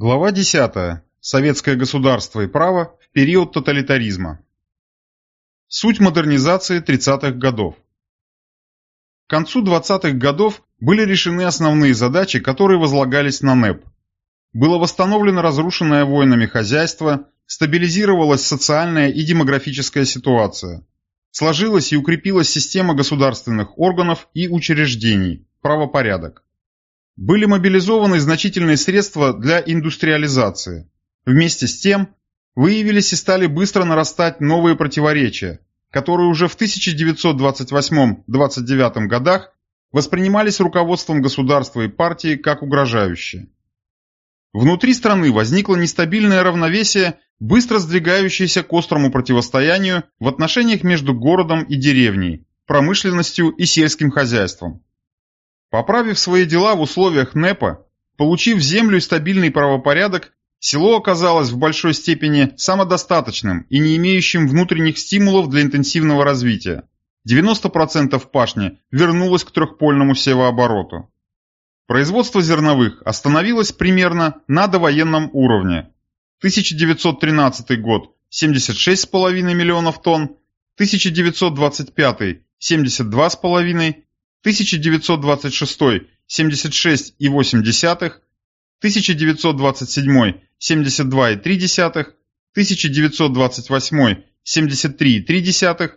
Глава 10. Советское государство и право в период тоталитаризма. Суть модернизации 30-х годов. К концу 20-х годов были решены основные задачи, которые возлагались на НЭП. Было восстановлено разрушенное войнами хозяйство, стабилизировалась социальная и демографическая ситуация. Сложилась и укрепилась система государственных органов и учреждений, правопорядок. Были мобилизованы значительные средства для индустриализации. Вместе с тем, выявились и стали быстро нарастать новые противоречия, которые уже в 1928-29 годах воспринимались руководством государства и партии как угрожающие. Внутри страны возникло нестабильное равновесие, быстро сдвигающееся к острому противостоянию в отношениях между городом и деревней, промышленностью и сельским хозяйством. Поправив свои дела в условиях НЭПа, получив землю и стабильный правопорядок, село оказалось в большой степени самодостаточным и не имеющим внутренних стимулов для интенсивного развития. 90% пашни вернулось к трехпольному севообороту. Производство зерновых остановилось примерно на довоенном уровне. 1913 год – 76,5 миллионов тонн, 1925 – 72,5 1926 – 76,8, 1927 – 72,3, 1928 – 73,3,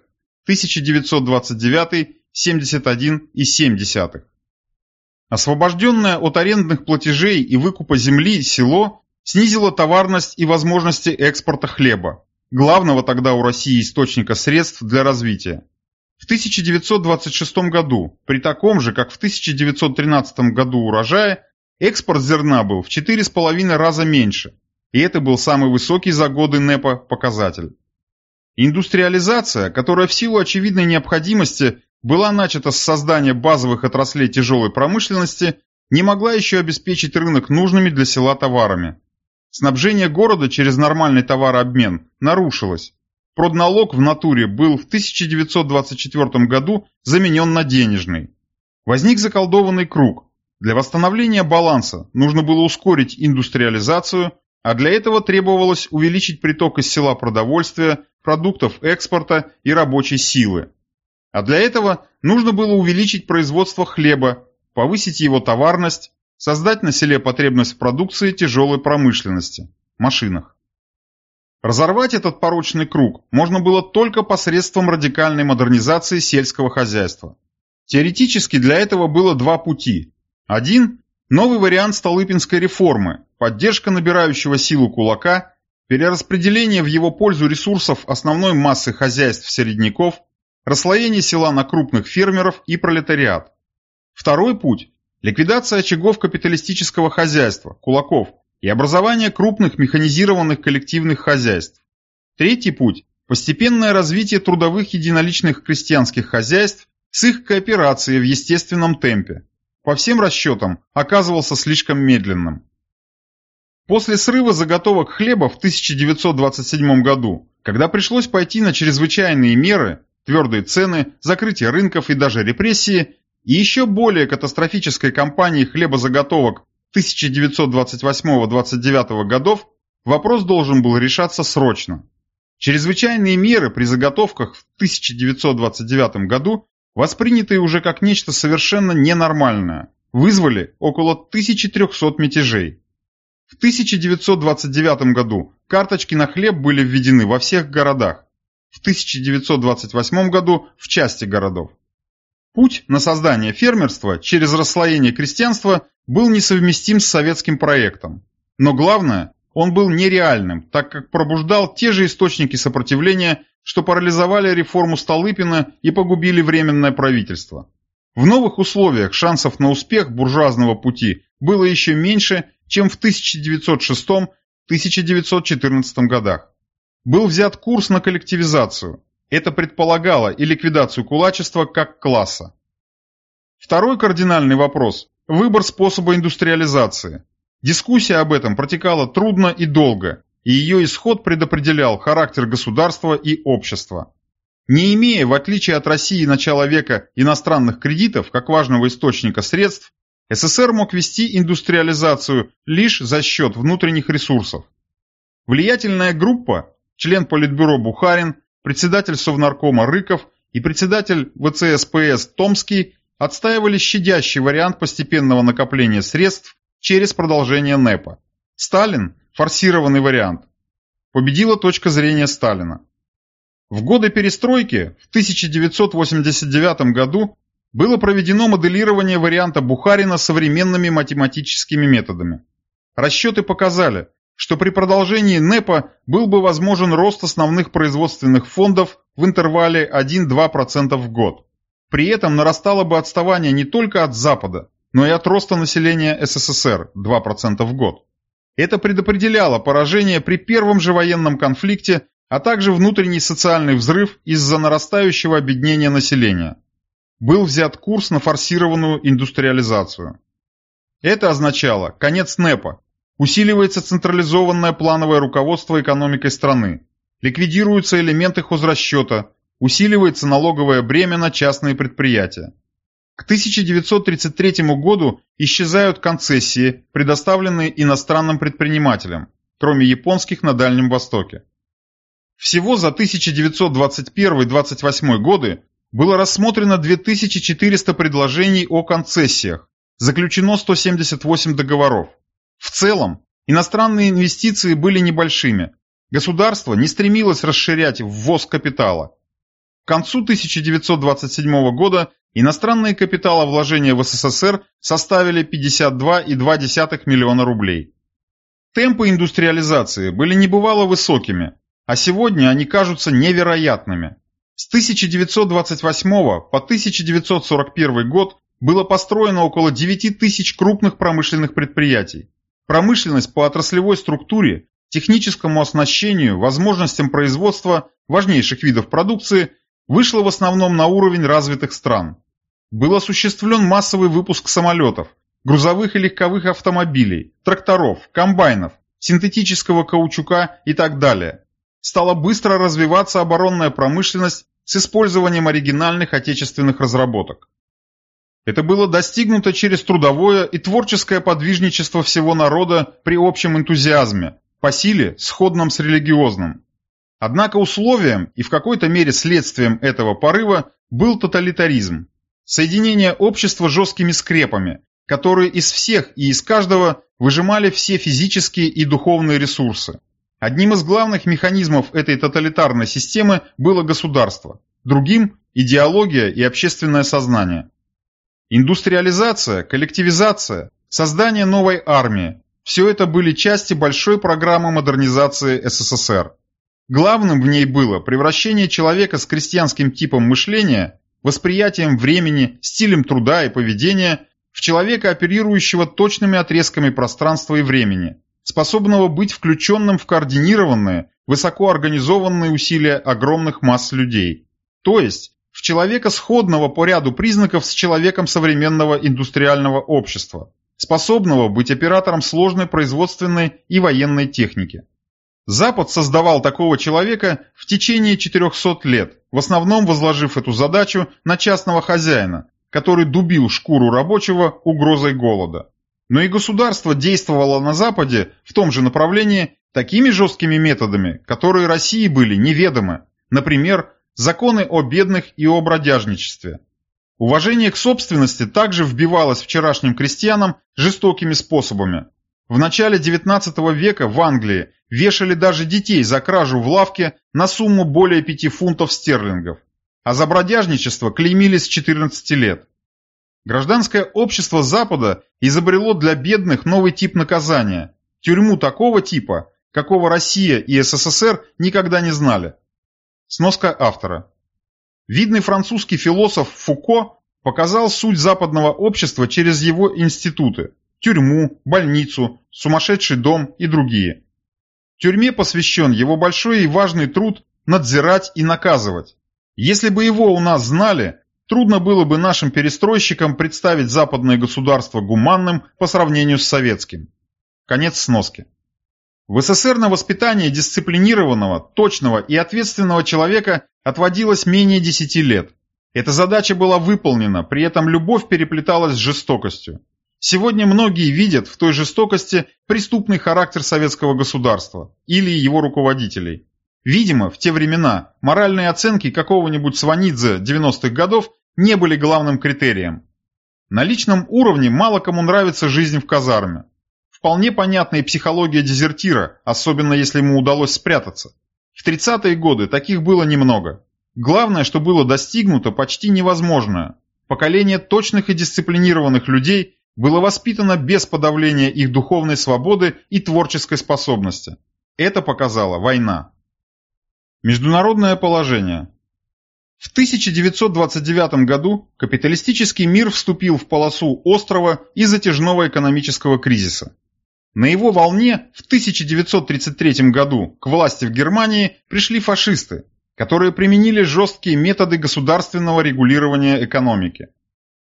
1929 – 71,7. Освобожденное от арендных платежей и выкупа земли село снизило товарность и возможности экспорта хлеба, главного тогда у России источника средств для развития. В 1926 году, при таком же, как в 1913 году урожае, экспорт зерна был в 4,5 раза меньше, и это был самый высокий за годы НЭПа показатель. Индустриализация, которая в силу очевидной необходимости была начата с создания базовых отраслей тяжелой промышленности, не могла еще обеспечить рынок нужными для села товарами. Снабжение города через нормальный товарообмен нарушилось, Продналог в натуре был в 1924 году заменен на денежный. Возник заколдованный круг. Для восстановления баланса нужно было ускорить индустриализацию, а для этого требовалось увеличить приток из села продовольствия, продуктов экспорта и рабочей силы. А для этого нужно было увеличить производство хлеба, повысить его товарность, создать на селе потребность в продукции тяжелой промышленности, машинах. Разорвать этот порочный круг можно было только посредством радикальной модернизации сельского хозяйства. Теоретически для этого было два пути. Один – новый вариант Столыпинской реформы, поддержка набирающего силу кулака, перераспределение в его пользу ресурсов основной массы хозяйств-середняков, расслоение села на крупных фермеров и пролетариат. Второй путь – ликвидация очагов капиталистического хозяйства, кулаков – и образование крупных механизированных коллективных хозяйств. Третий путь – постепенное развитие трудовых единоличных крестьянских хозяйств с их кооперацией в естественном темпе. По всем расчетам, оказывался слишком медленным. После срыва заготовок хлеба в 1927 году, когда пришлось пойти на чрезвычайные меры, твердые цены, закрытие рынков и даже репрессии, и еще более катастрофической кампании хлебозаготовок 1928-29 годов вопрос должен был решаться срочно. Чрезвычайные меры при заготовках в 1929 году, воспринятые уже как нечто совершенно ненормальное, вызвали около 1300 мятежей. В 1929 году карточки на хлеб были введены во всех городах, в 1928 году в части городов. Путь на создание фермерства через расслоение крестьянства был несовместим с советским проектом. Но главное, он был нереальным, так как пробуждал те же источники сопротивления, что парализовали реформу Столыпина и погубили Временное правительство. В новых условиях шансов на успех буржуазного пути было еще меньше, чем в 1906-1914 годах. Был взят курс на коллективизацию. Это предполагало и ликвидацию кулачества как класса. Второй кардинальный вопрос Выбор способа индустриализации. Дискуссия об этом протекала трудно и долго, и ее исход предопределял характер государства и общества. Не имея, в отличие от России начала века, иностранных кредитов как важного источника средств, СССР мог вести индустриализацию лишь за счет внутренних ресурсов. Влиятельная группа, член Политбюро Бухарин, председатель Совнаркома Рыков и председатель ВЦСПС Томский отстаивали щадящий вариант постепенного накопления средств через продолжение НЭПа. Сталин – форсированный вариант. Победила точка зрения Сталина. В годы перестройки в 1989 году было проведено моделирование варианта Бухарина современными математическими методами. Расчеты показали, что при продолжении НЭПа был бы возможен рост основных производственных фондов в интервале 1-2% в год. При этом нарастало бы отставание не только от Запада, но и от роста населения СССР 2% в год. Это предопределяло поражение при первом же военном конфликте, а также внутренний социальный взрыв из-за нарастающего обеднения населения. Был взят курс на форсированную индустриализацию. Это означало конец НЭПа, усиливается централизованное плановое руководство экономикой страны, ликвидируются элементы хозрасчета, усиливается налоговое бремя на частные предприятия. К 1933 году исчезают концессии, предоставленные иностранным предпринимателям, кроме японских на Дальнем Востоке. Всего за 1921-28 годы было рассмотрено 2400 предложений о концессиях, заключено 178 договоров. В целом, иностранные инвестиции были небольшими. Государство не стремилось расширять ввоз капитала. Концу 1927 года иностранные капиталовложения в СССР составили 52,2 миллиона рублей. Темпы индустриализации были небывало высокими, а сегодня они кажутся невероятными. С 1928 по 1941 год было построено около 9 тысяч крупных промышленных предприятий. Промышленность по отраслевой структуре, техническому оснащению, возможностям производства важнейших видов продукции вышла в основном на уровень развитых стран. Был осуществлен массовый выпуск самолетов, грузовых и легковых автомобилей, тракторов, комбайнов, синтетического каучука и так далее. Стала быстро развиваться оборонная промышленность с использованием оригинальных отечественных разработок. Это было достигнуто через трудовое и творческое подвижничество всего народа при общем энтузиазме, по силе, сходном с религиозным. Однако условием и в какой-то мере следствием этого порыва был тоталитаризм, соединение общества жесткими скрепами, которые из всех и из каждого выжимали все физические и духовные ресурсы. Одним из главных механизмов этой тоталитарной системы было государство, другим – идеология и общественное сознание. Индустриализация, коллективизация, создание новой армии – все это были части большой программы модернизации СССР. Главным в ней было превращение человека с крестьянским типом мышления, восприятием времени, стилем труда и поведения в человека, оперирующего точными отрезками пространства и времени, способного быть включенным в координированные, высокоорганизованные усилия огромных масс людей. То есть, в человека сходного по ряду признаков с человеком современного индустриального общества, способного быть оператором сложной производственной и военной техники. Запад создавал такого человека в течение 400 лет, в основном возложив эту задачу на частного хозяина, который дубил шкуру рабочего угрозой голода. Но и государство действовало на Западе в том же направлении такими жесткими методами, которые России были неведомы, например, законы о бедных и о бродяжничестве. Уважение к собственности также вбивалось вчерашним крестьянам жестокими способами. В начале XIX века в Англии вешали даже детей за кражу в лавке на сумму более 5 фунтов стерлингов, а за бродяжничество клеймили с 14 лет. Гражданское общество Запада изобрело для бедных новый тип наказания – тюрьму такого типа, какого Россия и СССР никогда не знали. Сноска автора. Видный французский философ Фуко показал суть западного общества через его институты – тюрьму, больницу, сумасшедший дом и другие. Тюрьме посвящен его большой и важный труд надзирать и наказывать. Если бы его у нас знали, трудно было бы нашим перестройщикам представить западное государство гуманным по сравнению с советским. Конец сноски. В СССР на воспитание дисциплинированного, точного и ответственного человека отводилось менее 10 лет. Эта задача была выполнена, при этом любовь переплеталась с жестокостью. Сегодня многие видят в той жестокости преступный характер советского государства или его руководителей. Видимо, в те времена моральные оценки какого-нибудь Сванидзе 90-х годов не были главным критерием. На личном уровне мало кому нравится жизнь в казарме. Вполне понятна и психология дезертира, особенно если ему удалось спрятаться. В 30-е годы таких было немного. Главное, что было достигнуто почти невозможное. Поколение точных и дисциплинированных людей было воспитано без подавления их духовной свободы и творческой способности. Это показала война. Международное положение. В 1929 году капиталистический мир вступил в полосу острого и затяжного экономического кризиса. На его волне в 1933 году к власти в Германии пришли фашисты, которые применили жесткие методы государственного регулирования экономики.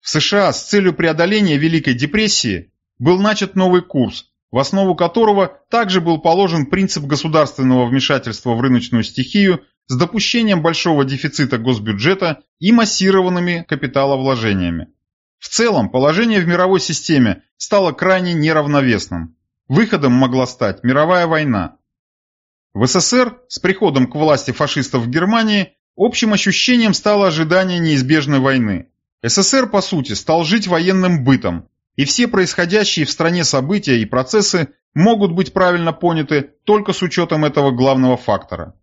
В США с целью преодоления Великой депрессии был начат новый курс, в основу которого также был положен принцип государственного вмешательства в рыночную стихию с допущением большого дефицита госбюджета и массированными капиталовложениями. В целом положение в мировой системе стало крайне неравновесным. Выходом могла стать мировая война. В СССР с приходом к власти фашистов в Германии общим ощущением стало ожидание неизбежной войны. СССР, по сути, стал жить военным бытом, и все происходящие в стране события и процессы могут быть правильно поняты только с учетом этого главного фактора.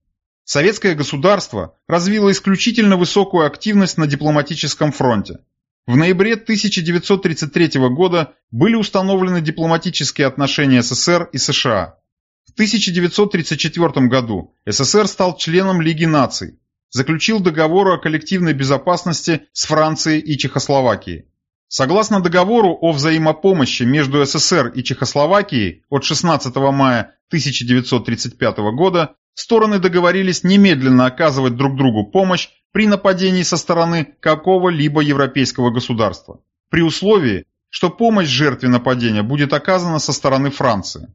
Советское государство развило исключительно высокую активность на дипломатическом фронте. В ноябре 1933 года были установлены дипломатические отношения СССР и США. В 1934 году СССР стал членом Лиги наций, заключил договор о коллективной безопасности с Францией и Чехословакией. Согласно договору о взаимопомощи между СССР и Чехословакией от 16 мая 1935 года стороны договорились немедленно оказывать друг другу помощь при нападении со стороны какого-либо европейского государства, при условии, что помощь жертве нападения будет оказана со стороны Франции.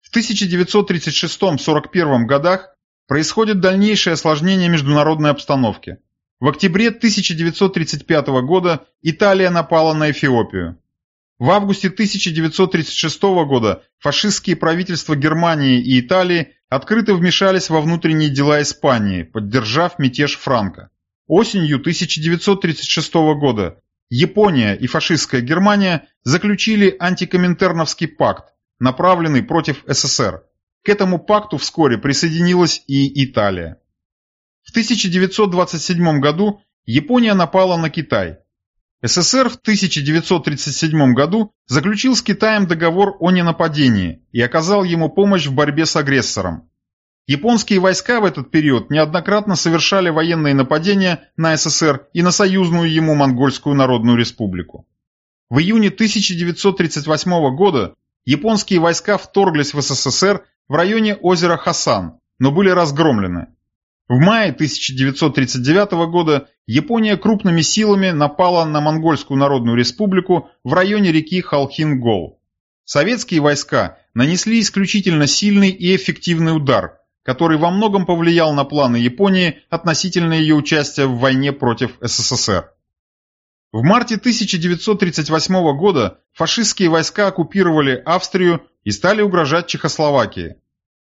В 1936-41 годах происходит дальнейшее осложнение международной обстановки. В октябре 1935 года Италия напала на Эфиопию. В августе 1936 года фашистские правительства Германии и Италии открыто вмешались во внутренние дела Испании, поддержав мятеж Франка. Осенью 1936 года Япония и фашистская Германия заключили антикоминтерновский пакт, направленный против СССР. К этому пакту вскоре присоединилась и Италия. В 1927 году Япония напала на Китай. СССР в 1937 году заключил с Китаем договор о ненападении и оказал ему помощь в борьбе с агрессором. Японские войска в этот период неоднократно совершали военные нападения на СССР и на союзную ему Монгольскую Народную Республику. В июне 1938 года японские войска вторглись в СССР в районе озера Хасан, но были разгромлены. В мае 1939 года Япония крупными силами напала на Монгольскую Народную Республику в районе реки Халхин-Гол. Советские войска нанесли исключительно сильный и эффективный удар, который во многом повлиял на планы Японии относительно ее участия в войне против СССР. В марте 1938 года фашистские войска оккупировали Австрию и стали угрожать Чехословакии.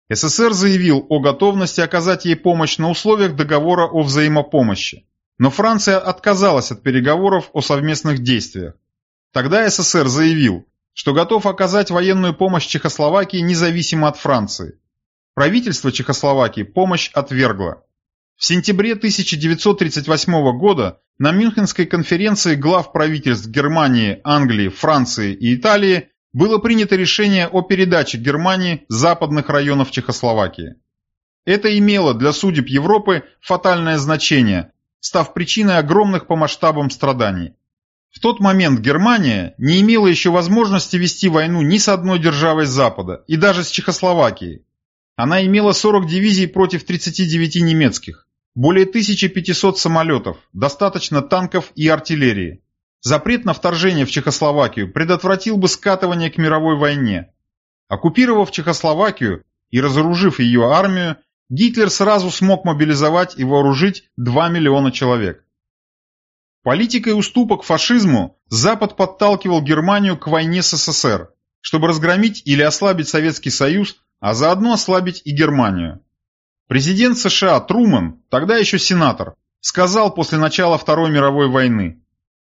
СССР заявил о готовности оказать ей помощь на условиях договора о взаимопомощи, но Франция отказалась от переговоров о совместных действиях. Тогда СССР заявил, что готов оказать военную помощь Чехословакии независимо от Франции. Правительство Чехословакии помощь отвергло. В сентябре 1938 года на Мюнхенской конференции глав правительств Германии, Англии, Франции и Италии было принято решение о передаче Германии западных районов Чехословакии. Это имело для судеб Европы фатальное значение, став причиной огромных по масштабам страданий. В тот момент Германия не имела еще возможности вести войну ни с одной державой Запада, и даже с Чехословакией. Она имела 40 дивизий против 39 немецких более 1500 самолетов, достаточно танков и артиллерии. Запрет на вторжение в Чехословакию предотвратил бы скатывание к мировой войне. Оккупировав Чехословакию и разоружив ее армию, Гитлер сразу смог мобилизовать и вооружить 2 миллиона человек. Политикой уступок фашизму Запад подталкивал Германию к войне с СССР, чтобы разгромить или ослабить Советский Союз, а заодно ослабить и Германию. Президент США Труман, тогда еще сенатор, сказал после начала Второй мировой войны,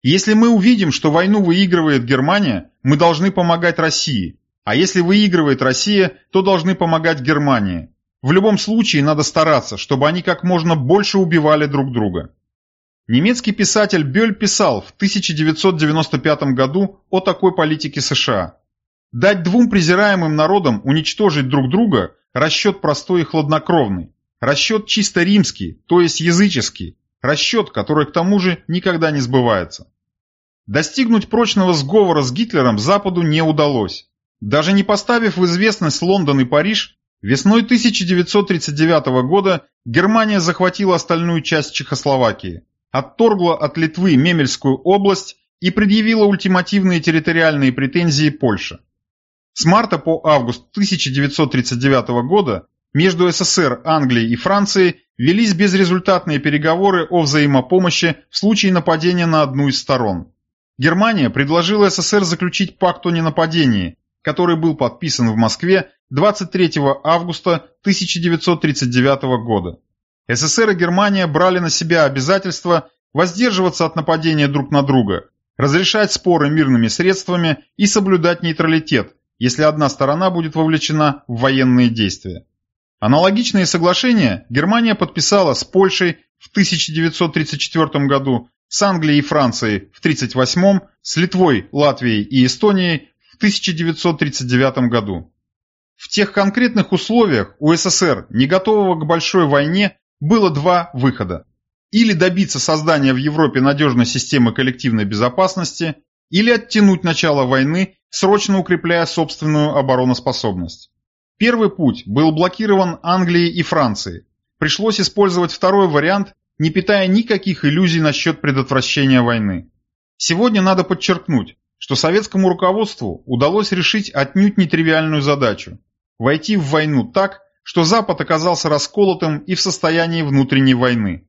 «Если мы увидим, что войну выигрывает Германия, мы должны помогать России, а если выигрывает Россия, то должны помогать Германии. В любом случае надо стараться, чтобы они как можно больше убивали друг друга». Немецкий писатель Бёль писал в 1995 году о такой политике США. Дать двум презираемым народам уничтожить друг друга – расчет простой и хладнокровный. Расчет чисто римский, то есть языческий. Расчет, который к тому же никогда не сбывается. Достигнуть прочного сговора с Гитлером Западу не удалось. Даже не поставив в известность Лондон и Париж, весной 1939 года Германия захватила остальную часть Чехословакии отторгла от Литвы Мемельскую область и предъявила ультимативные территориальные претензии Польше. С марта по август 1939 года между СССР, Англией и Францией велись безрезультатные переговоры о взаимопомощи в случае нападения на одну из сторон. Германия предложила СССР заключить пакт о ненападении, который был подписан в Москве 23 августа 1939 года. СССР и Германия брали на себя обязательство воздерживаться от нападения друг на друга, разрешать споры мирными средствами и соблюдать нейтралитет, если одна сторона будет вовлечена в военные действия. Аналогичные соглашения Германия подписала с Польшей в 1934 году, с Англией и Францией в 1938, с Литвой, Латвией и Эстонией в 1939 году. В тех конкретных условиях у СССР, не готового к большой войне, было два выхода. Или добиться создания в Европе надежной системы коллективной безопасности, или оттянуть начало войны, срочно укрепляя собственную обороноспособность. Первый путь был блокирован Англией и Францией. Пришлось использовать второй вариант, не питая никаких иллюзий насчет предотвращения войны. Сегодня надо подчеркнуть, что советскому руководству удалось решить отнюдь нетривиальную задачу – войти в войну так, что Запад оказался расколотым и в состоянии внутренней войны.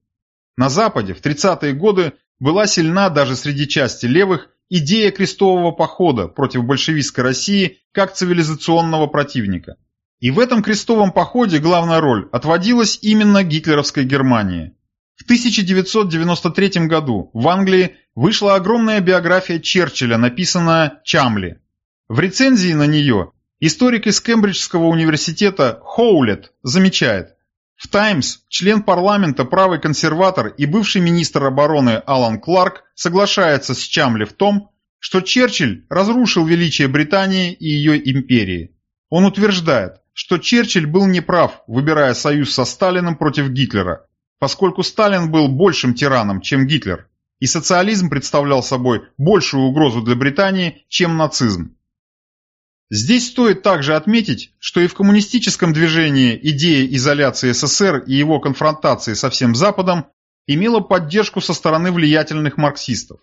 На Западе в 30-е годы была сильна даже среди части левых идея крестового похода против большевистской России как цивилизационного противника. И в этом крестовом походе главная роль отводилась именно гитлеровской Германии. В 1993 году в Англии вышла огромная биография Черчилля, написанная Чамли. В рецензии на нее Историк из Кембриджского университета Хоулет замечает, в «Таймс» член парламента, правый консерватор и бывший министр обороны Алан Кларк соглашается с Чамли в том, что Черчилль разрушил величие Британии и ее империи. Он утверждает, что Черчилль был неправ, выбирая союз со Сталиным против Гитлера, поскольку Сталин был большим тираном, чем Гитлер, и социализм представлял собой большую угрозу для Британии, чем нацизм. Здесь стоит также отметить, что и в коммунистическом движении идея изоляции СССР и его конфронтации со всем Западом имела поддержку со стороны влиятельных марксистов.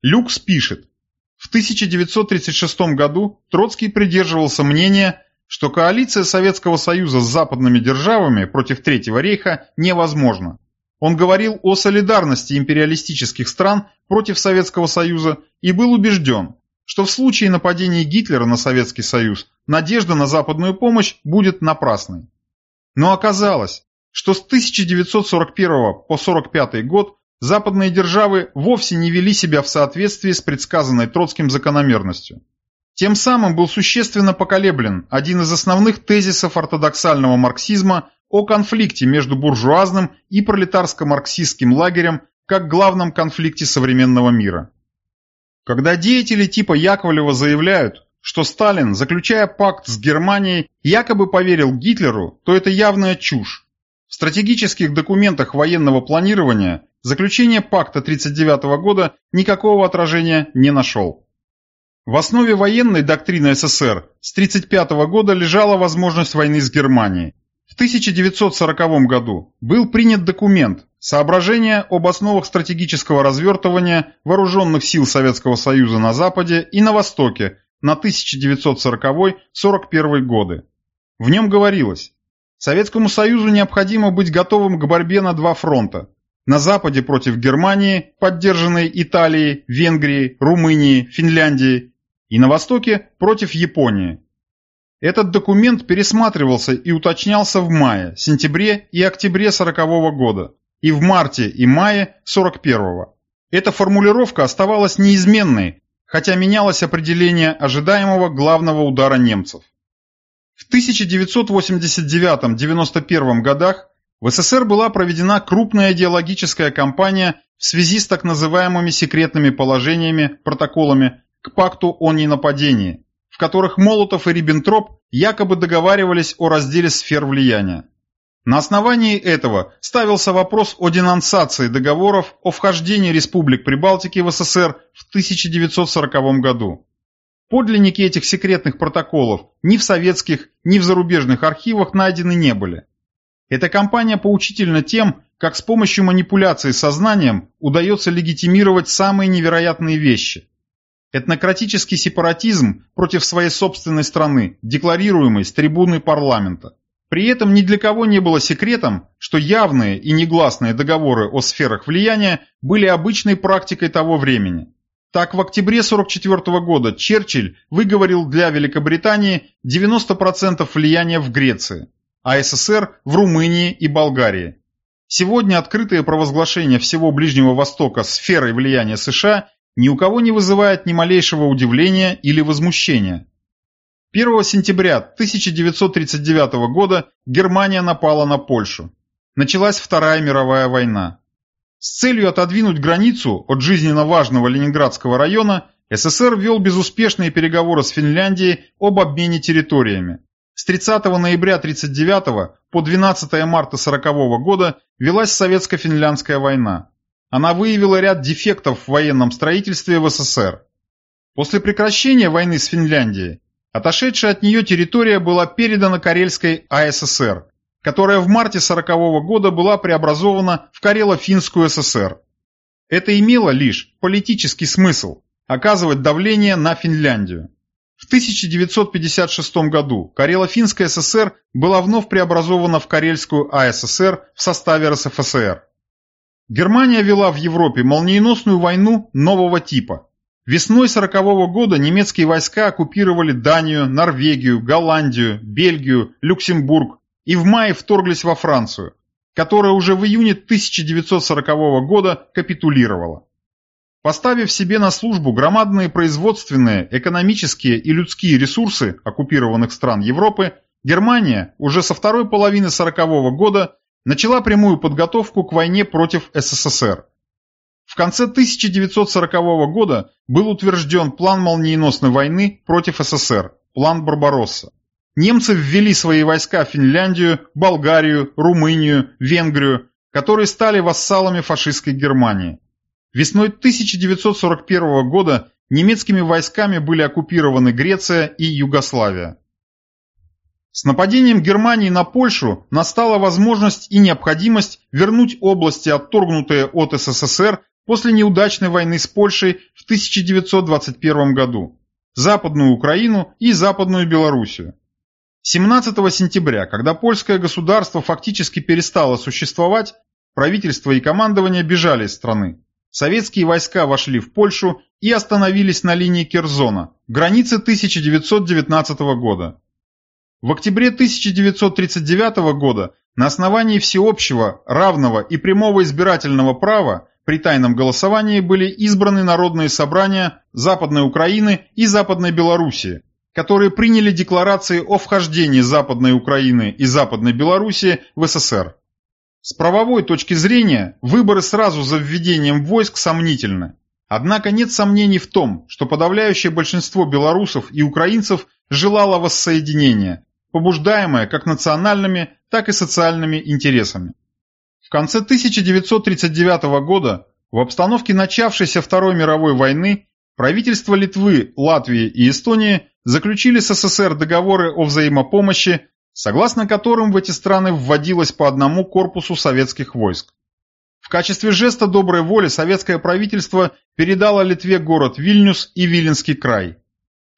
Люкс пишет, в 1936 году Троцкий придерживался мнения, что коалиция Советского Союза с западными державами против Третьего рейха невозможна. Он говорил о солидарности империалистических стран против Советского Союза и был убежден, что в случае нападения Гитлера на Советский Союз надежда на западную помощь будет напрасной. Но оказалось, что с 1941 по 1945 год западные державы вовсе не вели себя в соответствии с предсказанной Троцким закономерностью. Тем самым был существенно поколеблен один из основных тезисов ортодоксального марксизма о конфликте между буржуазным и пролетарско-марксистским лагерем как главном конфликте современного мира. Когда деятели типа Яковлева заявляют, что Сталин, заключая пакт с Германией, якобы поверил Гитлеру, то это явная чушь. В стратегических документах военного планирования заключение пакта 1939 года никакого отражения не нашел. В основе военной доктрины СССР с 1935 года лежала возможность войны с Германией. В 1940 году был принят документ «Соображения об основах стратегического развертывания вооруженных сил Советского Союза на Западе и на Востоке на 1940-41 годы». В нем говорилось, Советскому Союзу необходимо быть готовым к борьбе на два фронта на западе против Германии, поддержанной Италией, Венгрией, Румынией, Финляндией, и на востоке против Японии. Этот документ пересматривался и уточнялся в мае, сентябре и октябре 40 -го года, и в марте и мае 41 -го. Эта формулировка оставалась неизменной, хотя менялось определение ожидаемого главного удара немцев. В 1989-91 годах в СССР была проведена крупная идеологическая кампания в связи с так называемыми секретными положениями, протоколами к пакту о ненападении, в которых Молотов и Риббентроп якобы договаривались о разделе сфер влияния. На основании этого ставился вопрос о денонсации договоров о вхождении республик Прибалтики в СССР в 1940 году. Подлинники этих секретных протоколов ни в советских, ни в зарубежных архивах найдены не были. Эта кампания поучительна тем, как с помощью манипуляции сознанием удается легитимировать самые невероятные вещи. Этнократический сепаратизм против своей собственной страны, декларируемый с трибуны парламента. При этом ни для кого не было секретом, что явные и негласные договоры о сферах влияния были обычной практикой того времени. Так, в октябре 1944 года Черчилль выговорил для Великобритании 90% влияния в Греции, а СССР в Румынии и Болгарии. Сегодня открытое провозглашение всего Ближнего Востока сферой влияния США ни у кого не вызывает ни малейшего удивления или возмущения. 1 сентября 1939 года Германия напала на Польшу. Началась Вторая мировая война. С целью отодвинуть границу от жизненно важного Ленинградского района СССР вел безуспешные переговоры с Финляндией об обмене территориями. С 30 ноября 1939 по 12 марта 1940 года велась Советско-финляндская война. Она выявила ряд дефектов в военном строительстве в СССР. После прекращения войны с Финляндией, отошедшая от нее территория была передана Карельской АССР, которая в марте 1940 года была преобразована в Карело-Финскую ССР. Это имело лишь политический смысл – оказывать давление на Финляндию. В 1956 году Карело-Финская ССР была вновь преобразована в Карельскую АССР в составе РСФСР. Германия вела в Европе молниеносную войну нового типа. Весной 40 -го года немецкие войска оккупировали Данию, Норвегию, Голландию, Бельгию, Люксембург, и в мае вторглись во Францию, которая уже в июне 1940 года капитулировала. Поставив себе на службу громадные производственные, экономические и людские ресурсы оккупированных стран Европы, Германия уже со второй половины 1940 года начала прямую подготовку к войне против СССР. В конце 1940 года был утвержден план молниеносной войны против СССР, план Барбаросса. Немцы ввели свои войска в Финляндию, Болгарию, Румынию, Венгрию, которые стали вассалами фашистской Германии. Весной 1941 года немецкими войсками были оккупированы Греция и Югославия. С нападением Германии на Польшу настала возможность и необходимость вернуть области, отторгнутые от СССР после неудачной войны с Польшей в 1921 году, Западную Украину и Западную Белоруссию. 17 сентября, когда польское государство фактически перестало существовать, правительство и командование бежали из страны. Советские войска вошли в Польшу и остановились на линии Керзона, границы 1919 года. В октябре 1939 года на основании всеобщего, равного и прямого избирательного права при тайном голосовании были избраны народные собрания Западной Украины и Западной Белоруссии, которые приняли декларации о вхождении Западной Украины и Западной Белоруссии в СССР. С правовой точки зрения выборы сразу за введением войск сомнительны. Однако нет сомнений в том, что подавляющее большинство белорусов и украинцев желало воссоединения, побуждаемое как национальными, так и социальными интересами. В конце 1939 года в обстановке начавшейся Второй мировой войны правительства Литвы, Латвии и Эстонии заключили с СССР договоры о взаимопомощи, согласно которым в эти страны вводилось по одному корпусу советских войск. В качестве жеста доброй воли советское правительство передало Литве город Вильнюс и Виленский край.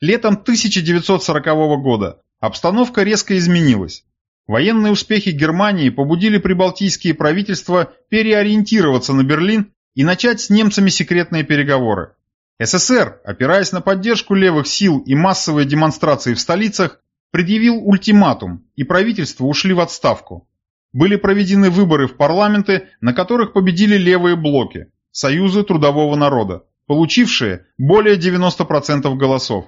Летом 1940 года обстановка резко изменилась. Военные успехи Германии побудили прибалтийские правительства переориентироваться на Берлин и начать с немцами секретные переговоры. СССР, опираясь на поддержку левых сил и массовые демонстрации в столицах, предъявил ультиматум, и правительства ушли в отставку. Были проведены выборы в парламенты, на которых победили левые блоки, союзы трудового народа, получившие более 90% голосов.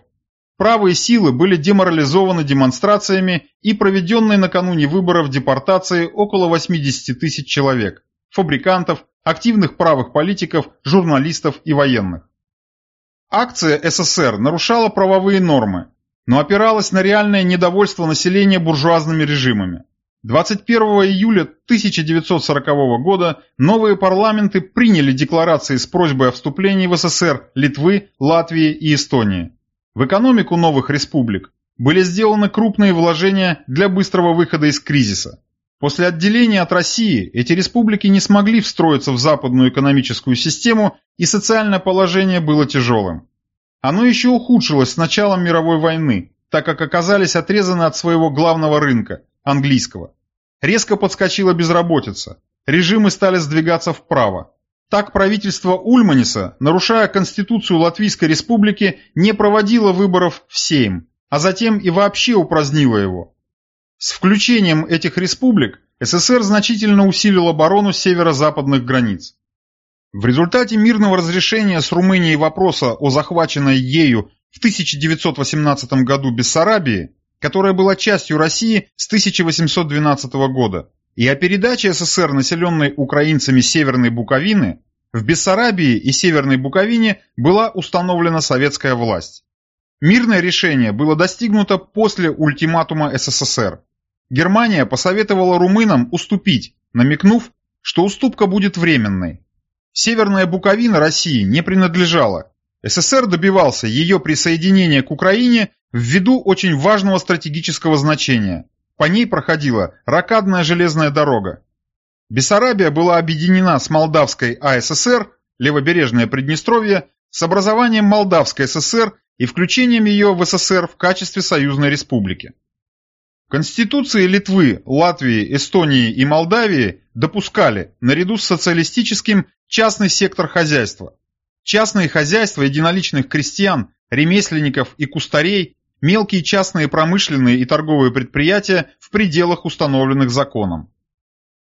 Правые силы были деморализованы демонстрациями и проведенной накануне выборов депортации около 80 тысяч человек, фабрикантов, активных правых политиков, журналистов и военных. Акция СССР нарушала правовые нормы, но опиралась на реальное недовольство населения буржуазными режимами. 21 июля 1940 года новые парламенты приняли декларации с просьбой о вступлении в СССР Литвы, Латвии и Эстонии. В экономику новых республик были сделаны крупные вложения для быстрого выхода из кризиса. После отделения от России эти республики не смогли встроиться в западную экономическую систему и социальное положение было тяжелым. Оно еще ухудшилось с началом мировой войны, так как оказались отрезаны от своего главного рынка – английского. Резко подскочила безработица, режимы стали сдвигаться вправо. Так правительство Ульманиса, нарушая Конституцию Латвийской Республики, не проводило выборов в Сейм, а затем и вообще упразднило его. С включением этих республик СССР значительно усилил оборону северо-западных границ. В результате мирного разрешения с Румынией вопроса о захваченной ею в 1918 году Бессарабии, которая была частью России с 1812 года, и о передаче СССР населенной украинцами Северной Буковины, в Бессарабии и Северной Буковине была установлена советская власть. Мирное решение было достигнуто после ультиматума СССР. Германия посоветовала румынам уступить, намекнув, что уступка будет временной, Северная Буковина России не принадлежала. СССР добивался ее присоединения к Украине ввиду очень важного стратегического значения. По ней проходила ракадная железная дорога. Бессарабия была объединена с Молдавской АССР, левобережное Приднестровье, с образованием Молдавской ССР и включением ее в СССР в качестве союзной республики. Конституции Литвы, Латвии, Эстонии и Молдавии допускали, наряду с социалистическим, частный сектор хозяйства. Частные хозяйства единоличных крестьян, ремесленников и кустарей, мелкие частные промышленные и торговые предприятия в пределах, установленных законом.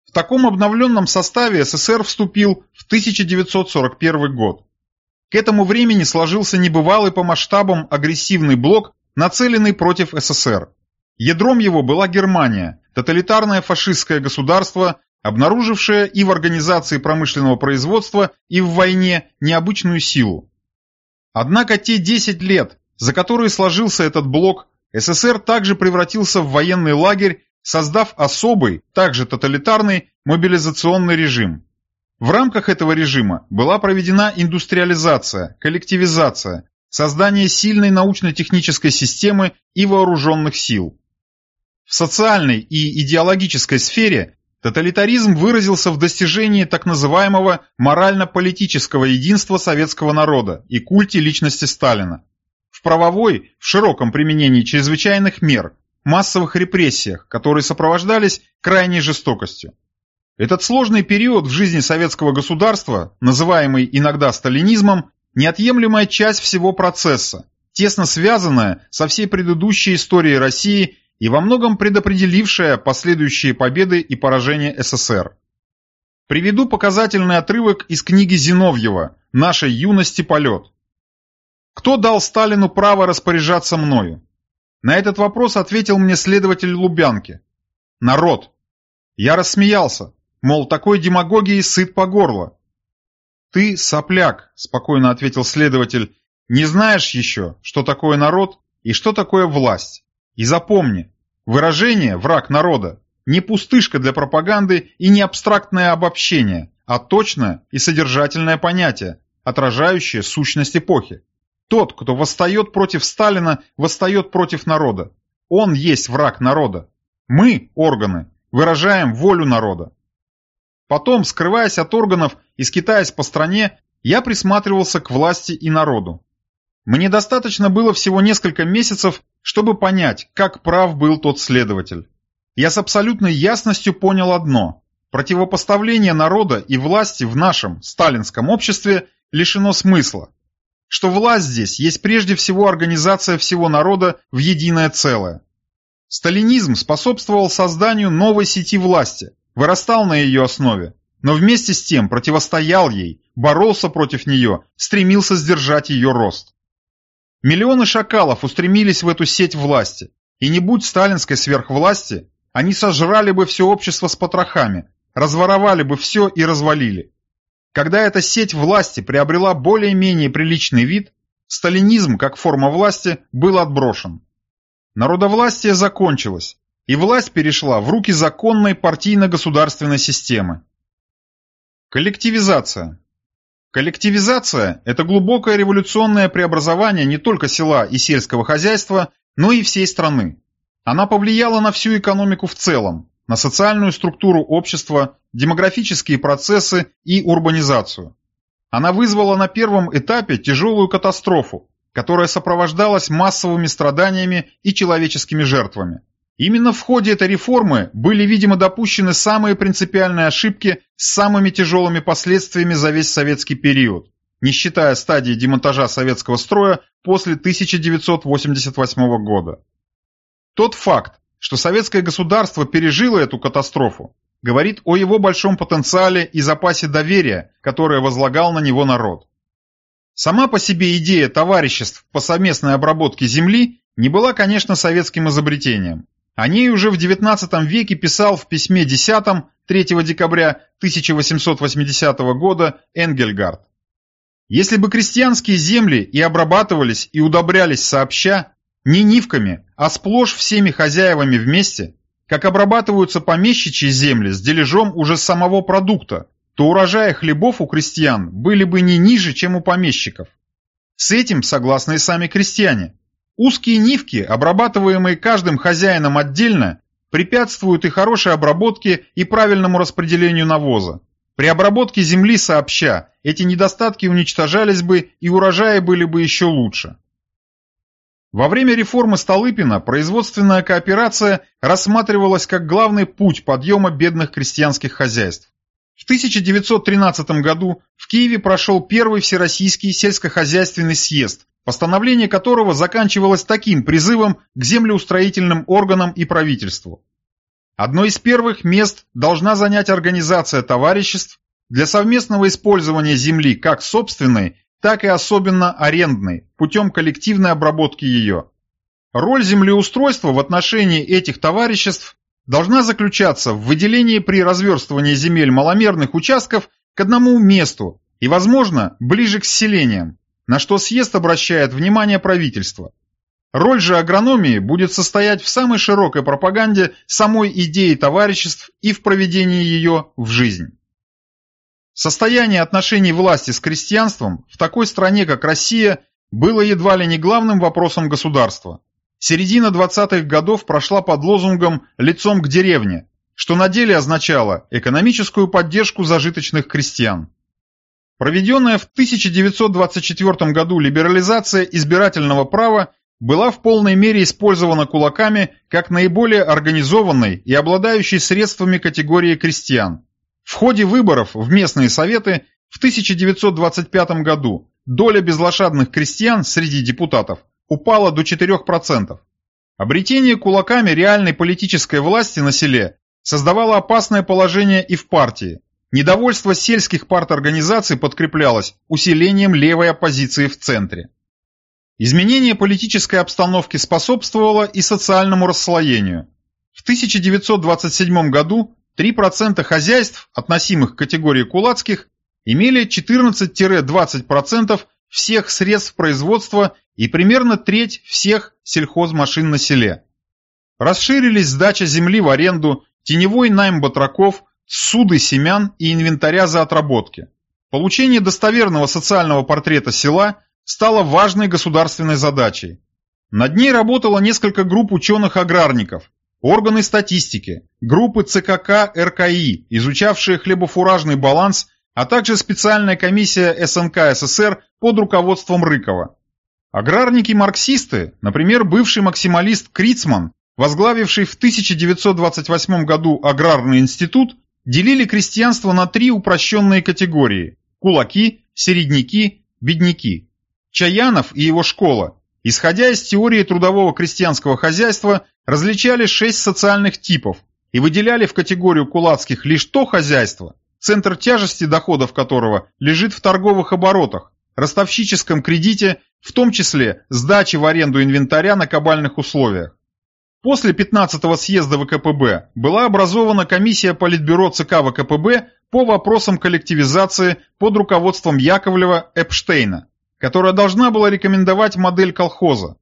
В таком обновленном составе СССР вступил в 1941 год. К этому времени сложился небывалый по масштабам агрессивный блок, нацеленный против СССР. Ядром его была Германия, тоталитарное фашистское государство, обнаружившее и в организации промышленного производства, и в войне необычную силу. Однако те 10 лет, за которые сложился этот блок, СССР также превратился в военный лагерь, создав особый, также тоталитарный, мобилизационный режим. В рамках этого режима была проведена индустриализация, коллективизация, создание сильной научно-технической системы и вооруженных сил. В социальной и идеологической сфере тоталитаризм выразился в достижении так называемого морально-политического единства советского народа и культе личности Сталина. В правовой, в широком применении чрезвычайных мер, массовых репрессиях, которые сопровождались крайней жестокостью. Этот сложный период в жизни советского государства, называемый иногда сталинизмом, неотъемлемая часть всего процесса, тесно связанная со всей предыдущей историей России и во многом предопределившая последующие победы и поражения СССР. Приведу показательный отрывок из книги Зиновьева «Нашей юности полет». Кто дал Сталину право распоряжаться мною? На этот вопрос ответил мне следователь Лубянки. Народ. Я рассмеялся, мол, такой демагогии сыт по горло. Ты, сопляк, спокойно ответил следователь, не знаешь еще, что такое народ и что такое власть. И запомни, выражение «враг народа» не пустышка для пропаганды и не абстрактное обобщение, а точное и содержательное понятие, отражающее сущность эпохи. Тот, кто восстает против Сталина, восстает против народа. Он есть враг народа. Мы, органы, выражаем волю народа. Потом, скрываясь от органов и скитаясь по стране, я присматривался к власти и народу. Мне достаточно было всего несколько месяцев, чтобы понять, как прав был тот следователь. я с абсолютной ясностью понял одно. Противопоставление народа и власти в нашем, сталинском обществе лишено смысла. Что власть здесь есть прежде всего организация всего народа в единое целое. Сталинизм способствовал созданию новой сети власти, вырастал на ее основе, но вместе с тем противостоял ей, боролся против нее, стремился сдержать ее рост. Миллионы шакалов устремились в эту сеть власти, и не будь сталинской сверхвласти, они сожрали бы все общество с потрохами, разворовали бы все и развалили. Когда эта сеть власти приобрела более-менее приличный вид, сталинизм как форма власти был отброшен. Народовластие закончилось, и власть перешла в руки законной партийно-государственной системы. Коллективизация. Коллективизация – это глубокое революционное преобразование не только села и сельского хозяйства, но и всей страны. Она повлияла на всю экономику в целом, на социальную структуру общества, демографические процессы и урбанизацию. Она вызвала на первом этапе тяжелую катастрофу, которая сопровождалась массовыми страданиями и человеческими жертвами. Именно в ходе этой реформы были, видимо, допущены самые принципиальные ошибки с самыми тяжелыми последствиями за весь советский период, не считая стадии демонтажа советского строя после 1988 года. Тот факт, что советское государство пережило эту катастрофу, говорит о его большом потенциале и запасе доверия, которое возлагал на него народ. Сама по себе идея товариществ по совместной обработке земли не была, конечно, советским изобретением. О ней уже в XIX веке писал в письме 10 3 декабря 1880 года Энгельгард. Если бы крестьянские земли и обрабатывались и удобрялись сообща, не нивками, а сплошь всеми хозяевами вместе, как обрабатываются помещичьи земли с дележом уже самого продукта, то урожаи хлебов у крестьян были бы не ниже, чем у помещиков. С этим согласны и сами крестьяне. Узкие нивки, обрабатываемые каждым хозяином отдельно, препятствуют и хорошей обработке, и правильному распределению навоза. При обработке земли сообща эти недостатки уничтожались бы и урожаи были бы еще лучше. Во время реформы Столыпина производственная кооперация рассматривалась как главный путь подъема бедных крестьянских хозяйств. В 1913 году в Киеве прошел первый Всероссийский сельскохозяйственный съезд, постановление которого заканчивалось таким призывом к землеустроительным органам и правительству. Одно из первых мест должна занять организация товариществ для совместного использования земли как собственной, так и особенно арендной, путем коллективной обработки ее. Роль землеустройства в отношении этих товариществ должна заключаться в выделении при разверстывании земель маломерных участков к одному месту и, возможно, ближе к селениям, на что съезд обращает внимание правительства. Роль же агрономии будет состоять в самой широкой пропаганде самой идеи товариществ и в проведении ее в жизнь. Состояние отношений власти с крестьянством в такой стране, как Россия, было едва ли не главным вопросом государства. Середина 20-х годов прошла под лозунгом «лицом к деревне», что на деле означало экономическую поддержку зажиточных крестьян. Проведенная в 1924 году либерализация избирательного права была в полной мере использована кулаками как наиболее организованной и обладающей средствами категории крестьян. В ходе выборов в местные советы в 1925 году доля безлошадных крестьян среди депутатов упала до 4%. Обретение кулаками реальной политической власти на селе создавало опасное положение и в партии. Недовольство сельских парторганизаций подкреплялось усилением левой оппозиции в центре. Изменение политической обстановки способствовало и социальному расслоению. В 1927 году 3% хозяйств, относимых к категории кулацких, имели 14-20% всех средств производства и примерно треть всех сельхозмашин на селе. Расширились сдача земли в аренду, теневой найм батраков, суды семян и инвентаря за отработки. Получение достоверного социального портрета села стало важной государственной задачей. Над ней работало несколько групп ученых-аграрников, Органы статистики, группы ЦКК РКИ, изучавшие хлебофуражный баланс, а также специальная комиссия СНК СССР под руководством Рыкова. Аграрники-марксисты, например, бывший максималист Крицман, возглавивший в 1928 году Аграрный институт, делили крестьянство на три упрощенные категории – кулаки, середняки, бедняки. Чаянов и его школа, исходя из теории трудового крестьянского хозяйства, различали шесть социальных типов и выделяли в категорию кулацких лишь то хозяйство, центр тяжести доходов которого лежит в торговых оборотах, ростовщическом кредите, в том числе сдаче в аренду инвентаря на кабальных условиях. После 15-го съезда ВКПБ была образована комиссия Политбюро ЦК ВКПБ по вопросам коллективизации под руководством Яковлева Эпштейна, которая должна была рекомендовать модель колхоза.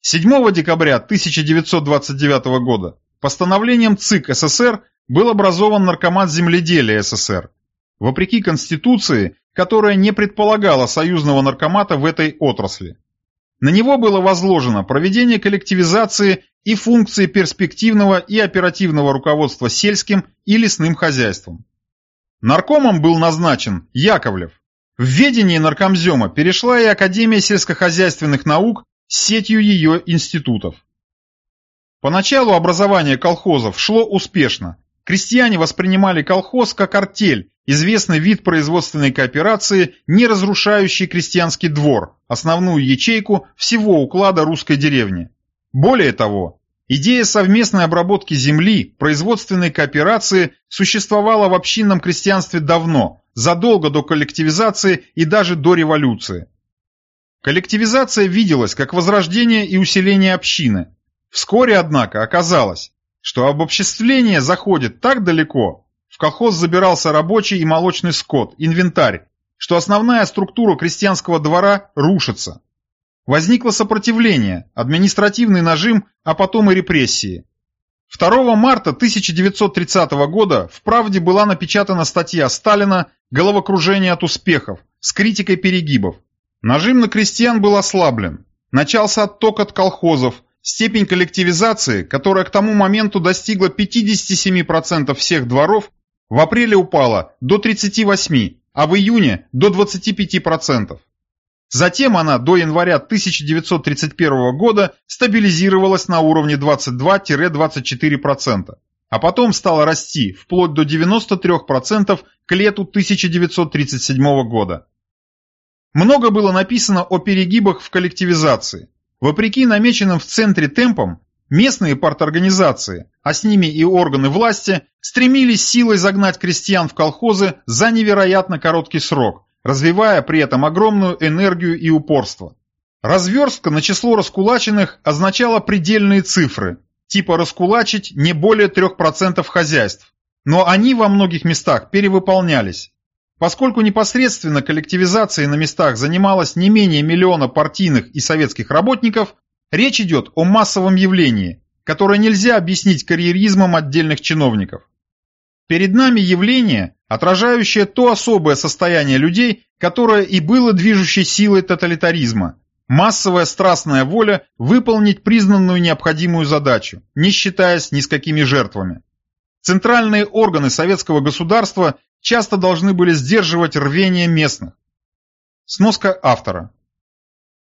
7 декабря 1929 года постановлением ЦИК СССР был образован Наркомат земледелия СССР. Вопреки Конституции, которая не предполагала союзного наркомата в этой отрасли. На него было возложено проведение коллективизации и функции перспективного и оперативного руководства сельским и лесным хозяйством. Наркомом был назначен Яковлев. В ведении наркомзема перешла и Академия сельскохозяйственных наук сетью ее институтов. Поначалу образование колхозов шло успешно. Крестьяне воспринимали колхоз как артель, известный вид производственной кооперации, не разрушающий крестьянский двор, основную ячейку всего уклада русской деревни. Более того, идея совместной обработки земли, производственной кооперации существовала в общинном крестьянстве давно, задолго до коллективизации и даже до революции. Коллективизация виделась как возрождение и усиление общины. Вскоре, однако, оказалось, что обобществление заходит так далеко, в колхоз забирался рабочий и молочный скот, инвентарь, что основная структура крестьянского двора рушится. Возникло сопротивление, административный нажим, а потом и репрессии. 2 марта 1930 года в «Правде» была напечатана статья Сталина «Головокружение от успехов» с критикой перегибов. Нажим на крестьян был ослаблен. Начался отток от колхозов, степень коллективизации, которая к тому моменту достигла 57% всех дворов, в апреле упала до 38%, а в июне до 25%. Затем она до января 1931 года стабилизировалась на уровне 22-24%, а потом стала расти вплоть до 93% к лету 1937 года. Много было написано о перегибах в коллективизации. Вопреки намеченным в центре темпам, Местные парторганизации, а с ними и органы власти, стремились силой загнать крестьян в колхозы за невероятно короткий срок, развивая при этом огромную энергию и упорство. Разверстка на число раскулаченных означала предельные цифры, типа раскулачить не более 3% хозяйств, но они во многих местах перевыполнялись. Поскольку непосредственно коллективизацией на местах занималось не менее миллиона партийных и советских работников, Речь идет о массовом явлении, которое нельзя объяснить карьеризмом отдельных чиновников. Перед нами явление, отражающее то особое состояние людей, которое и было движущей силой тоталитаризма. Массовая страстная воля выполнить признанную необходимую задачу, не считаясь ни с какими жертвами. Центральные органы советского государства часто должны были сдерживать рвение местных. Сноска автора.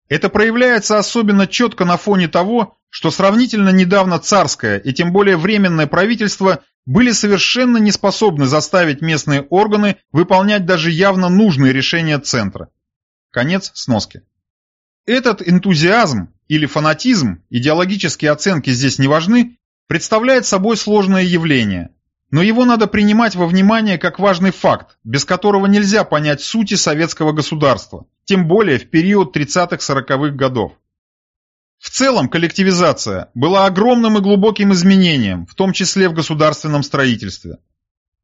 Это проявляется особенно четко на фоне того, что сравнительно недавно царское и тем более временное правительство были совершенно не способны заставить местные органы выполнять даже явно нужные решения Центра. Конец сноски. Этот энтузиазм или фанатизм, идеологические оценки здесь не важны, представляет собой сложное явление, но его надо принимать во внимание как важный факт, без которого нельзя понять сути советского государства, тем более в период 30-40-х годов. В целом коллективизация была огромным и глубоким изменением, в том числе в государственном строительстве.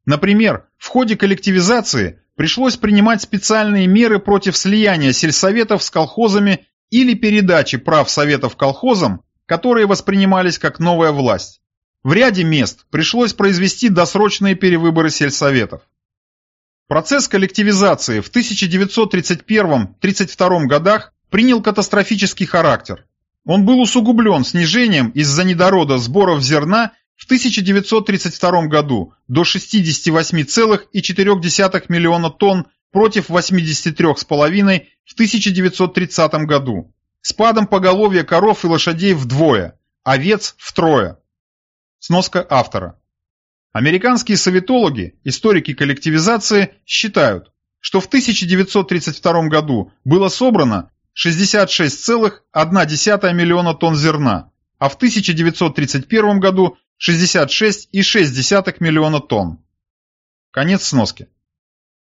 Например, в ходе коллективизации пришлось принимать специальные меры против слияния сельсоветов с колхозами или передачи прав советов колхозам, которые воспринимались как новая власть. В ряде мест пришлось произвести досрочные перевыборы сельсоветов. Процесс коллективизации в 1931-32 годах принял катастрофический характер. Он был усугублен снижением из-за недорода сборов зерна в 1932 году до 68,4 миллиона тонн против 83,5 в 1930 году, спадом поголовья коров и лошадей вдвое, овец втрое. Сноска автора. Американские советологи, историки коллективизации, считают, что в 1932 году было собрано 66,1 миллиона тонн зерна, а в 1931 году 66,6 миллиона тонн. Конец сноски.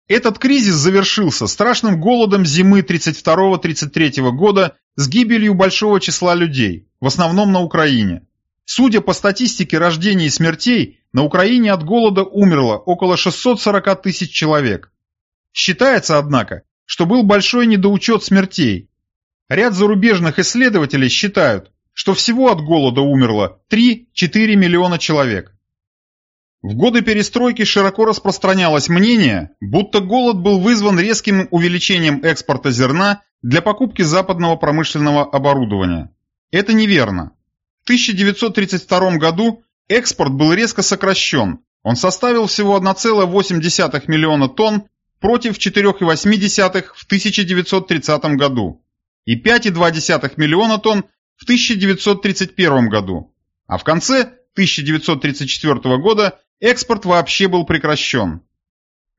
Этот кризис завершился страшным голодом зимы 32-33 года с гибелью большого числа людей, в основном на Украине. Судя по статистике рождений и смертей, на Украине от голода умерло около 640 тысяч человек. Считается, однако, что был большой недоучет смертей. Ряд зарубежных исследователей считают, что всего от голода умерло 3-4 миллиона человек. В годы перестройки широко распространялось мнение, будто голод был вызван резким увеличением экспорта зерна для покупки западного промышленного оборудования. Это неверно. В 1932 году экспорт был резко сокращен, он составил всего 1,8 миллиона тонн против 4,8 в 1930 году и 5,2 миллиона тонн в 1931 году, а в конце 1934 года экспорт вообще был прекращен.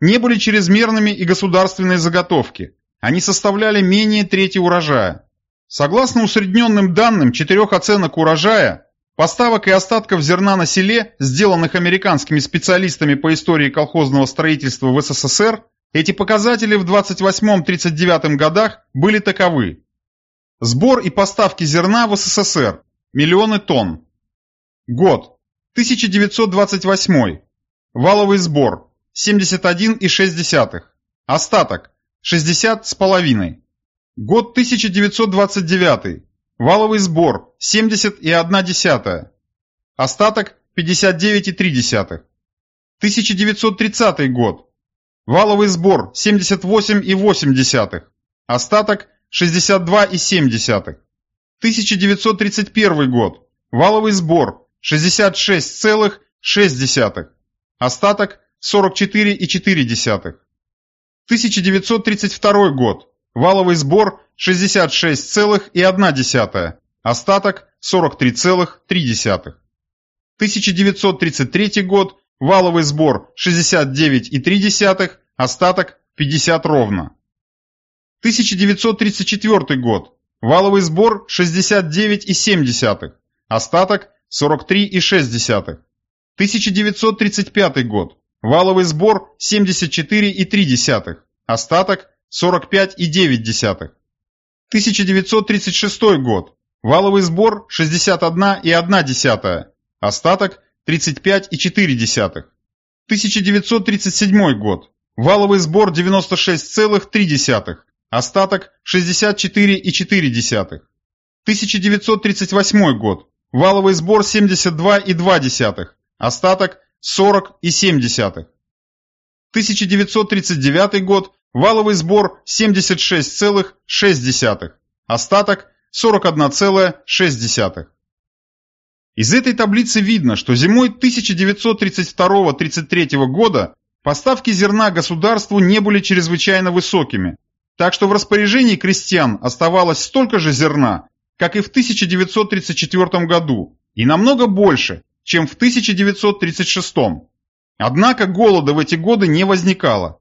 Не были чрезмерными и государственные заготовки, они составляли менее трети урожая. Согласно усредненным данным четырех оценок урожая, поставок и остатков зерна на селе, сделанных американскими специалистами по истории колхозного строительства в СССР, эти показатели в 28-39 годах были таковы. Сбор и поставки зерна в СССР – миллионы тонн. Год 1928. Валовый сбор 71,6. Остаток 60,5. Год 1929. Валовый сбор 70,1. Остаток 59,3. 1930 год. Валовый сбор 78,8. Остаток 62,7. 1931 год. Валовый сбор 66,6. Остаток 44,4. 1932 год. Валовый сбор 66,1. Остаток 43,3. 1933 год. Валовый сбор 69,3. Остаток 50 ровно. 1934 год. Валовый сбор 69,7. Остаток 43,6. 1935 год. Валовый сбор 74,3. Остаток 45,9. 1936 год. Валовый сбор 61,1. Остаток 35,4. 1937 год. Валовый сбор 96,3. Остаток 64,4. 1938 год. Валовый сбор 72,2. Остаток 40,7. 1939 год. Валовый сбор 76,6. Остаток 41,6. Из этой таблицы видно, что зимой 1932-33 года поставки зерна государству не были чрезвычайно высокими, так что в распоряжении крестьян оставалось столько же зерна, как и в 1934 году, и намного больше, чем в 1936. Однако голода в эти годы не возникало.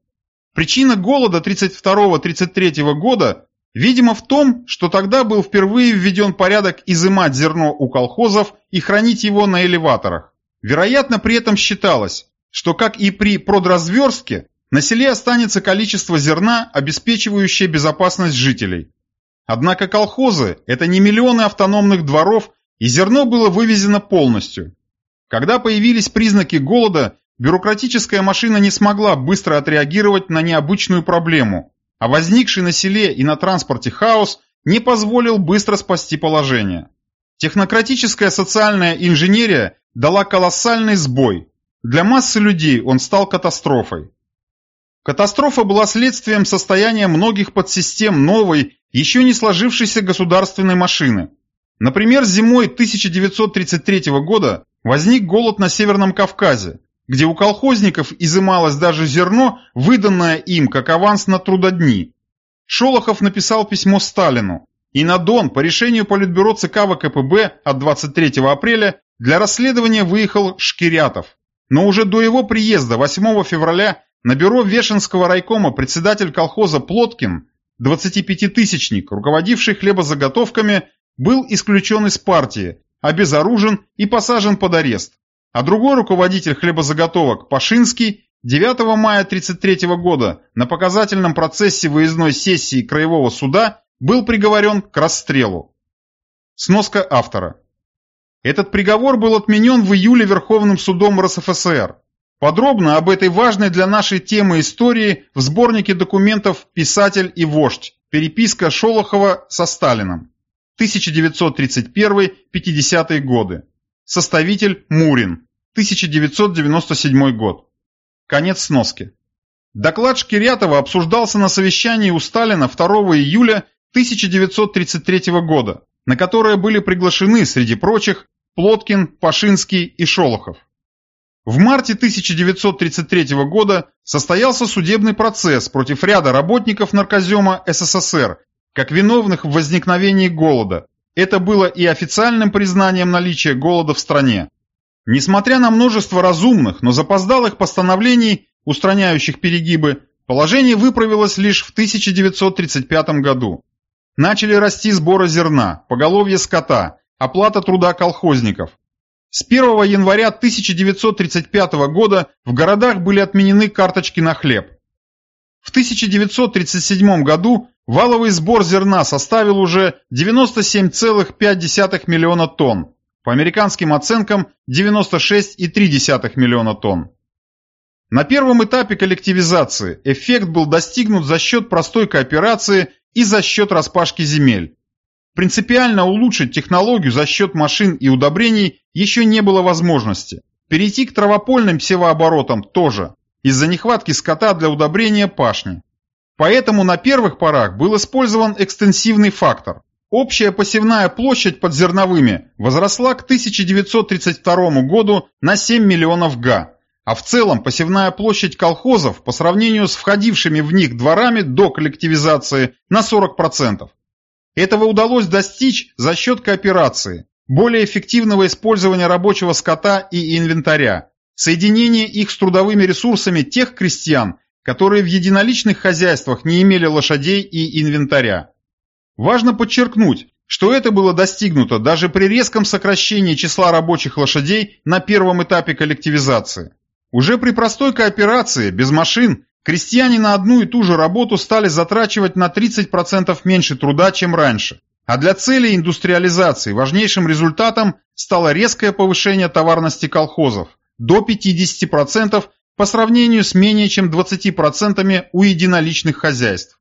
Причина голода 32-33 года, видимо, в том, что тогда был впервые введен порядок изымать зерно у колхозов и хранить его на элеваторах. Вероятно, при этом считалось, что, как и при продразверстке, на селе останется количество зерна, обеспечивающее безопасность жителей. Однако колхозы – это не миллионы автономных дворов, и зерно было вывезено полностью. Когда появились признаки голода, бюрократическая машина не смогла быстро отреагировать на необычную проблему, а возникший на селе и на транспорте хаос не позволил быстро спасти положение. Технократическая социальная инженерия дала колоссальный сбой. Для массы людей он стал катастрофой. Катастрофа была следствием состояния многих подсистем новой, еще не сложившейся государственной машины. Например, зимой 1933 года возник голод на Северном Кавказе, где у колхозников изымалось даже зерно, выданное им как аванс на трудодни. Шолохов написал письмо Сталину, и на Дон по решению Политбюро ЦК ВКПБ от 23 апреля для расследования выехал Шкирятов. Но уже до его приезда 8 февраля на бюро Вешенского райкома председатель колхоза Плоткин, 25-тысячник, руководивший хлебозаготовками, был исключен из партии, обезоружен и посажен под арест. А другой руководитель хлебозаготовок, Пашинский, 9 мая 1933 года на показательном процессе выездной сессии Краевого суда был приговорен к расстрелу. Сноска автора. Этот приговор был отменен в июле Верховным судом РСФСР. Подробно об этой важной для нашей темы истории в сборнике документов «Писатель и вождь. Переписка Шолохова со Сталином». 1931-50 годы. Составитель Мурин. 1997 год. Конец сноски. Доклад Шкирятова обсуждался на совещании у Сталина 2 июля 1933 года, на которое были приглашены, среди прочих, Плоткин, Пашинский и Шолохов. В марте 1933 года состоялся судебный процесс против ряда работников наркозема СССР, как виновных в возникновении голода. Это было и официальным признанием наличия голода в стране. Несмотря на множество разумных, но запоздалых постановлений, устраняющих перегибы, положение выправилось лишь в 1935 году. Начали расти сборы зерна, поголовье скота, оплата труда колхозников, с 1 января 1935 года в городах были отменены карточки на хлеб. В 1937 году валовый сбор зерна составил уже 97,5 миллиона тонн, по американским оценкам 96,3 миллиона тонн. На первом этапе коллективизации эффект был достигнут за счет простой кооперации и за счет распашки земель. Принципиально улучшить технологию за счет машин и удобрений еще не было возможности. Перейти к травопольным севооборотам тоже, из-за нехватки скота для удобрения пашни. Поэтому на первых порах был использован экстенсивный фактор. Общая посевная площадь под зерновыми возросла к 1932 году на 7 миллионов га, а в целом посевная площадь колхозов по сравнению с входившими в них дворами до коллективизации на 40%. Этого удалось достичь за счет кооперации, более эффективного использования рабочего скота и инвентаря, соединения их с трудовыми ресурсами тех крестьян, которые в единоличных хозяйствах не имели лошадей и инвентаря. Важно подчеркнуть, что это было достигнуто даже при резком сокращении числа рабочих лошадей на первом этапе коллективизации. Уже при простой кооперации, без машин, Крестьяне на одну и ту же работу стали затрачивать на 30% меньше труда, чем раньше. А для целей индустриализации важнейшим результатом стало резкое повышение товарности колхозов до 50% по сравнению с менее чем 20% у единоличных хозяйств.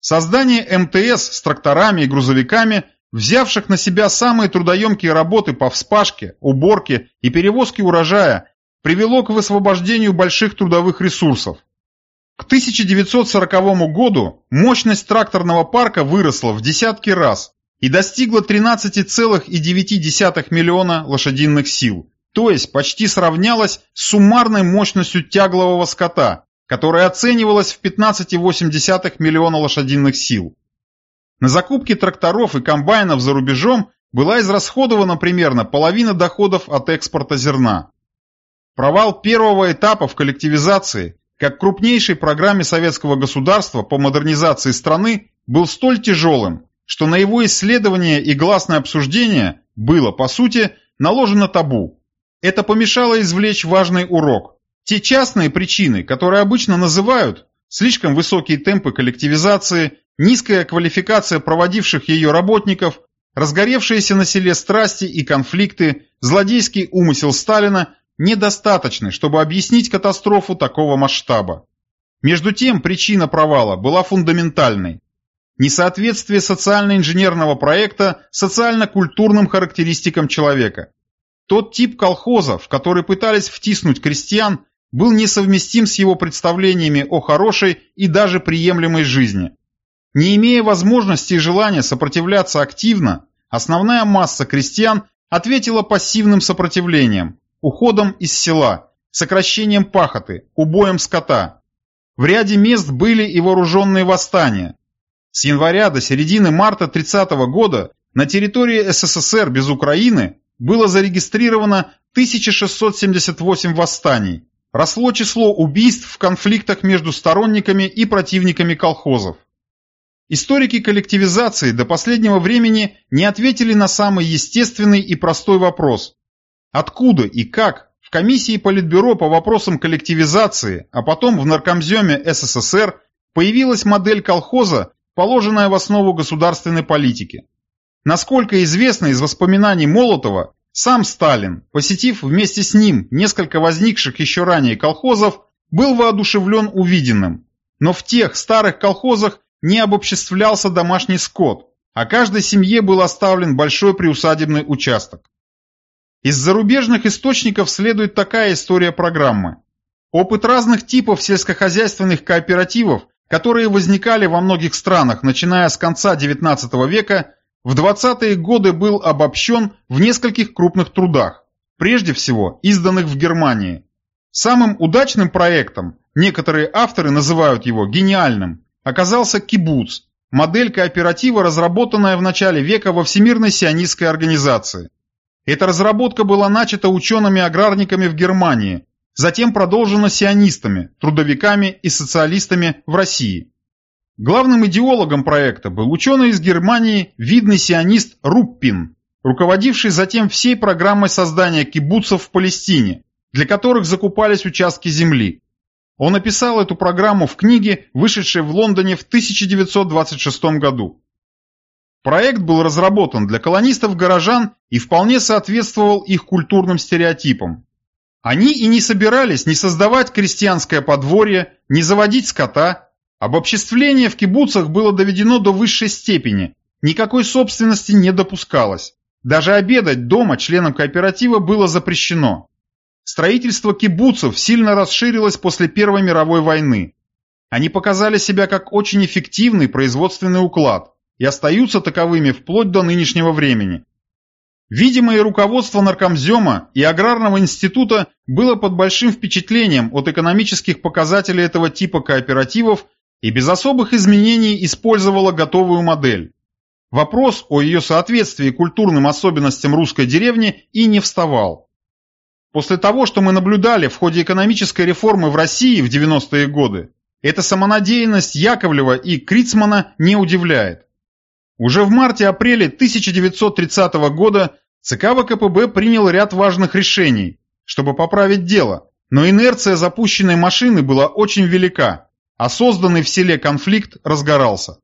Создание МТС с тракторами и грузовиками, взявших на себя самые трудоемкие работы по вспашке, уборке и перевозке урожая, привело к высвобождению больших трудовых ресурсов. К 1940 году мощность тракторного парка выросла в десятки раз и достигла 13,9 миллиона лошадиных сил, то есть почти сравнялась с суммарной мощностью тяглового скота, которая оценивалась в 15,8 миллиона лошадиных сил. На закупки тракторов и комбайнов за рубежом была израсходована примерно половина доходов от экспорта зерна. Провал первого этапа в коллективизации как крупнейшей программе советского государства по модернизации страны был столь тяжелым, что на его исследование и гласное обсуждение было, по сути, наложено табу. Это помешало извлечь важный урок. Те частные причины, которые обычно называют слишком высокие темпы коллективизации, низкая квалификация проводивших ее работников, разгоревшиеся на селе страсти и конфликты, злодейский умысел Сталина недостаточны, чтобы объяснить катастрофу такого масштаба. Между тем, причина провала была фундаментальной. Несоответствие социально-инженерного проекта социально-культурным характеристикам человека. Тот тип колхоза, в который пытались втиснуть крестьян, был несовместим с его представлениями о хорошей и даже приемлемой жизни. Не имея возможности и желания сопротивляться активно, основная масса крестьян ответила пассивным сопротивлением, уходом из села, сокращением пахоты, убоем скота. В ряде мест были и вооруженные восстания. С января до середины марта 30 года на территории СССР без Украины было зарегистрировано 1678 восстаний. Росло число убийств в конфликтах между сторонниками и противниками колхозов. Историки коллективизации до последнего времени не ответили на самый естественный и простой вопрос. Откуда и как в комиссии Политбюро по вопросам коллективизации, а потом в Наркомземе СССР появилась модель колхоза, положенная в основу государственной политики. Насколько известно из воспоминаний Молотова, сам Сталин, посетив вместе с ним несколько возникших еще ранее колхозов, был воодушевлен увиденным. Но в тех старых колхозах не обобществлялся домашний скот, а каждой семье был оставлен большой приусадебный участок. Из зарубежных источников следует такая история программы. Опыт разных типов сельскохозяйственных кооперативов, которые возникали во многих странах, начиная с конца XIX века, в 20-е годы был обобщен в нескольких крупных трудах, прежде всего изданных в Германии. Самым удачным проектом, некоторые авторы называют его гениальным, оказался кибуц, модель кооператива, разработанная в начале века во Всемирной сионистской организации. Эта разработка была начата учеными-аграрниками в Германии, затем продолжена сионистами, трудовиками и социалистами в России. Главным идеологом проекта был ученый из Германии, видный сионист Руппин, руководивший затем всей программой создания кибуцев в Палестине, для которых закупались участки земли. Он описал эту программу в книге, вышедшей в Лондоне в 1926 году. Проект был разработан для колонистов-горожан и вполне соответствовал их культурным стереотипам. Они и не собирались ни создавать крестьянское подворье, ни заводить скота, Обобществление в кибуцах было доведено до высшей степени, никакой собственности не допускалось. Даже обедать дома членам кооператива было запрещено. Строительство кибуцев сильно расширилось после Первой мировой войны. Они показали себя как очень эффективный производственный уклад и остаются таковыми вплоть до нынешнего времени. Видимое руководство наркомзема и аграрного института было под большим впечатлением от экономических показателей этого типа кооперативов и без особых изменений использовала готовую модель. Вопрос о ее соответствии культурным особенностям русской деревни и не вставал. После того, что мы наблюдали в ходе экономической реформы в России в 90-е годы, эта самонадеянность Яковлева и Крицмана не удивляет. Уже в марте-апреле 1930 года ЦК ВКПБ принял ряд важных решений, чтобы поправить дело, но инерция запущенной машины была очень велика, а созданный в селе конфликт разгорался.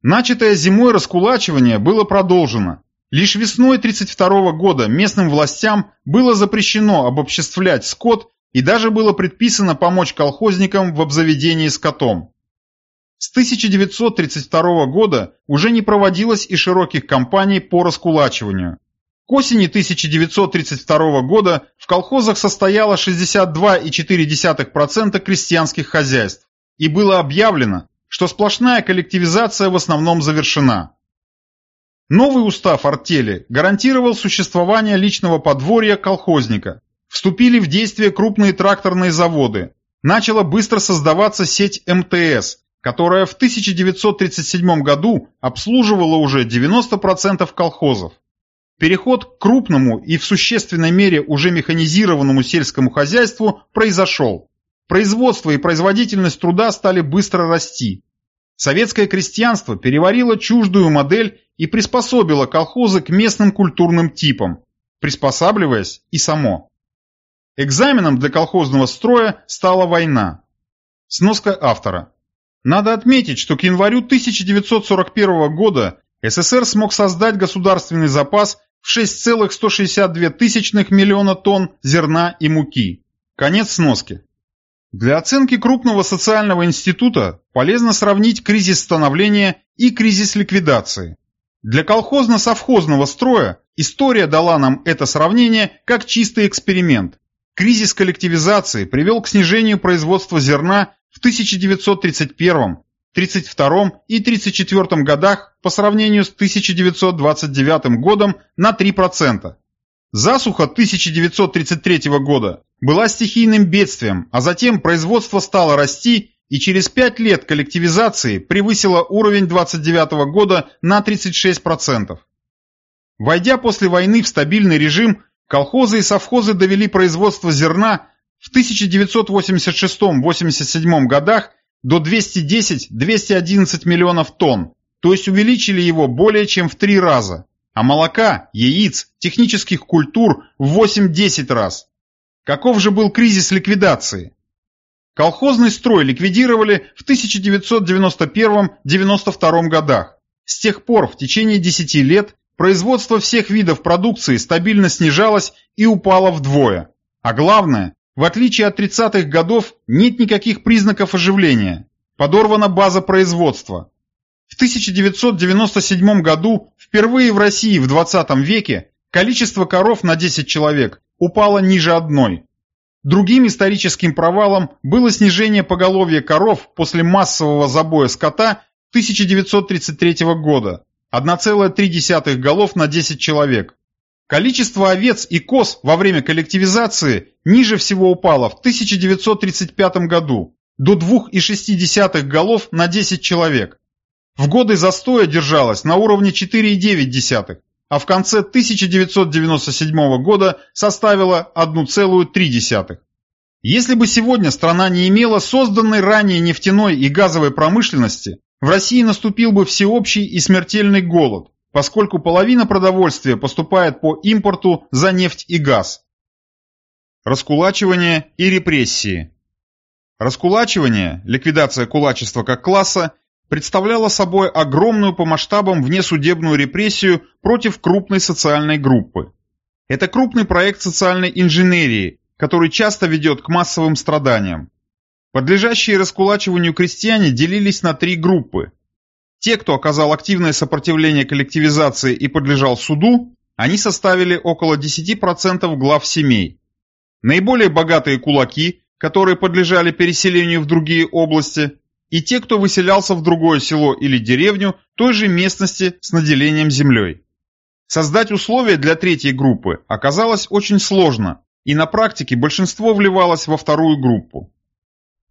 Начатое зимой раскулачивание было продолжено. Лишь весной 1932 года местным властям было запрещено обобществлять скот и даже было предписано помочь колхозникам в обзаведении скотом. С 1932 года уже не проводилось и широких кампаний по раскулачиванию. К осени 1932 года в колхозах состояло 62,4% крестьянских хозяйств и было объявлено, что сплошная коллективизация в основном завершена. Новый устав артели гарантировал существование личного подворья колхозника. Вступили в действие крупные тракторные заводы. Начала быстро создаваться сеть МТС, которая в 1937 году обслуживала уже 90% колхозов. Переход к крупному и в существенной мере уже механизированному сельскому хозяйству произошел. Производство и производительность труда стали быстро расти. Советское крестьянство переварило чуждую модель и приспособило колхозы к местным культурным типам, приспосабливаясь и само. Экзаменом для колхозного строя стала война. Сноска автора. Надо отметить, что к январю 1941 года СССР смог создать государственный запас в 6,162 миллиона тонн зерна и муки. Конец сноски. Для оценки крупного социального института полезно сравнить кризис становления и кризис ликвидации. Для колхозно-совхозного строя история дала нам это сравнение как чистый эксперимент. Кризис коллективизации привел к снижению производства зерна в 1931, 1932 и 1934 годах по сравнению с 1929 годом на 3%. Засуха 1933 года была стихийным бедствием, а затем производство стало расти и через 5 лет коллективизации превысила уровень 29 года на 36%. Войдя после войны в стабильный режим, колхозы и совхозы довели производство зерна в 1986-87 годах до 210-211 миллионов тонн, то есть увеличили его более чем в три раза, а молока, яиц, технических культур в 8-10 раз. Каков же был кризис ликвидации? Колхозный строй ликвидировали в 1991-92 годах. С тех пор в течение 10 лет производство всех видов продукции стабильно снижалось и упало вдвое. А главное, в отличие от 30-х годов, нет никаких признаков оживления. Подорвана база производства. В 1997 году, впервые в России в 20 веке, количество коров на 10 человек упало ниже одной. Другим историческим провалом было снижение поголовья коров после массового забоя скота 1933 года, 1,3 голов на 10 человек. Количество овец и коз во время коллективизации ниже всего упало в 1935 году до 2,6 голов на 10 человек. В годы застоя держалось на уровне 4,9, а в конце 1997 года составила 1,3. Если бы сегодня страна не имела созданной ранее нефтяной и газовой промышленности, в России наступил бы всеобщий и смертельный голод, поскольку половина продовольствия поступает по импорту за нефть и газ. Раскулачивание и репрессии. Раскулачивание, ликвидация кулачества как класса, представляло собой огромную по масштабам внесудебную репрессию против крупной социальной группы. Это крупный проект социальной инженерии, который часто ведет к массовым страданиям. Подлежащие раскулачиванию крестьяне делились на три группы. Те, кто оказал активное сопротивление коллективизации и подлежал суду, они составили около 10% глав семей. Наиболее богатые кулаки, которые подлежали переселению в другие области, и те, кто выселялся в другое село или деревню той же местности с наделением землей. Создать условия для третьей группы оказалось очень сложно, и на практике большинство вливалось во вторую группу.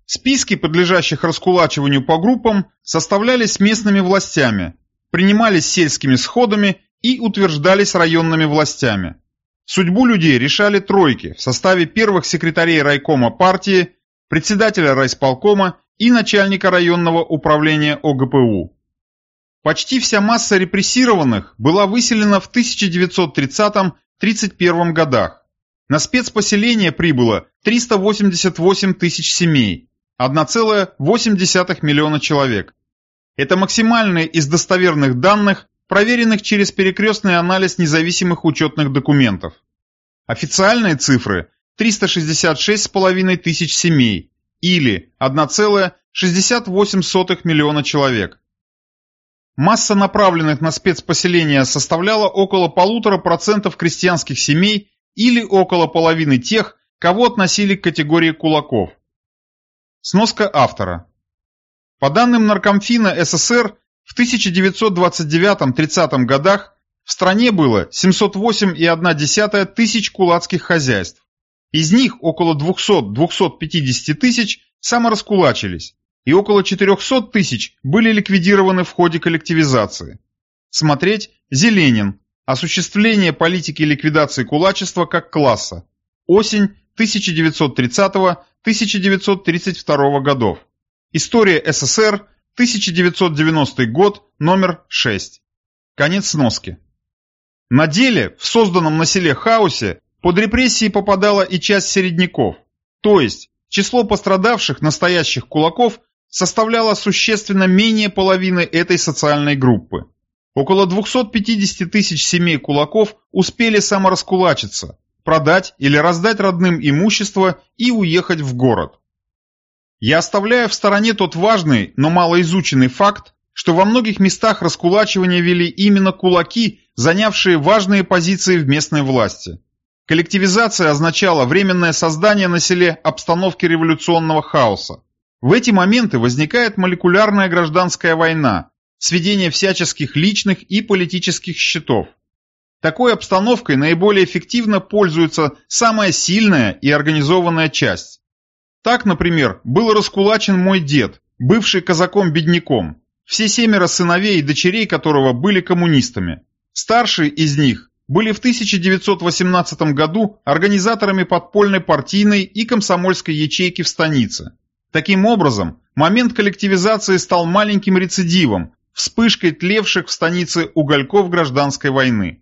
Списки подлежащих раскулачиванию по группам составлялись местными властями, принимались сельскими сходами и утверждались районными властями. Судьбу людей решали тройки в составе первых секретарей райкома партии, председателя райсполкома и начальника районного управления ОГПУ. Почти вся масса репрессированных была выселена в 1930-31 годах. На спецпоселение прибыло 388 тысяч семей, 1,8 миллиона человек. Это максимальные из достоверных данных, проверенных через перекрестный анализ независимых учетных документов. Официальные цифры – 366,5 тысяч семей или 1,68 миллиона человек. Масса направленных на спецпоселения составляла около полутора процентов крестьянских семей или около половины тех, кого относили к категории кулаков. Сноска автора. По данным Наркомфина СССР, в 1929-30 годах в стране было 708,1 тысяч кулацких хозяйств. Из них около 200-250 тысяч самораскулачились, и около 400 тысяч были ликвидированы в ходе коллективизации. Смотреть Зеленин. Осуществление политики ликвидации кулачества как класса. Осень 1930-1932 годов. История СССР, 1990 год, номер 6. Конец сноски. На деле, в созданном на селе хаосе, под репрессии попадала и часть середняков, то есть число пострадавших настоящих кулаков составляло существенно менее половины этой социальной группы. Около 250 тысяч семей кулаков успели самораскулачиться, продать или раздать родным имущество и уехать в город. Я оставляю в стороне тот важный, но малоизученный факт, что во многих местах раскулачивания вели именно кулаки, занявшие важные позиции в местной власти. Коллективизация означала временное создание на селе обстановки революционного хаоса. В эти моменты возникает молекулярная гражданская война, сведение всяческих личных и политических счетов. Такой обстановкой наиболее эффективно пользуется самая сильная и организованная часть. Так, например, был раскулачен мой дед, бывший казаком-бедняком, все семеро сыновей и дочерей которого были коммунистами. Старшие из них были в 1918 году организаторами подпольной партийной и комсомольской ячейки в станице. Таким образом, момент коллективизации стал маленьким рецидивом, вспышкой тлевших в станице угольков гражданской войны.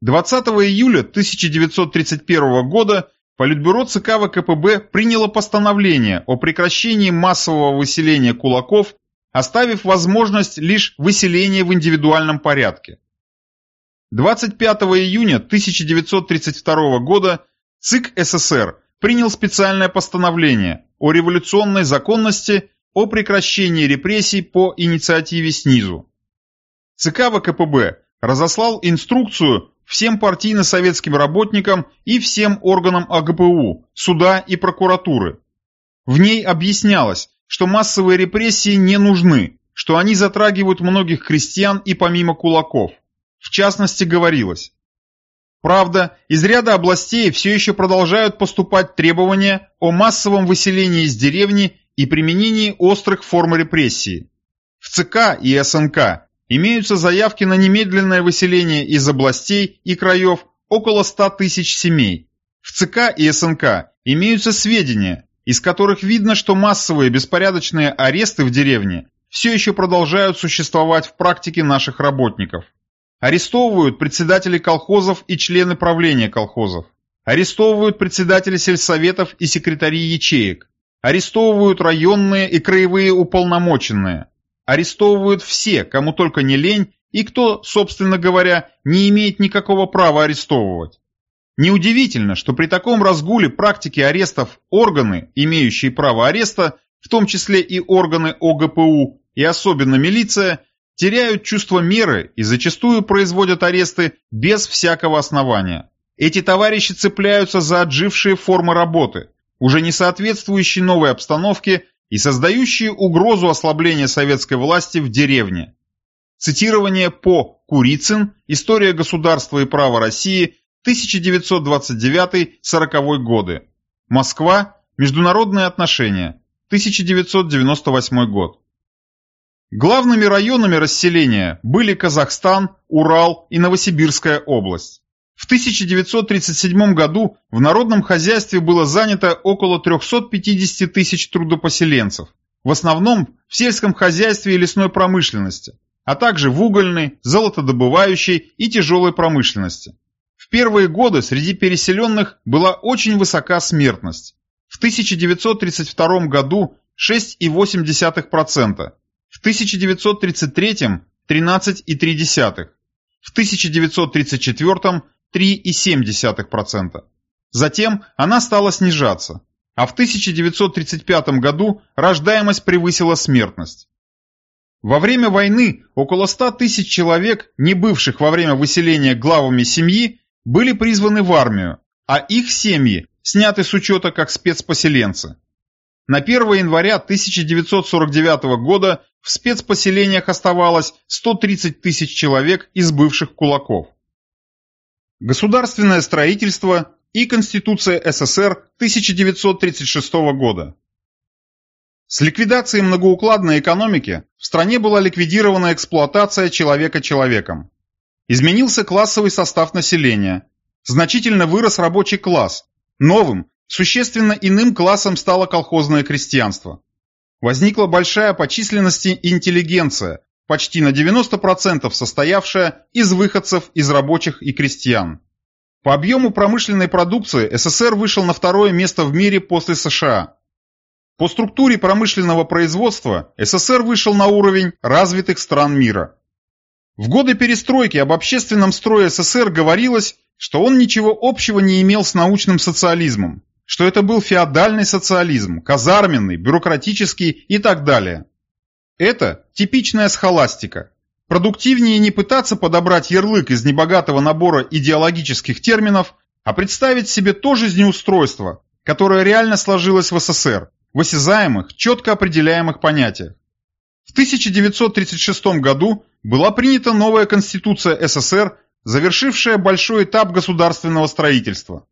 20 июля 1931 года Политбюро ЦК ВКПБ приняло постановление о прекращении массового выселения кулаков, оставив возможность лишь выселения в индивидуальном порядке. 25 июня 1932 года ЦИК СССР принял специальное постановление о революционной законности о прекращении репрессий по инициативе снизу. ЦК ВКПБ разослал инструкцию всем партийно-советским работникам и всем органам АГПУ, суда и прокуратуры. В ней объяснялось, что массовые репрессии не нужны, что они затрагивают многих крестьян и помимо кулаков. В частности, говорилось. Правда, из ряда областей все еще продолжают поступать требования о массовом выселении из деревни и применении острых форм репрессии. В ЦК и СНК имеются заявки на немедленное выселение из областей и краев около 100 тысяч семей. В ЦК и СНК имеются сведения, из которых видно, что массовые беспорядочные аресты в деревне все еще продолжают существовать в практике наших работников. Арестовывают председателей колхозов и члены правления колхозов. Арестовывают председателей сельсоветов и секретарей ячеек. Арестовывают районные и краевые уполномоченные. Арестовывают все, кому только не лень, и кто, собственно говоря, не имеет никакого права арестовывать. Неудивительно, что при таком разгуле практики арестов органы, имеющие право ареста, в том числе и органы ОГПУ, и особенно милиция, теряют чувство меры и зачастую производят аресты без всякого основания. Эти товарищи цепляются за отжившие формы работы, уже не соответствующие новой обстановке и создающие угрозу ослабления советской власти в деревне. Цитирование по Курицын «История государства и права России», 1929-40 годы. Москва. Международные отношения. 1998 год. Главными районами расселения были Казахстан, Урал и Новосибирская область. В 1937 году в народном хозяйстве было занято около 350 тысяч трудопоселенцев, в основном в сельском хозяйстве и лесной промышленности, а также в угольной, золотодобывающей и тяжелой промышленности. В первые годы среди переселенных была очень высока смертность. В 1932 году 6,8%, в 1933 – 13,3%, в 1934 – 3,7%. Затем она стала снижаться, а в 1935 году рождаемость превысила смертность. Во время войны около 100 тысяч человек, не бывших во время выселения главами семьи, были призваны в армию, а их семьи сняты с учета как спецпоселенцы. На 1 января 1949 года в спецпоселениях оставалось 130 тысяч человек из бывших кулаков. Государственное строительство и Конституция СССР 1936 года. С ликвидацией многоукладной экономики в стране была ликвидирована эксплуатация человека человеком. Изменился классовый состав населения. Значительно вырос рабочий класс. Новым, существенно иным классом стало колхозное крестьянство. Возникла большая по численности интеллигенция, почти на 90% состоявшая из выходцев из рабочих и крестьян. По объему промышленной продукции СССР вышел на второе место в мире после США. По структуре промышленного производства СССР вышел на уровень развитых стран мира. В годы перестройки об общественном строе СССР говорилось, что он ничего общего не имел с научным социализмом, что это был феодальный социализм, казарменный, бюрократический и так далее. Это типичная схоластика. Продуктивнее не пытаться подобрать ярлык из небогатого набора идеологических терминов, а представить себе то жизнеустройство, которое реально сложилось в СССР, в осязаемых, четко определяемых понятиях. В 1936 году была принята новая Конституция СССР, завершившая большой этап государственного строительства.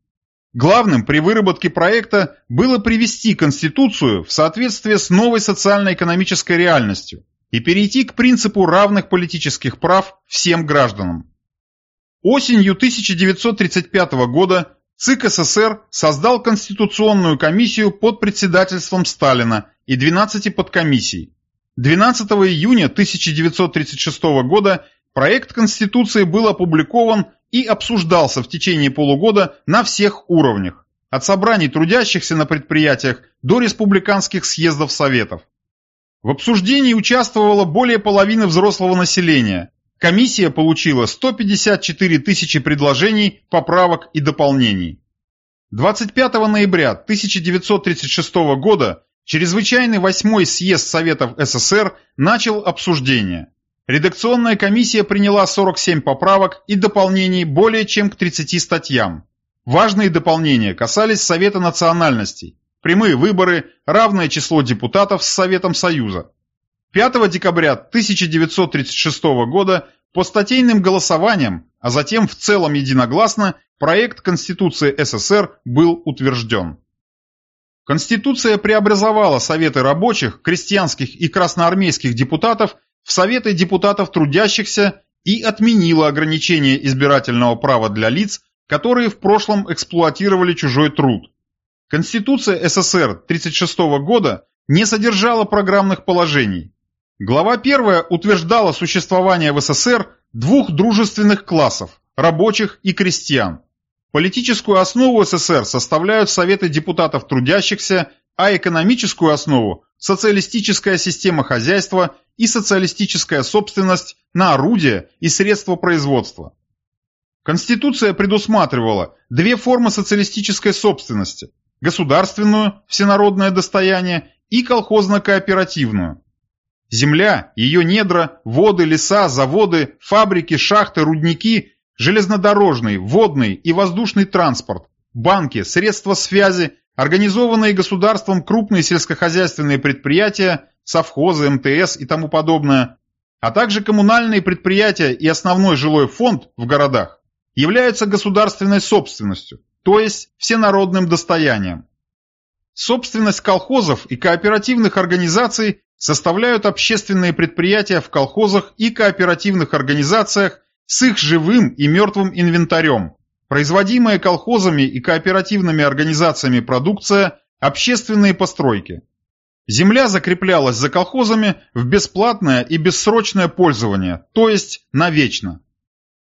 Главным при выработке проекта было привести Конституцию в соответствие с новой социально-экономической реальностью и перейти к принципу равных политических прав всем гражданам. Осенью 1935 года ЦИК СССр создал Конституционную комиссию под председательством Сталина и 12 подкомиссий. 12 июня 1936 года проект Конституции был опубликован и обсуждался в течение полугода на всех уровнях, от собраний трудящихся на предприятиях до республиканских съездов Советов. В обсуждении участвовало более половины взрослого населения. Комиссия получила 154 тысячи предложений, поправок и дополнений. 25 ноября 1936 года Чрезвычайный восьмой съезд Советов СССр начал обсуждение. Редакционная комиссия приняла 47 поправок и дополнений более чем к 30 статьям. Важные дополнения касались Совета национальностей, прямые выборы, равное число депутатов с Советом Союза. 5 декабря 1936 года по статейным голосованиям, а затем в целом единогласно, проект Конституции СССР был утвержден. Конституция преобразовала Советы рабочих, крестьянских и красноармейских депутатов в Советы депутатов трудящихся и отменила ограничение избирательного права для лиц, которые в прошлом эксплуатировали чужой труд. Конституция СССР 1936 года не содержала программных положений. Глава 1 утверждала существование в СССР двух дружественных классов – рабочих и крестьян. Политическую основу СССР составляют Советы депутатов трудящихся, а экономическую основу – социалистическая система хозяйства и социалистическая собственность на орудия и средства производства. Конституция предусматривала две формы социалистической собственности – государственную, всенародное достояние, и колхозно-кооперативную. Земля, ее недра, воды, леса, заводы, фабрики, шахты, рудники, железнодорожный, водный и воздушный транспорт, банки, средства связи, организованные государством крупные сельскохозяйственные предприятия, совхозы, МТС и тому подобное, а также коммунальные предприятия и основной жилой фонд в городах, являются государственной собственностью, то есть всенародным достоянием. Собственность колхозов и кооперативных организаций составляют общественные предприятия в колхозах и кооперативных организациях с их живым и мертвым инвентарем, производимая колхозами и кооперативными организациями продукция, общественные постройки. Земля закреплялась за колхозами в бесплатное и бессрочное пользование, то есть навечно.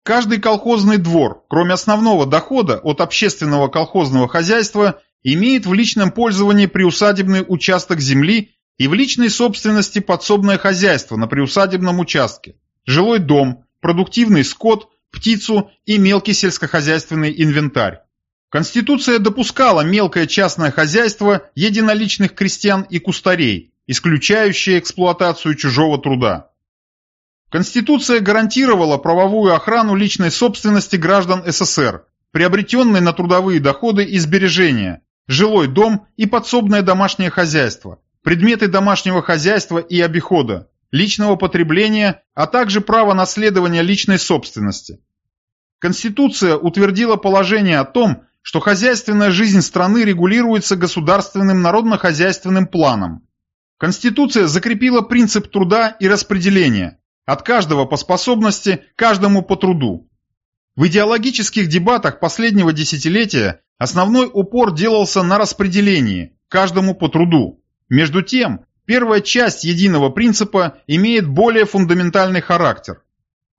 Каждый колхозный двор, кроме основного дохода от общественного колхозного хозяйства, имеет в личном пользовании приусадебный участок земли и в личной собственности подсобное хозяйство на приусадебном участке, жилой дом, продуктивный скот, птицу и мелкий сельскохозяйственный инвентарь. Конституция допускала мелкое частное хозяйство единоличных крестьян и кустарей, исключающее эксплуатацию чужого труда. Конституция гарантировала правовую охрану личной собственности граждан СССР, приобретенной на трудовые доходы и сбережения, жилой дом и подсобное домашнее хозяйство, предметы домашнего хозяйства и обихода, личного потребления, а также право наследования личной собственности. Конституция утвердила положение о том, что хозяйственная жизнь страны регулируется государственным народно-хозяйственным планом. Конституция закрепила принцип труда и распределения, от каждого по способности, каждому по труду. В идеологических дебатах последнего десятилетия основной упор делался на распределении, каждому по труду. Между тем, Первая часть единого принципа имеет более фундаментальный характер.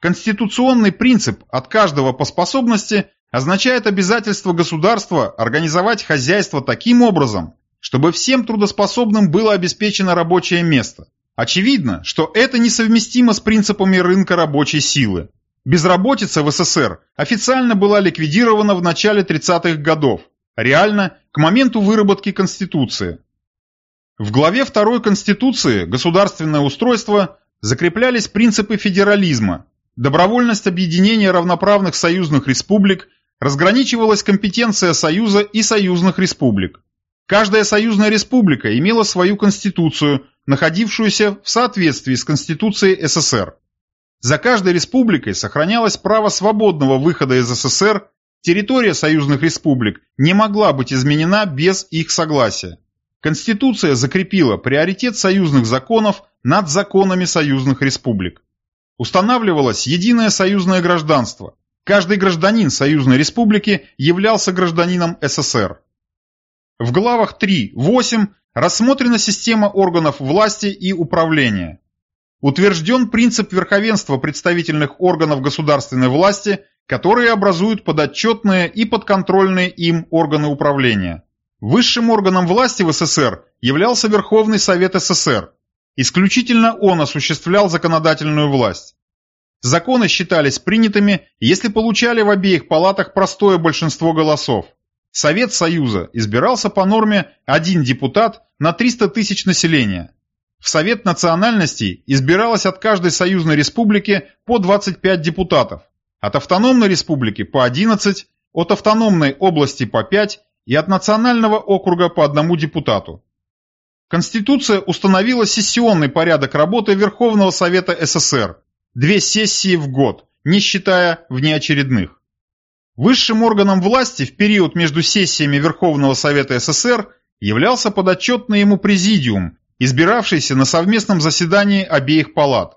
Конституционный принцип от каждого по способности означает обязательство государства организовать хозяйство таким образом, чтобы всем трудоспособным было обеспечено рабочее место. Очевидно, что это несовместимо с принципами рынка рабочей силы. Безработица в СССР официально была ликвидирована в начале 30-х годов, реально к моменту выработки Конституции. В главе 2 Конституции «Государственное устройство» закреплялись принципы федерализма, добровольность объединения равноправных союзных республик, разграничивалась компетенция Союза и союзных республик. Каждая союзная республика имела свою конституцию, находившуюся в соответствии с Конституцией СССР. За каждой республикой сохранялось право свободного выхода из СССР, территория союзных республик не могла быть изменена без их согласия. Конституция закрепила приоритет союзных законов над законами союзных республик. Устанавливалось единое союзное гражданство. Каждый гражданин союзной республики являлся гражданином СССР. В главах 3-8 рассмотрена система органов власти и управления. Утвержден принцип верховенства представительных органов государственной власти, которые образуют подотчетные и подконтрольные им органы управления. Высшим органом власти в СССР являлся Верховный Совет СССР. Исключительно он осуществлял законодательную власть. Законы считались принятыми, если получали в обеих палатах простое большинство голосов. Совет Союза избирался по норме один депутат на 300 тысяч населения. В Совет национальностей избиралось от каждой союзной республики по 25 депутатов, от автономной республики по 11, от автономной области по 5 и от национального округа по одному депутату. Конституция установила сессионный порядок работы Верховного Совета СССр, две сессии в год, не считая внеочередных. Высшим органом власти в период между сессиями Верховного Совета СССр являлся подотчетный ему президиум, избиравшийся на совместном заседании обеих палат.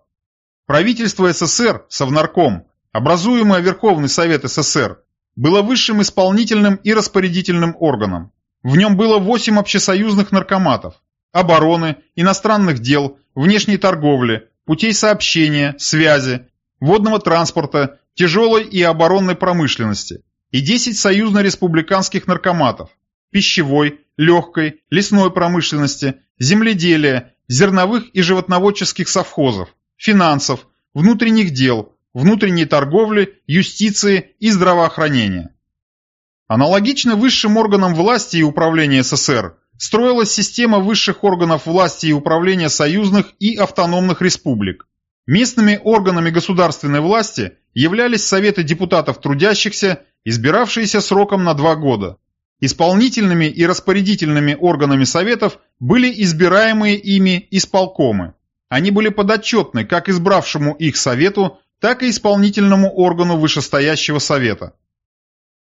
Правительство СССР, Совнарком, образуемое Верховный Совет СССр, было высшим исполнительным и распорядительным органом. В нем было 8 общесоюзных наркоматов – обороны, иностранных дел, внешней торговли, путей сообщения, связи, водного транспорта, тяжелой и оборонной промышленности и 10 союзно-республиканских наркоматов – пищевой, легкой, лесной промышленности, земледелия, зерновых и животноводческих совхозов, финансов, внутренних дел, внутренней торговли, юстиции и здравоохранения. Аналогично высшим органам власти и управления СССР строилась система высших органов власти и управления союзных и автономных республик. Местными органами государственной власти являлись Советы депутатов трудящихся, избиравшиеся сроком на два года. Исполнительными и распорядительными органами Советов были избираемые ими исполкомы. Они были подотчетны как избравшему их Совету, так и исполнительному органу вышестоящего Совета.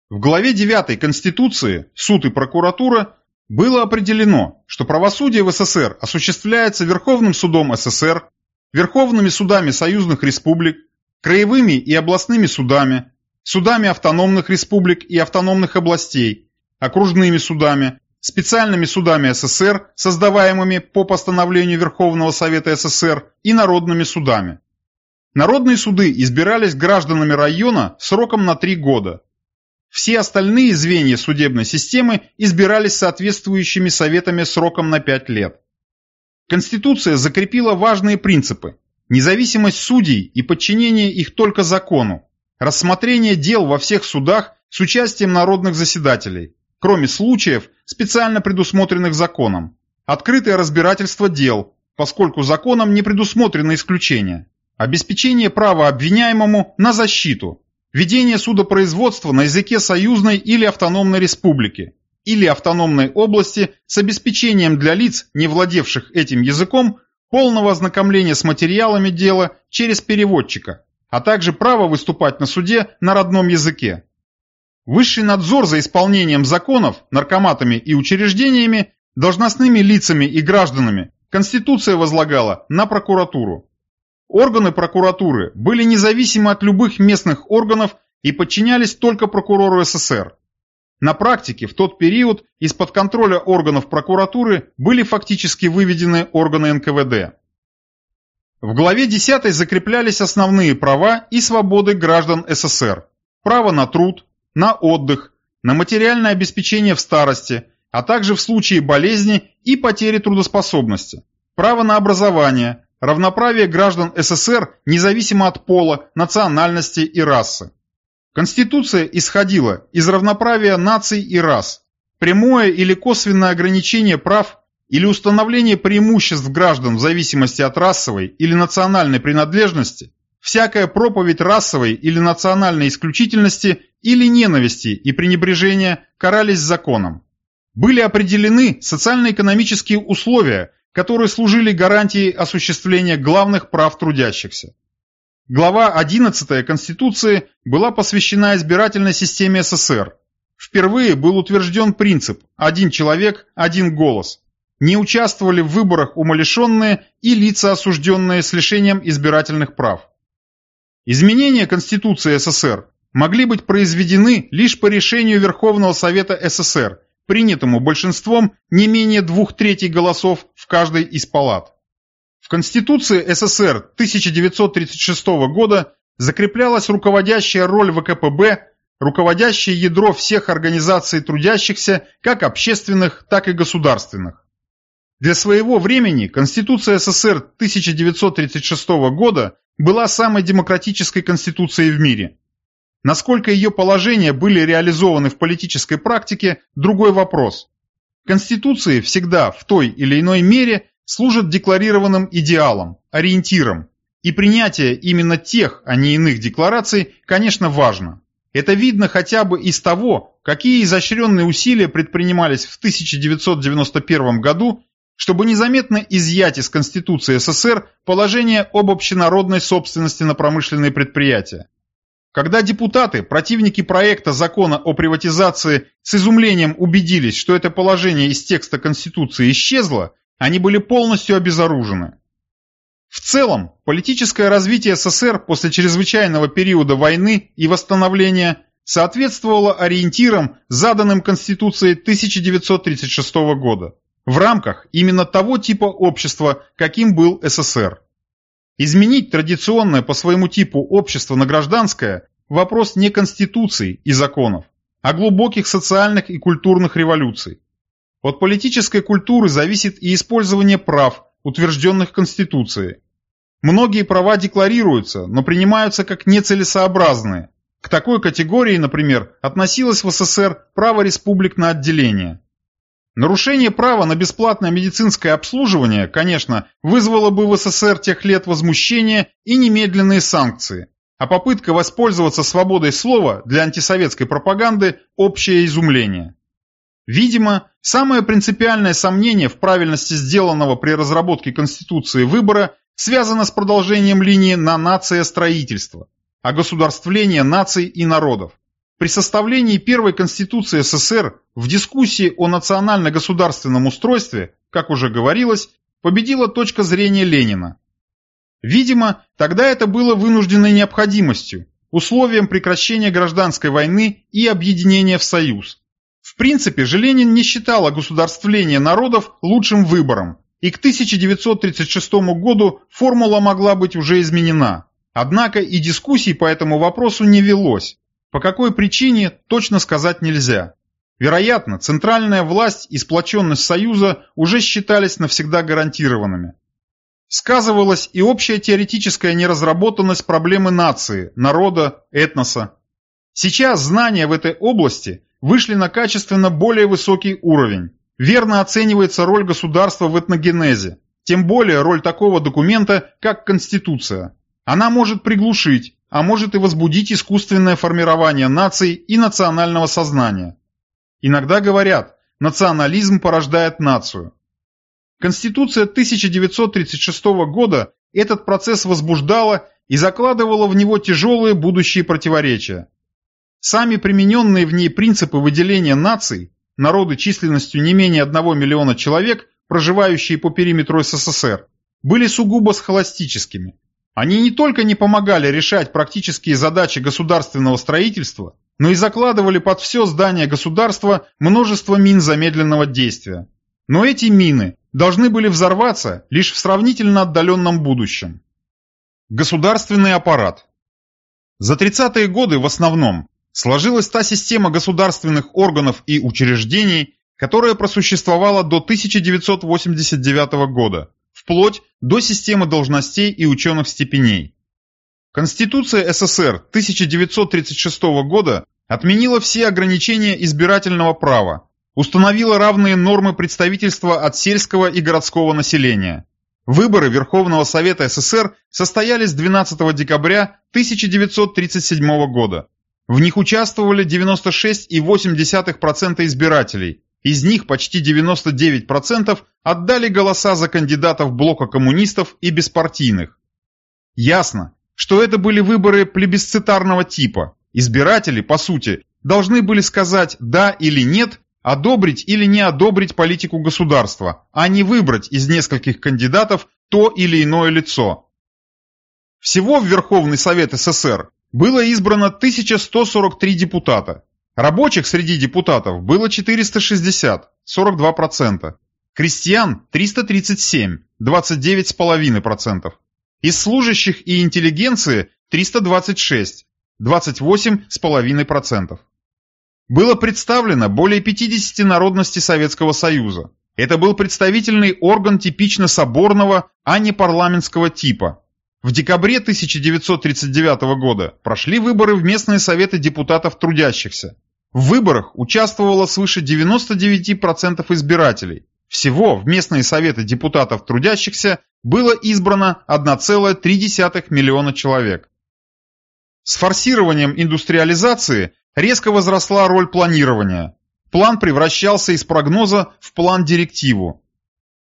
В главе 9 Конституции «Суд и прокуратура» было определено, что правосудие в СССР осуществляется Верховным судом СССР, Верховными судами союзных республик, краевыми и областными судами, судами автономных республик и автономных областей, окружными судами, специальными судами СССР, создаваемыми по постановлению Верховного Совета СССР и народными судами. Народные суды избирались гражданами района сроком на три года. Все остальные звенья судебной системы избирались соответствующими советами сроком на пять лет. Конституция закрепила важные принципы. Независимость судей и подчинение их только закону. Рассмотрение дел во всех судах с участием народных заседателей, кроме случаев, специально предусмотренных законом. Открытое разбирательство дел, поскольку законом не предусмотрено исключение. Обеспечение права обвиняемому на защиту. Ведение судопроизводства на языке союзной или автономной республики или автономной области с обеспечением для лиц, не владевших этим языком, полного ознакомления с материалами дела через переводчика, а также право выступать на суде на родном языке. Высший надзор за исполнением законов наркоматами и учреждениями, должностными лицами и гражданами Конституция возлагала на прокуратуру. Органы прокуратуры были независимы от любых местных органов и подчинялись только прокурору СССР. На практике в тот период из-под контроля органов прокуратуры были фактически выведены органы НКВД. В главе 10 закреплялись основные права и свободы граждан СССР. Право на труд, на отдых, на материальное обеспечение в старости, а также в случае болезни и потери трудоспособности. Право на образование, равноправие граждан СССР независимо от пола, национальности и расы. Конституция исходила из равноправия наций и рас. Прямое или косвенное ограничение прав или установление преимуществ граждан в зависимости от расовой или национальной принадлежности, всякая проповедь расовой или национальной исключительности или ненависти и пренебрежения карались законом. Были определены социально-экономические условия, которые служили гарантией осуществления главных прав трудящихся. Глава 11 Конституции была посвящена избирательной системе СССР. Впервые был утвержден принцип «один человек, один голос». Не участвовали в выборах умалишенные и лица, осужденные с лишением избирательных прав. Изменения Конституции СССР могли быть произведены лишь по решению Верховного Совета СССР, принятому большинством не менее двух третей голосов в каждой из палат. В Конституции СССР 1936 года закреплялась руководящая роль ВКПБ, руководящее ядро всех организаций трудящихся, как общественных, так и государственных. Для своего времени Конституция СССР 1936 года была самой демократической конституцией в мире. Насколько ее положения были реализованы в политической практике – другой вопрос. Конституции всегда в той или иной мере служат декларированным идеалом, ориентиром, и принятие именно тех, а не иных деклараций, конечно, важно. Это видно хотя бы из того, какие изощренные усилия предпринимались в 1991 году, чтобы незаметно изъять из Конституции СССР положение об общенародной собственности на промышленные предприятия. Когда депутаты, противники проекта закона о приватизации, с изумлением убедились, что это положение из текста Конституции исчезло, они были полностью обезоружены. В целом, политическое развитие СССР после чрезвычайного периода войны и восстановления соответствовало ориентирам, заданным Конституцией 1936 года, в рамках именно того типа общества, каким был СССР. Изменить традиционное по своему типу общество на гражданское – вопрос не Конституции и законов, а глубоких социальных и культурных революций. От политической культуры зависит и использование прав, утвержденных Конституцией. Многие права декларируются, но принимаются как нецелесообразные. К такой категории, например, относилось в СССР право республик на отделение. Нарушение права на бесплатное медицинское обслуживание, конечно, вызвало бы в СССР тех лет возмущение и немедленные санкции, а попытка воспользоваться свободой слова для антисоветской пропаганды – общее изумление. Видимо, самое принципиальное сомнение в правильности сделанного при разработке Конституции выбора связано с продолжением линии на нация-строительство, огосударствление наций и народов. При составлении первой Конституции СССР в дискуссии о национально-государственном устройстве, как уже говорилось, победила точка зрения Ленина. Видимо, тогда это было вынужденной необходимостью, условием прекращения гражданской войны и объединения в союз, в принципе же Ленин не считал огосударствление народов лучшим выбором, и к 1936 году формула могла быть уже изменена. Однако и дискуссий по этому вопросу не велось. По какой причине, точно сказать нельзя. Вероятно, центральная власть и сплоченность Союза уже считались навсегда гарантированными. Сказывалась и общая теоретическая неразработанность проблемы нации, народа, этноса. Сейчас знания в этой области вышли на качественно более высокий уровень. Верно оценивается роль государства в этногенезе, тем более роль такого документа, как Конституция. Она может приглушить, а может и возбудить искусственное формирование наций и национального сознания. Иногда говорят, национализм порождает нацию. Конституция 1936 года этот процесс возбуждала и закладывала в него тяжелые будущие противоречия. Сами примененные в ней принципы выделения наций, народы численностью не менее 1 миллиона человек, проживающие по периметру СССР, были сугубо схоластическими. Они не только не помогали решать практические задачи государственного строительства, но и закладывали под все здание государства множество мин замедленного действия. Но эти мины должны были взорваться лишь в сравнительно отдаленном будущем. Государственный аппарат. За 30-е годы в основном сложилась та система государственных органов и учреждений, которая просуществовала до 1989 года, вплоть до системы должностей и ученых степеней. Конституция СССР 1936 года отменила все ограничения избирательного права, установила равные нормы представительства от сельского и городского населения. Выборы Верховного Совета СССР состоялись 12 декабря 1937 года. В них участвовали 96,8% избирателей, из них почти 99% отдали голоса за кандидатов блока коммунистов и беспартийных. Ясно, что это были выборы плебисцитарного типа. Избиратели, по сути, должны были сказать «да» или «нет», одобрить или не одобрить политику государства, а не выбрать из нескольких кандидатов то или иное лицо. Всего в Верховный Совет СССР было избрано 1143 депутата. Рабочих среди депутатов было 460, 42%. Крестьян – 337, 29,5%. Из служащих и интеллигенции – 326, 28,5%. Было представлено более 50 народностей Советского Союза. Это был представительный орган типично соборного, а не парламентского типа. В декабре 1939 года прошли выборы в местные советы депутатов трудящихся. В выборах участвовало свыше 99% избирателей. Всего в местные советы депутатов трудящихся было избрано 1,3 миллиона человек. С форсированием индустриализации резко возросла роль планирования. План превращался из прогноза в план-директиву.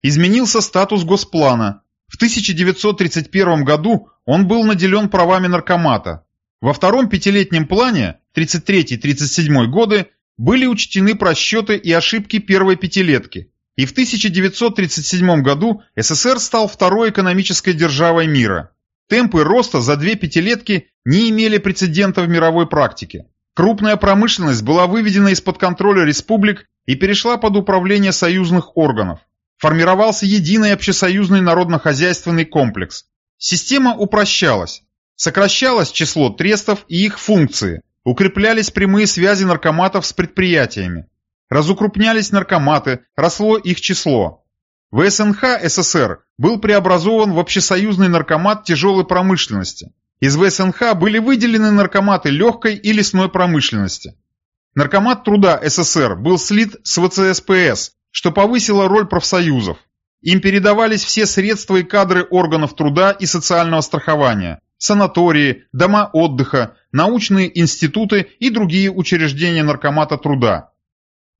Изменился статус госплана. В 1931 году он был наделен правами наркомата. Во втором пятилетнем плане 33-37 годы были учтены просчеты и ошибки первой пятилетки. И в 1937 году СССР стал второй экономической державой мира. Темпы роста за две пятилетки не имели прецедента в мировой практике. Крупная промышленность была выведена из-под контроля республик и перешла под управление союзных органов. Формировался единый общесоюзный народно-хозяйственный комплекс. Система упрощалась. Сокращалось число трестов и их функции. Укреплялись прямые связи наркоматов с предприятиями. Разукрупнялись наркоматы, росло их число. В СНХ СССР был преобразован в общесоюзный наркомат тяжелой промышленности. Из ВСНХ были выделены наркоматы легкой и лесной промышленности. Наркомат труда СССР был слит с ВЦСПС, что повысило роль профсоюзов. Им передавались все средства и кадры органов труда и социального страхования, санатории, дома отдыха, научные институты и другие учреждения наркомата труда.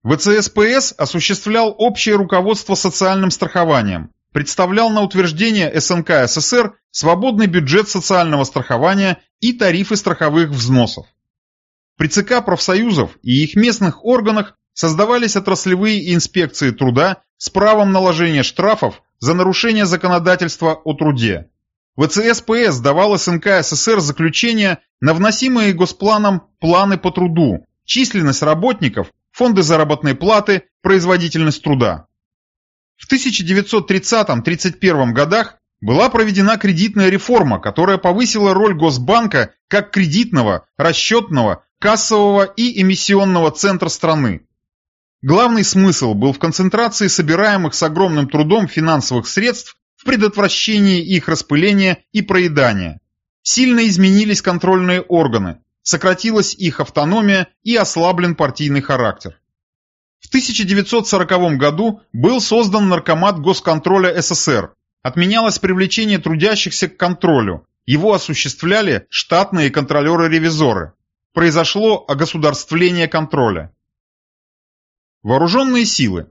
ВЦСПС осуществлял общее руководство социальным страхованием, представлял на утверждение СНК СССР свободный бюджет социального страхования и тарифы страховых взносов. При ЦК профсоюзов и их местных органах создавались отраслевые инспекции труда с правом наложения штрафов за нарушение законодательства о труде. ВЦСПС давал СНК СССР заключения на вносимые госпланом планы по труду, численность работников, фонды заработной платы, производительность труда. В 1930-31 годах была проведена кредитная реформа, которая повысила роль Госбанка как кредитного, расчетного, кассового и эмиссионного центра страны. Главный смысл был в концентрации собираемых с огромным трудом финансовых средств предотвращении их распыления и проедания. Сильно изменились контрольные органы, сократилась их автономия и ослаблен партийный характер. В 1940 году был создан Наркомат госконтроля СССР. Отменялось привлечение трудящихся к контролю. Его осуществляли штатные контролеры-ревизоры. Произошло огосударствление контроля. Вооруженные силы.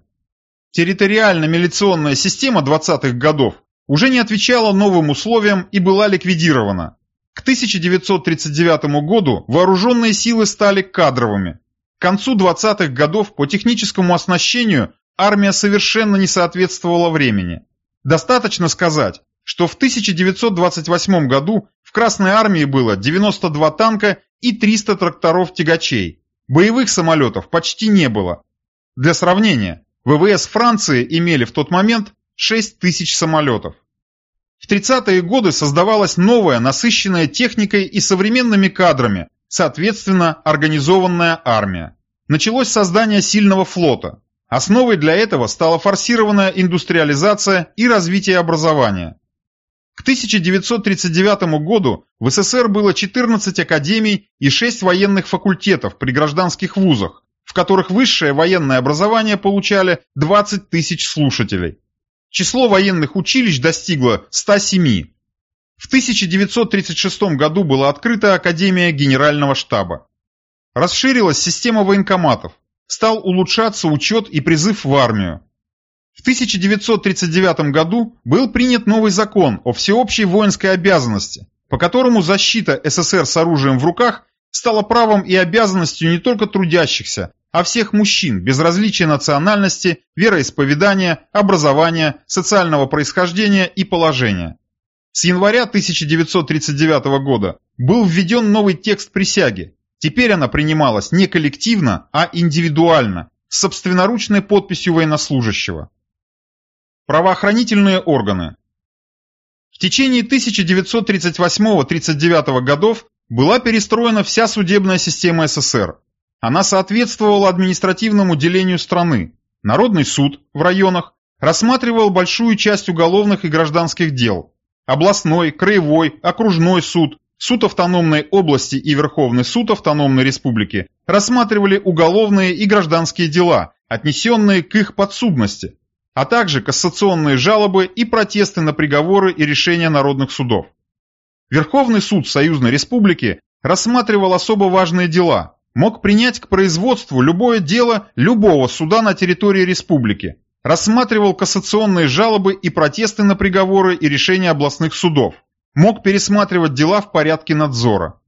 Территориально-милиционная система 20-х годов уже не отвечала новым условиям и была ликвидирована. К 1939 году вооруженные силы стали кадровыми, к концу 20-х годов по техническому оснащению армия совершенно не соответствовала времени. Достаточно сказать, что в 1928 году в Красной армии было 92 танка и 300 тракторов-тягачей. Боевых самолетов почти не было. Для сравнения, ВВС Франции имели в тот момент 6 тысяч самолетов. В 30-е годы создавалась новая, насыщенная техникой и современными кадрами, Соответственно, организованная армия. Началось создание сильного флота. Основой для этого стала форсированная индустриализация и развитие образования. К 1939 году в СССР было 14 академий и 6 военных факультетов при гражданских вузах, в которых высшее военное образование получали 20 тысяч слушателей. Число военных училищ достигло 107, в 1936 году была открыта Академия Генерального штаба. Расширилась система военкоматов, стал улучшаться учет и призыв в армию. В 1939 году был принят новый закон о всеобщей воинской обязанности, по которому защита СССР с оружием в руках стала правом и обязанностью не только трудящихся, а всех мужчин, без различия национальности, вероисповедания, образования, социального происхождения и положения. С января 1939 года был введен новый текст присяги. Теперь она принималась не коллективно, а индивидуально, с собственноручной подписью военнослужащего. Правоохранительные органы. В течение 1938-39 годов была перестроена вся судебная система СССР. Она соответствовала административному делению страны. Народный суд в районах рассматривал большую часть уголовных и гражданских дел. Областной, краевой, окружной суд, суд автономной области и Верховный суд автономной республики рассматривали уголовные и гражданские дела, отнесенные к их подсудности, а также кассационные жалобы и протесты на приговоры и решения народных судов. Верховный суд Союзной Республики рассматривал особо важные дела, мог принять к производству любое дело любого суда на территории республики, рассматривал кассационные жалобы и протесты на приговоры и решения областных судов, мог пересматривать дела в порядке надзора.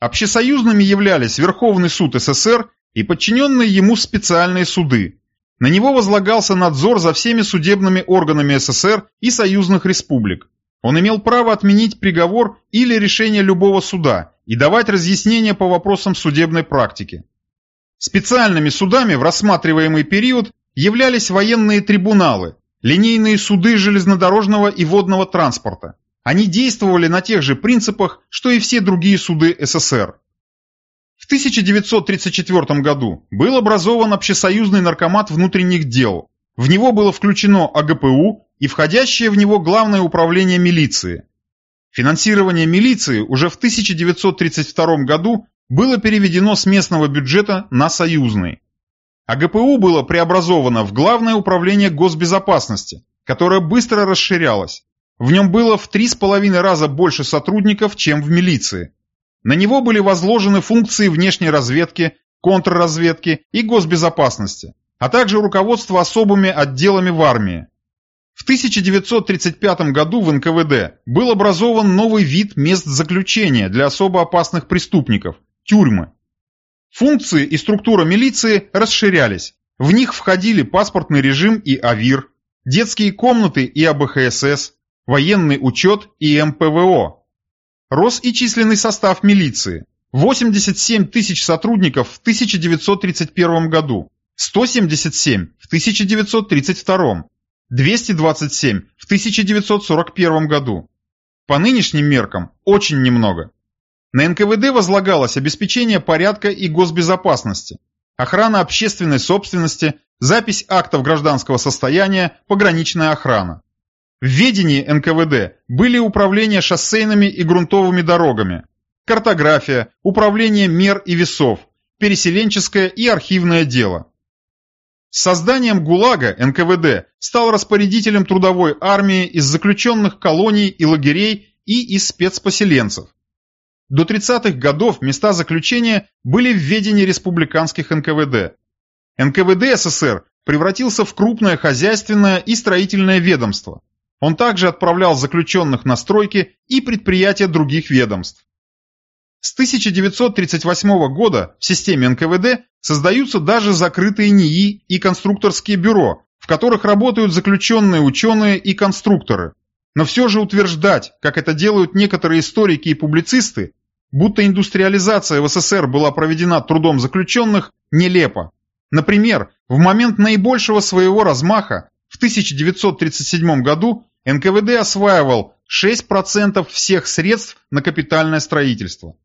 Общесоюзными являлись Верховный суд СССР и подчиненные ему специальные суды. На него возлагался надзор за всеми судебными органами СССР и союзных республик. Он имел право отменить приговор или решение любого суда и давать разъяснения по вопросам судебной практики. Специальными судами в рассматриваемый период являлись военные трибуналы, линейные суды железнодорожного и водного транспорта. Они действовали на тех же принципах, что и все другие суды СССР. В 1934 году был образован Общесоюзный наркомат внутренних дел. В него было включено АГПУ и входящее в него Главное управление милиции. Финансирование милиции уже в 1932 году было переведено с местного бюджета на союзный. А ГПУ было преобразовано в Главное управление госбезопасности, которое быстро расширялось. В нем было в три с половиной раза больше сотрудников, чем в милиции. На него были возложены функции внешней разведки, контрразведки и госбезопасности, а также руководство особыми отделами в армии, в 1935 году в НКВД был образован новый вид мест заключения для особо опасных преступников – тюрьмы. Функции и структура милиции расширялись. В них входили паспортный режим и АВИР, детские комнаты и АБХСС, военный учет и МПВО. Рос и численный состав милиции. 87 тысяч сотрудников в 1931 году, 177 в 1932 227 в 1941 году. По нынешним меркам очень немного. На НКВД возлагалось обеспечение порядка и госбезопасности, охрана общественной собственности, запись актов гражданского состояния, пограничная охрана. В ведении НКВД были управление шоссейными и грунтовыми дорогами, картография, управление мер и весов, переселенческое и архивное дело. С созданием ГУЛАГа НКВД стал распорядителем трудовой армии из заключенных колоний и лагерей и из спецпоселенцев. До 30-х годов места заключения были в ведении республиканских НКВД. НКВД СССР превратился в крупное хозяйственное и строительное ведомство. Он также отправлял заключенных на стройки и предприятия других ведомств. С 1938 года в системе НКВД создаются даже закрытые НИИ и конструкторские бюро, в которых работают заключенные ученые и конструкторы. Но все же утверждать, как это делают некоторые историки и публицисты, будто индустриализация в СССР была проведена трудом заключенных, нелепо. Например, в момент наибольшего своего размаха в 1937 году НКВД осваивал 6% всех средств на капитальное строительство.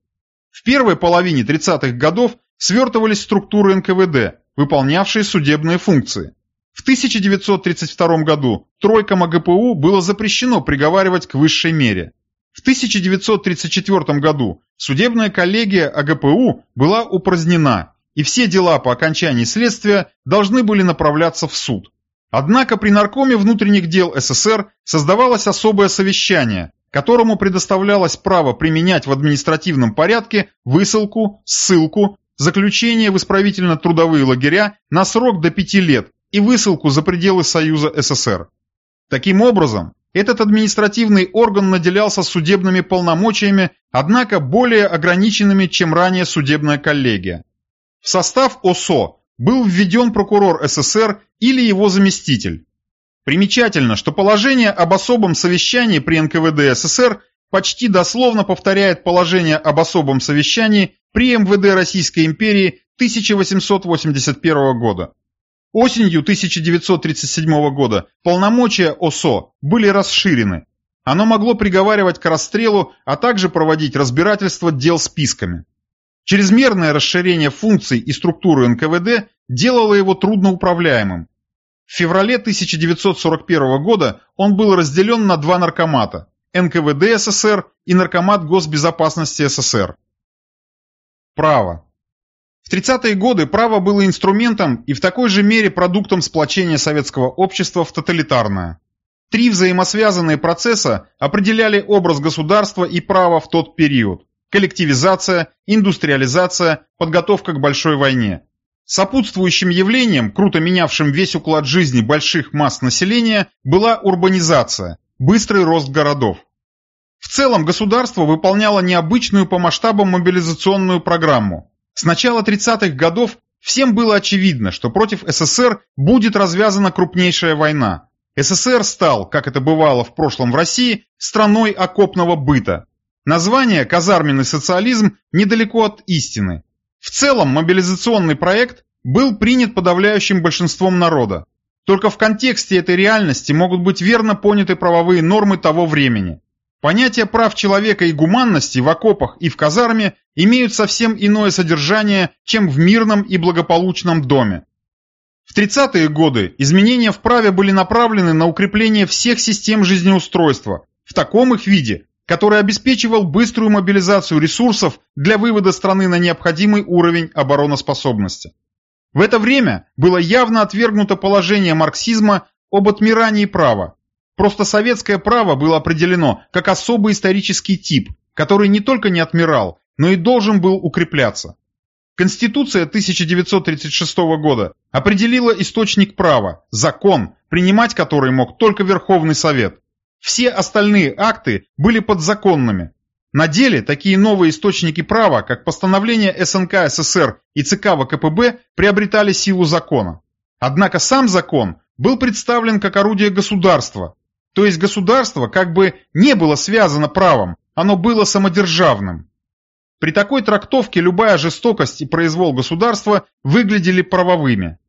В первой половине 30-х годов свертывались структуры НКВД, выполнявшие судебные функции. В 1932 году тройкам АГПУ было запрещено приговаривать к высшей мере. В 1934 году судебная коллегия АГПУ была упразднена, и все дела по окончании следствия должны были направляться в суд. Однако при Наркоме внутренних дел СССР создавалось особое совещание, которому предоставлялось право применять в административном порядке высылку, ссылку, заключение в исправительно-трудовые лагеря на срок до 5 лет и высылку за пределы Союза СССР. Таким образом, этот административный орган наделялся судебными полномочиями, однако более ограниченными, чем ранее судебная коллегия. В состав ОСО был введен прокурор СССР или его заместитель. Примечательно, что положение об особом совещании при НКВД СССР почти дословно повторяет положение об особом совещании при МВД Российской империи 1881 года. Осенью 1937 года полномочия ОСО были расширены. Оно могло приговаривать к расстрелу, а также проводить разбирательство дел списками. Чрезмерное расширение функций и структуры НКВД делало его трудноуправляемым. В феврале 1941 года он был разделен на два наркомата – НКВД СССР и Наркомат госбезопасности СССР. Право. В 30-е годы право было инструментом и в такой же мере продуктом сплочения советского общества в тоталитарное. Три взаимосвязанные процесса определяли образ государства и права в тот период – коллективизация, индустриализация, подготовка к большой войне. Сопутствующим явлением, круто менявшим весь уклад жизни больших масс населения, была урбанизация, быстрый рост городов. В целом государство выполняло необычную по масштабам мобилизационную программу. С начала 30-х годов всем было очевидно, что против СССР будет развязана крупнейшая война. СССР стал, как это бывало в прошлом в России, страной окопного быта. Название «казарменный социализм» недалеко от истины. В целом мобилизационный проект был принят подавляющим большинством народа. Только в контексте этой реальности могут быть верно поняты правовые нормы того времени. Понятия прав человека и гуманности в окопах и в казарме имеют совсем иное содержание, чем в мирном и благополучном доме. В 30-е годы изменения в праве были направлены на укрепление всех систем жизнеустройства в таком их виде, который обеспечивал быструю мобилизацию ресурсов для вывода страны на необходимый уровень обороноспособности. В это время было явно отвергнуто положение марксизма об отмирании права. Просто советское право было определено как особый исторический тип, который не только не отмирал, но и должен был укрепляться. Конституция 1936 года определила источник права, закон, принимать который мог только Верховный Совет. Все остальные акты были подзаконными. На деле такие новые источники права, как постановление СНК СССР и ЦК ВКПБ, приобретали силу закона. Однако сам закон был представлен как орудие государства, то есть государство как бы не было связано правом, оно было самодержавным. При такой трактовке любая жестокость и произвол государства выглядели правовыми.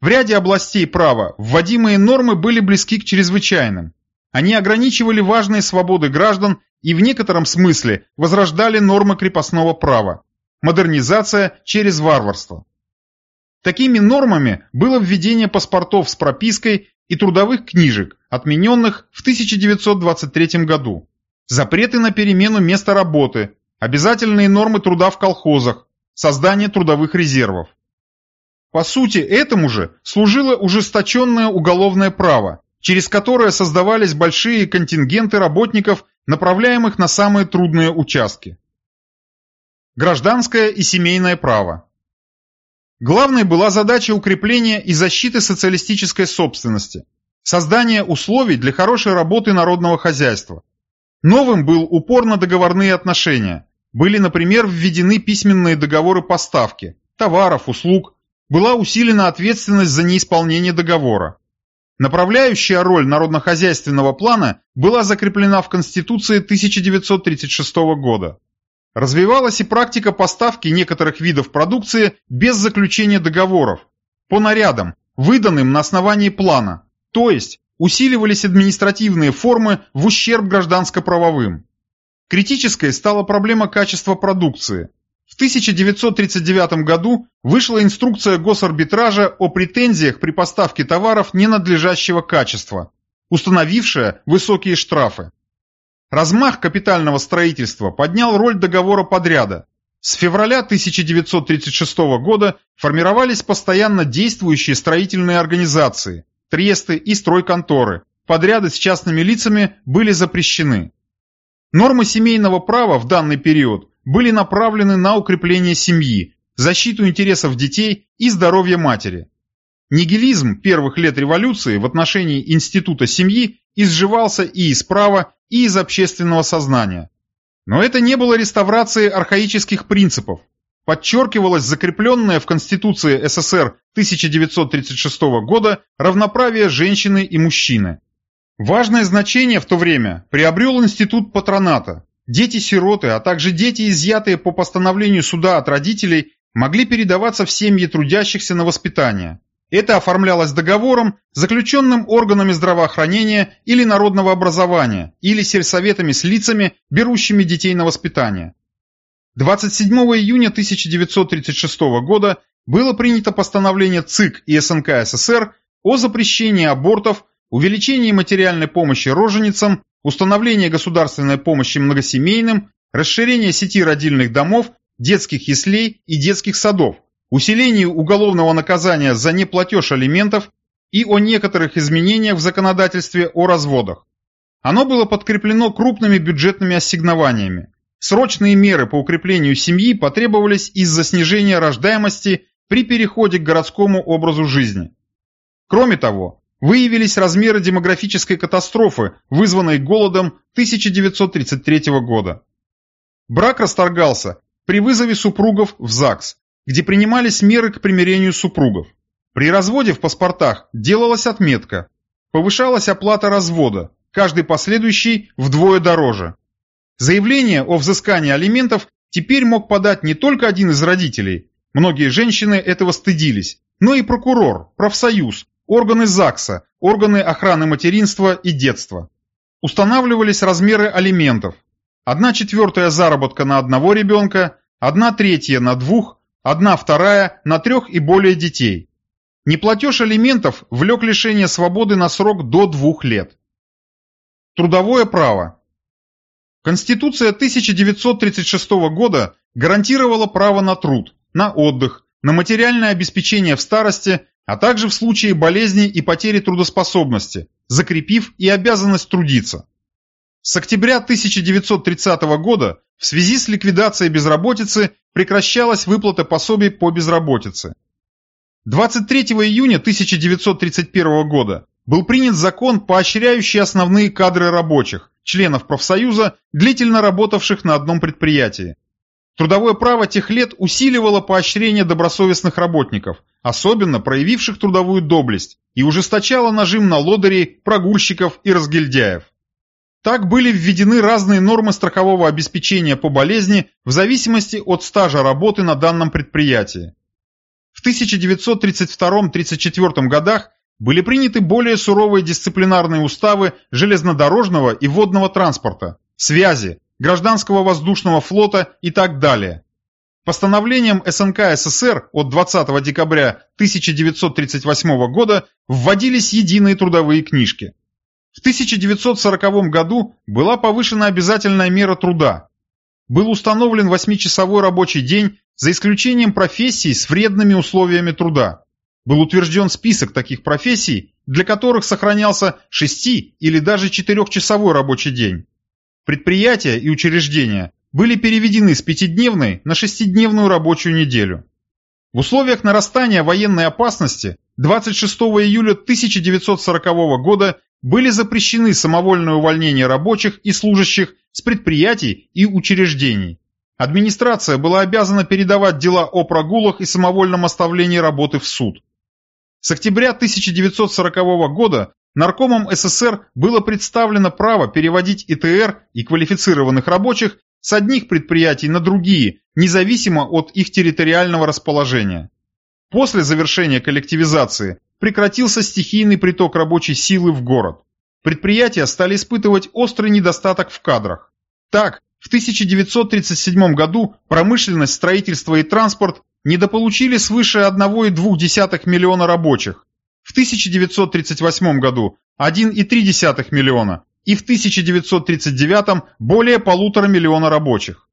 В ряде областей права вводимые нормы были близки к чрезвычайным. Они ограничивали важные свободы граждан и в некотором смысле возрождали нормы крепостного права. Модернизация через варварство. Такими нормами было введение паспортов с пропиской и трудовых книжек, отмененных в 1923 году, запреты на перемену места работы, обязательные нормы труда в колхозах, создание трудовых резервов. По сути, этому же служило ужесточенное уголовное право, через которое создавались большие контингенты работников, направляемых на самые трудные участки. Гражданское и семейное право. Главной была задача укрепления и защиты социалистической собственности, создания условий для хорошей работы народного хозяйства. Новым был упор на договорные отношения. Были, например, введены письменные договоры поставки, товаров, услуг, была усилена ответственность за неисполнение договора. Направляющая роль народно-хозяйственного плана была закреплена в Конституции 1936 года. Развивалась и практика поставки некоторых видов продукции без заключения договоров, по нарядам, выданным на основании плана, то есть усиливались административные формы в ущерб гражданско-правовым. Критической стала проблема качества продукции – 1939 году вышла инструкция госарбитража о претензиях при поставке товаров ненадлежащего качества, установившая высокие штрафы. Размах капитального строительства поднял роль договора подряда. С февраля 1936 года формировались постоянно действующие строительные организации, тресты и стройконторы. Подряды с частными лицами были запрещены. Нормы семейного права в данный период были направлены на укрепление семьи, защиту интересов детей и здоровья матери. Нигилизм первых лет революции в отношении института семьи изживался и из права, и из общественного сознания. Но это не было реставрацией архаических принципов. Подчеркивалось закрепленное в Конституции СССР 1936 года равноправие женщины и мужчины. Важное значение в то время приобрел институт патроната. Дети-сироты, а также дети, изъятые по постановлению суда от родителей, могли передаваться в семьи трудящихся на воспитание. Это оформлялось договором, заключенным органами здравоохранения или народного образования, или сельсоветами с лицами, берущими детей на воспитание. 27 июня 1936 года было принято постановление ЦИК и СНК СССР о запрещении абортов, увеличении материальной помощи роженицам, установлении государственной помощи многосемейным, расширении сети родильных домов, детских яслей и детских садов, усилению уголовного наказания за неплатеж алиментов и о некоторых изменениях в законодательстве о разводах. Оно было подкреплено крупными бюджетными ассигнованиями. Срочные меры по укреплению семьи потребовались из-за снижения рождаемости при переходе к городскому образу жизни. Кроме того, выявились размеры демографической катастрофы, вызванной голодом 1933 года. Брак расторгался при вызове супругов в ЗАГС, где принимались меры к примирению супругов. При разводе в паспортах делалась отметка. Повышалась оплата развода, каждый последующий вдвое дороже. Заявление о взыскании алиментов теперь мог подать не только один из родителей, многие женщины этого стыдились, но и прокурор, профсоюз, органы ЗАГСа, органы охраны материнства и детства. Устанавливались размеры алиментов. Одна четвертая заработка на одного ребенка, одна третья на двух, одна вторая на трех и более детей. Неплатеж алиментов влек лишение свободы на срок до двух лет. Трудовое право. Конституция 1936 года гарантировала право на труд, на отдых, на материальное обеспечение в старости, а также в случае болезни и потери трудоспособности, закрепив и обязанность трудиться. С октября 1930 года в связи с ликвидацией безработицы прекращалась выплата пособий по безработице. 23 июня 1931 года был принят закон, поощряющий основные кадры рабочих, членов профсоюза, длительно работавших на одном предприятии. Трудовое право тех лет усиливало поощрение добросовестных работников, особенно проявивших трудовую доблесть, и ужесточало нажим на лодырей, прогульщиков и разгильдяев. Так были введены разные нормы страхового обеспечения по болезни в зависимости от стажа работы на данном предприятии. В 1932-34 годах были приняты более суровые дисциплинарные уставы железнодорожного и водного транспорта, связи, гражданского воздушного флота и так далее. Постановлением СНК СССР от 20 декабря 1938 года вводились единые трудовые книжки. В 1940 году была повышена обязательная мера труда. Был установлен восьмичасовой рабочий день за исключением профессий с вредными условиями труда. Был утвержден список таких профессий, для которых сохранялся шести или даже четырехчасовой рабочий день. Предприятия и учреждения были переведены с пятидневной на шестидневную рабочую неделю. В условиях нарастания военной опасности 26 июля 1940 года были запрещены самовольное увольнение рабочих и служащих с предприятий и учреждений. Администрация была обязана передавать дела о прогулах и самовольном оставлении работы в суд. С октября 1940 года Наркомом СССР было представлено право переводить ИТР и квалифицированных рабочих с одних предприятий на другие, независимо от их территориального расположения. После завершения коллективизации прекратился стихийный приток рабочей силы в город. Предприятия стали испытывать острый недостаток в кадрах. Так, в 1937 году промышленность, строительство и транспорт недополучили свыше 1,2 миллиона рабочих. В 1938 году 1,3 миллиона и в 1939 более полутора миллиона рабочих.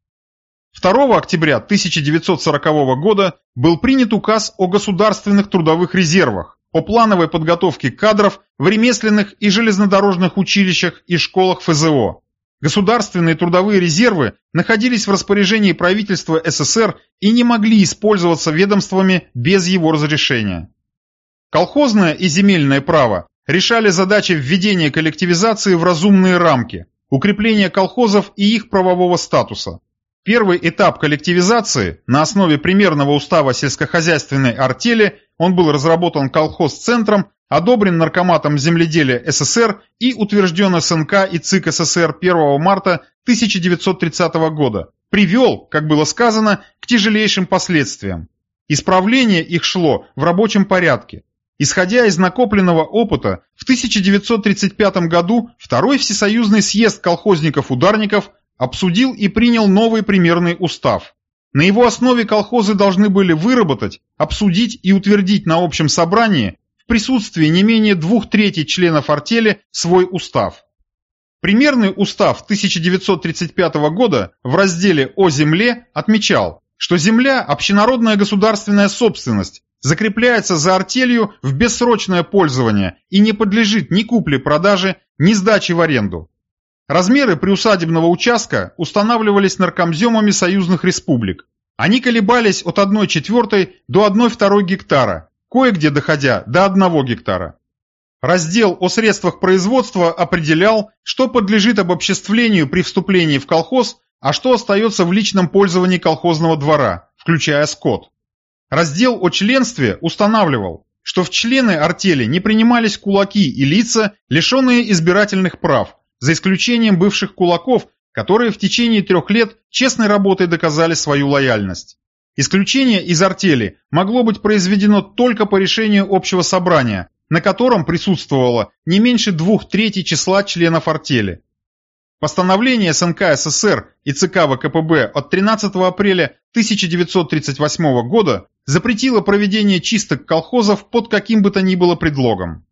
2 октября 1940 года был принят указ о государственных трудовых резервах, о плановой подготовке кадров в ремесленных и железнодорожных училищах и школах ФЗО. Государственные трудовые резервы находились в распоряжении правительства СССР и не могли использоваться ведомствами без его разрешения. Колхозное и земельное право решали задачи введения коллективизации в разумные рамки, укрепления колхозов и их правового статуса. Первый этап коллективизации на основе примерного устава сельскохозяйственной артели, он был разработан колхозцентром, одобрен Наркоматом земледелия СССР и утвержден СНК и ЦИК СССР 1 марта 1930 года, привел, как было сказано, к тяжелейшим последствиям. Исправление их шло в рабочем порядке. Исходя из накопленного опыта, в 1935 году Второй Всесоюзный съезд колхозников-ударников обсудил и принял новый примерный устав. На его основе колхозы должны были выработать, обсудить и утвердить на общем собрании в присутствии не менее двух третей членов артели свой устав. Примерный устав 1935 года в разделе «О земле» отмечал, что земля – общенародная государственная собственность, закрепляется за артелью в бессрочное пользование и не подлежит ни купле-продаже, ни сдаче в аренду. Размеры приусадебного участка устанавливались наркомземами союзных республик. Они колебались от 1 четвертой до 1 второй гектара, кое-где доходя до 1 гектара. Раздел о средствах производства определял, что подлежит обобществлению при вступлении в колхоз, а что остается в личном пользовании колхозного двора, включая скот. Раздел о членстве устанавливал, что в члены артели не принимались кулаки и лица, лишенные избирательных прав, за исключением бывших кулаков, которые в течение трех лет честной работой доказали свою лояльность. Исключение из артели могло быть произведено только по решению общего собрания, на котором присутствовало не меньше двух третей числа членов артели. Постановление СНК СССР и ЦК ВКПБ от 13 апреля 1938 года запретило проведение чисток колхозов под каким бы то ни было предлогом.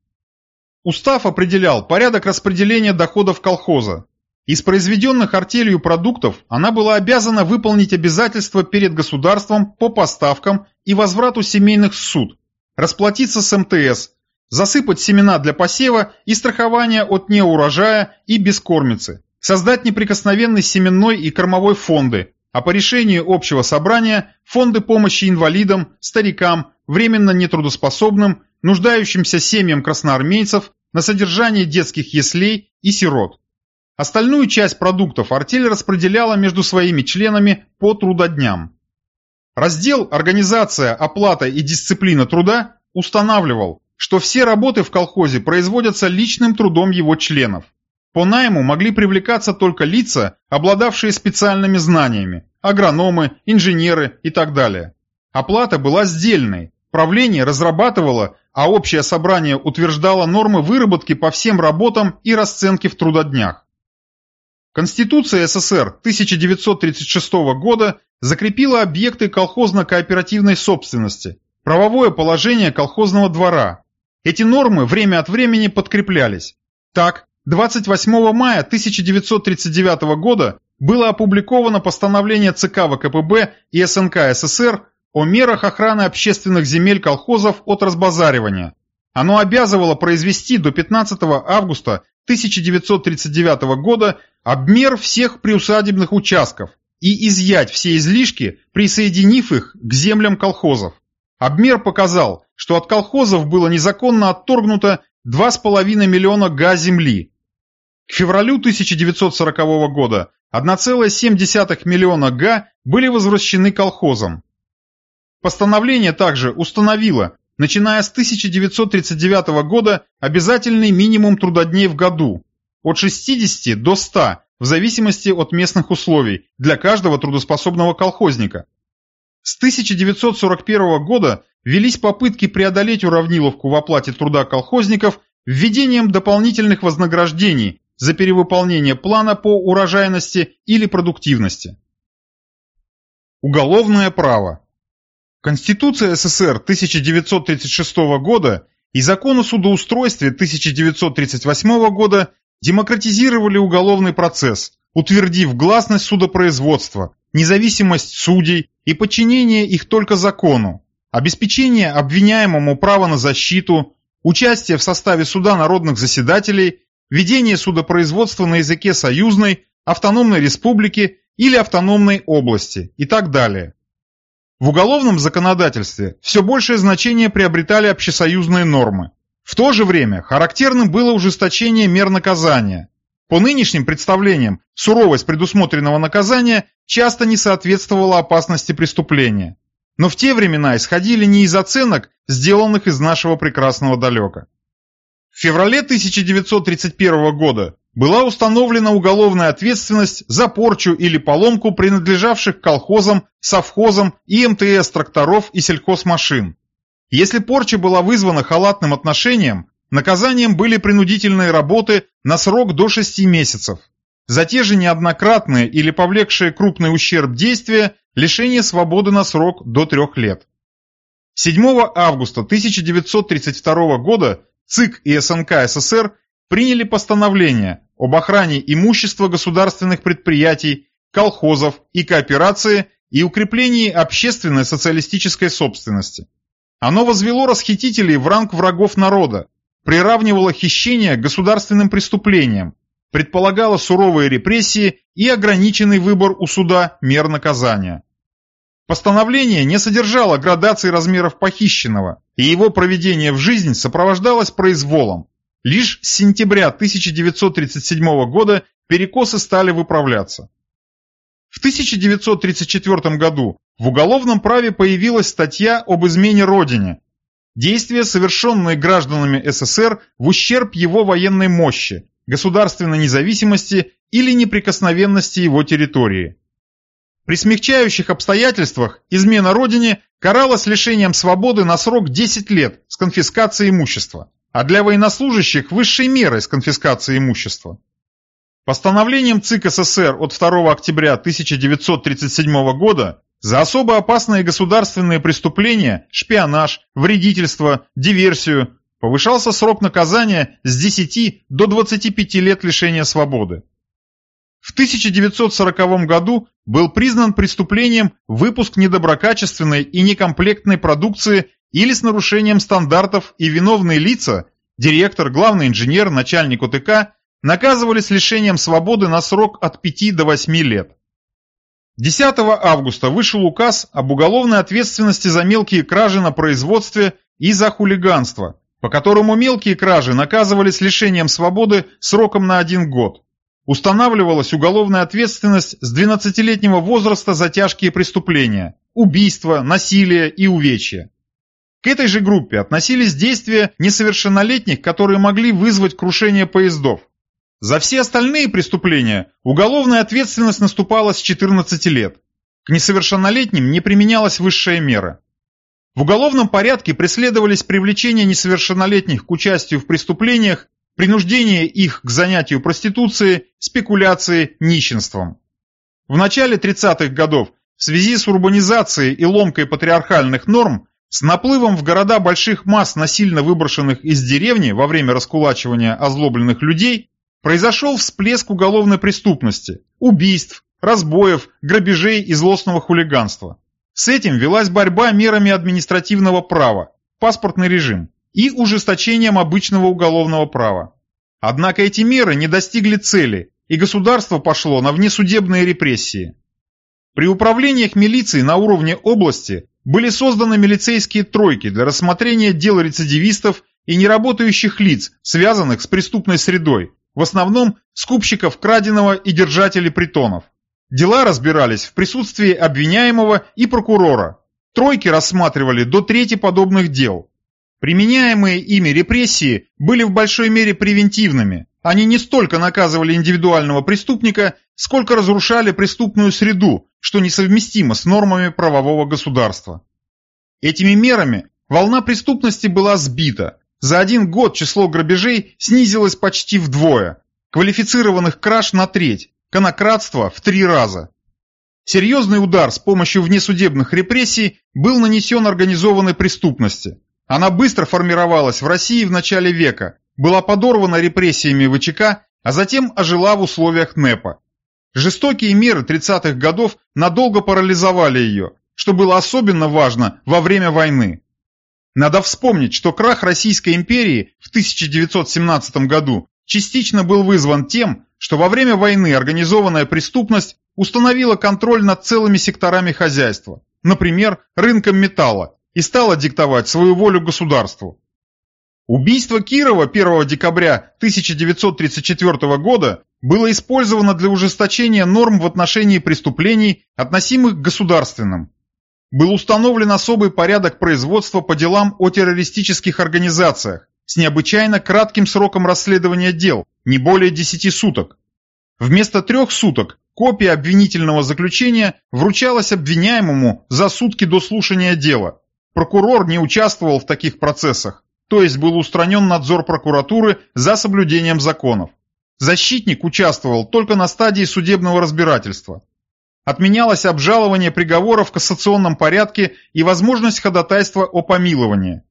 Устав определял порядок распределения доходов колхоза. Из произведенных артелью продуктов она была обязана выполнить обязательства перед государством по поставкам и возврату семейных суд, расплатиться с МТС, засыпать семена для посева и страхования от неурожая и бескормицы, создать неприкосновенный семенной и кормовой фонды, а по решению общего собрания фонды помощи инвалидам, старикам, временно нетрудоспособным, нуждающимся семьям красноармейцев на содержание детских яслей и сирот. Остальную часть продуктов артель распределяла между своими членами по трудодням. Раздел «Организация, оплата и дисциплина труда» устанавливал, что все работы в колхозе производятся личным трудом его членов. По найму могли привлекаться только лица, обладавшие специальными знаниями, агрономы, инженеры и так далее. Оплата была сдельной, правление разрабатывало а общее собрание утверждало нормы выработки по всем работам и расценки в трудоднях. Конституция СССР 1936 года закрепила объекты колхозно-кооперативной собственности, правовое положение колхозного двора. Эти нормы время от времени подкреплялись. Так, 28 мая 1939 года было опубликовано постановление ЦК ВКПБ и СНК СССР о мерах охраны общественных земель колхозов от разбазаривания. Оно обязывало произвести до 15 августа 1939 года обмер всех приусадебных участков и изъять все излишки, присоединив их к землям колхозов. Обмер показал, что от колхозов было незаконно отторгнуто 2,5 миллиона га земли. К февралю 1940 года 1,7 миллиона га были возвращены колхозам. Постановление также установило, начиная с 1939 года, обязательный минимум трудодней в году от 60 до 100 в зависимости от местных условий для каждого трудоспособного колхозника. С 1941 года велись попытки преодолеть уравниловку в оплате труда колхозников введением дополнительных вознаграждений за перевыполнение плана по урожайности или продуктивности. Уголовное право Конституция СССР 1936 года и Закон о судоустройстве 1938 года демократизировали уголовный процесс, утвердив гласность судопроизводства, независимость судей и подчинение их только закону, обеспечение обвиняемому права на защиту, участие в составе суда народных заседателей, ведение судопроизводства на языке союзной, автономной республики или автономной области и так далее. В уголовном законодательстве все большее значение приобретали общесоюзные нормы. В то же время характерным было ужесточение мер наказания. По нынешним представлениям, суровость предусмотренного наказания часто не соответствовала опасности преступления. Но в те времена исходили не из оценок, сделанных из нашего прекрасного далека. В феврале 1931 года была установлена уголовная ответственность за порчу или поломку принадлежавших колхозам, совхозам и МТС тракторов и сельхозмашин. Если порча была вызвана халатным отношением, наказанием были принудительные работы на срок до 6 месяцев. За те же неоднократные или повлекшие крупный ущерб действия лишение свободы на срок до 3 лет. 7 августа 1932 года ЦИК и СНК СССР приняли постановление об охране имущества государственных предприятий, колхозов и кооперации и укреплении общественной социалистической собственности. Оно возвело расхитителей в ранг врагов народа, приравнивало хищение государственным преступлениям, предполагало суровые репрессии и ограниченный выбор у суда мер наказания. Постановление не содержало градации размеров похищенного, и его проведение в жизнь сопровождалось произволом, Лишь с сентября 1937 года перекосы стали выправляться. В 1934 году в уголовном праве появилась статья об измене Родине. Действия, совершенные гражданами СССР в ущерб его военной мощи, государственной независимости или неприкосновенности его территории. При смягчающих обстоятельствах измена Родине каралась лишением свободы на срок 10 лет с конфискацией имущества а для военнослужащих высшей мерой с конфискацией имущества. Постановлением ЦИК СССР от 2 октября 1937 года за особо опасные государственные преступления, шпионаж, вредительство, диверсию повышался срок наказания с 10 до 25 лет лишения свободы. В 1940 году был признан преступлением выпуск недоброкачественной и некомплектной продукции или с нарушением стандартов и виновные лица, директор, главный инженер, начальник УТК, наказывались лишением свободы на срок от 5 до 8 лет. 10 августа вышел указ об уголовной ответственности за мелкие кражи на производстве и за хулиганство, по которому мелкие кражи наказывались лишением свободы сроком на один год. Устанавливалась уголовная ответственность с 12-летнего возраста за тяжкие преступления – убийство, насилие и увечья. К этой же группе относились действия несовершеннолетних, которые могли вызвать крушение поездов. За все остальные преступления уголовная ответственность наступала с 14 лет. К несовершеннолетним не применялась высшая мера. В уголовном порядке преследовались привлечение несовершеннолетних к участию в преступлениях, принуждение их к занятию проституцией, спекуляцией, нищенством. В начале 30-х годов в связи с урбанизацией и ломкой патриархальных норм с наплывом в города больших масс насильно выброшенных из деревни во время раскулачивания озлобленных людей произошел всплеск уголовной преступности, убийств, разбоев, грабежей и злостного хулиганства. С этим велась борьба мерами административного права, паспортный режим и ужесточением обычного уголовного права. Однако эти меры не достигли цели, и государство пошло на внесудебные репрессии. При управлениях милиции на уровне области были созданы милицейские тройки для рассмотрения дел рецидивистов и неработающих лиц, связанных с преступной средой, в основном скупщиков краденого и держателей притонов. Дела разбирались в присутствии обвиняемого и прокурора. Тройки рассматривали до трети подобных дел. Применяемые ими репрессии были в большой мере превентивными. Они не столько наказывали индивидуального преступника, сколько разрушали преступную среду, что несовместимо с нормами правового государства. Этими мерами волна преступности была сбита. За один год число грабежей снизилось почти вдвое, квалифицированных краж на треть, конократство в три раза. Серьезный удар с помощью внесудебных репрессий был нанесен организованной преступности. Она быстро формировалась в России в начале века, была подорвана репрессиями ВЧК, а затем ожила в условиях НЭПа. Жестокие меры 30-х годов надолго парализовали ее, что было особенно важно во время войны. Надо вспомнить, что крах Российской империи в 1917 году частично был вызван тем, что во время войны организованная преступность установила контроль над целыми секторами хозяйства, например, рынком металла, и стала диктовать свою волю государству. Убийство Кирова 1 декабря 1934 года было использовано для ужесточения норм в отношении преступлений, относимых к государственным. Был установлен особый порядок производства по делам о террористических организациях с необычайно кратким сроком расследования дел, не более 10 суток. Вместо трех суток копия обвинительного заключения вручалась обвиняемому за сутки до слушания дела. Прокурор не участвовал в таких процессах, то есть был устранен надзор прокуратуры за соблюдением законов. Защитник участвовал только на стадии судебного разбирательства. Отменялось обжалование приговора в кассационном порядке и возможность ходатайства о помиловании.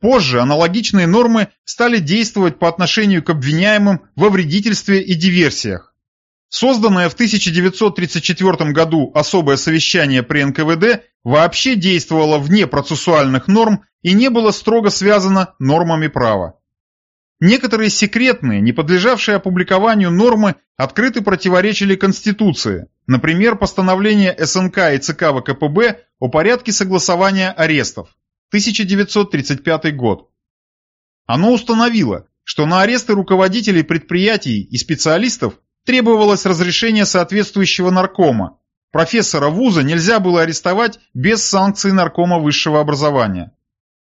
Позже аналогичные нормы стали действовать по отношению к обвиняемым во вредительстве и диверсиях. Созданное в 1934 году особое совещание при НКВД вообще действовало вне процессуальных норм и не было строго связано нормами права. Некоторые секретные, не подлежавшие опубликованию нормы открыто противоречили Конституции, например, постановление СНК и ЦК ВКПБ о порядке согласования арестов, 1935 год. Оно установило, что на аресты руководителей предприятий и специалистов требовалось разрешение соответствующего наркома. Профессора вуза нельзя было арестовать без санкции наркома высшего образования.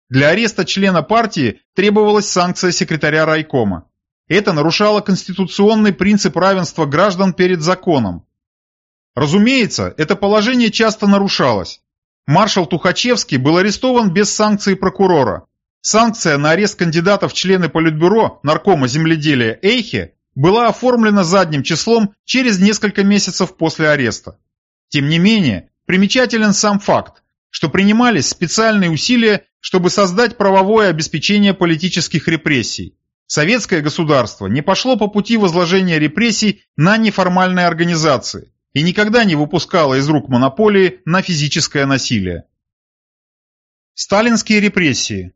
Для ареста члена партии требовалась санкция секретаря райкома. Это нарушало конституционный принцип равенства граждан перед законом. Разумеется, это положение часто нарушалось. Маршал Тухачевский был арестован без санкции прокурора. Санкция на арест кандидатов в члены Политбюро наркома земледелия Эйхе была оформлена задним числом через несколько месяцев после ареста. Тем не менее, примечателен сам факт, что принимались специальные усилия, чтобы создать правовое обеспечение политических репрессий. Советское государство не пошло по пути возложения репрессий на неформальные организации и никогда не выпускало из рук монополии на физическое насилие. Сталинские репрессии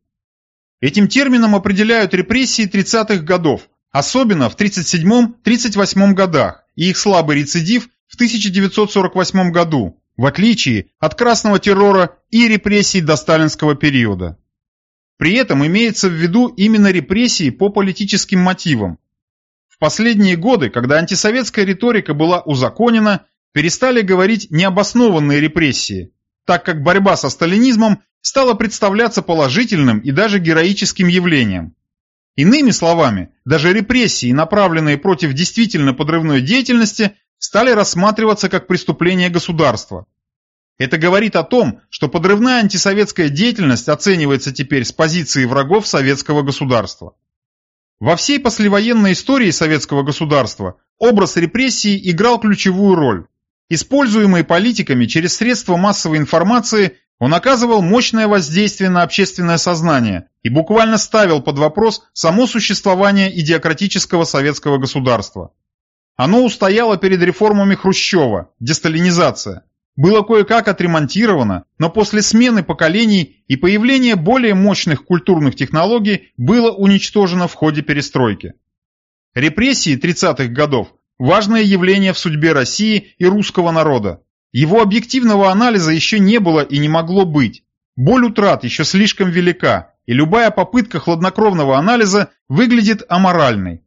Этим термином определяют репрессии 30-х годов, особенно в 37-38 годах, и их слабый рецидив в 1948 году, в отличие от красного террора и репрессий до сталинского периода. При этом имеется в виду именно репрессии по политическим мотивам. В последние годы, когда антисоветская риторика была узаконена, перестали говорить необоснованные репрессии, так как борьба со сталинизмом стала представляться положительным и даже героическим явлением. Иными словами, даже репрессии, направленные против действительно подрывной деятельности, стали рассматриваться как преступление государства. Это говорит о том, что подрывная антисоветская деятельность оценивается теперь с позиции врагов советского государства. Во всей послевоенной истории советского государства образ репрессии играл ключевую роль. Используемый политиками через средства массовой информации, он оказывал мощное воздействие на общественное сознание и буквально ставил под вопрос само существование идиократического советского государства. Оно устояло перед реформами Хрущева, десталинизация. Было кое-как отремонтировано, но после смены поколений и появления более мощных культурных технологий было уничтожено в ходе перестройки. Репрессии 30-х годов – важное явление в судьбе России и русского народа. Его объективного анализа еще не было и не могло быть. Боль утрат еще слишком велика, и любая попытка хладнокровного анализа выглядит аморальной.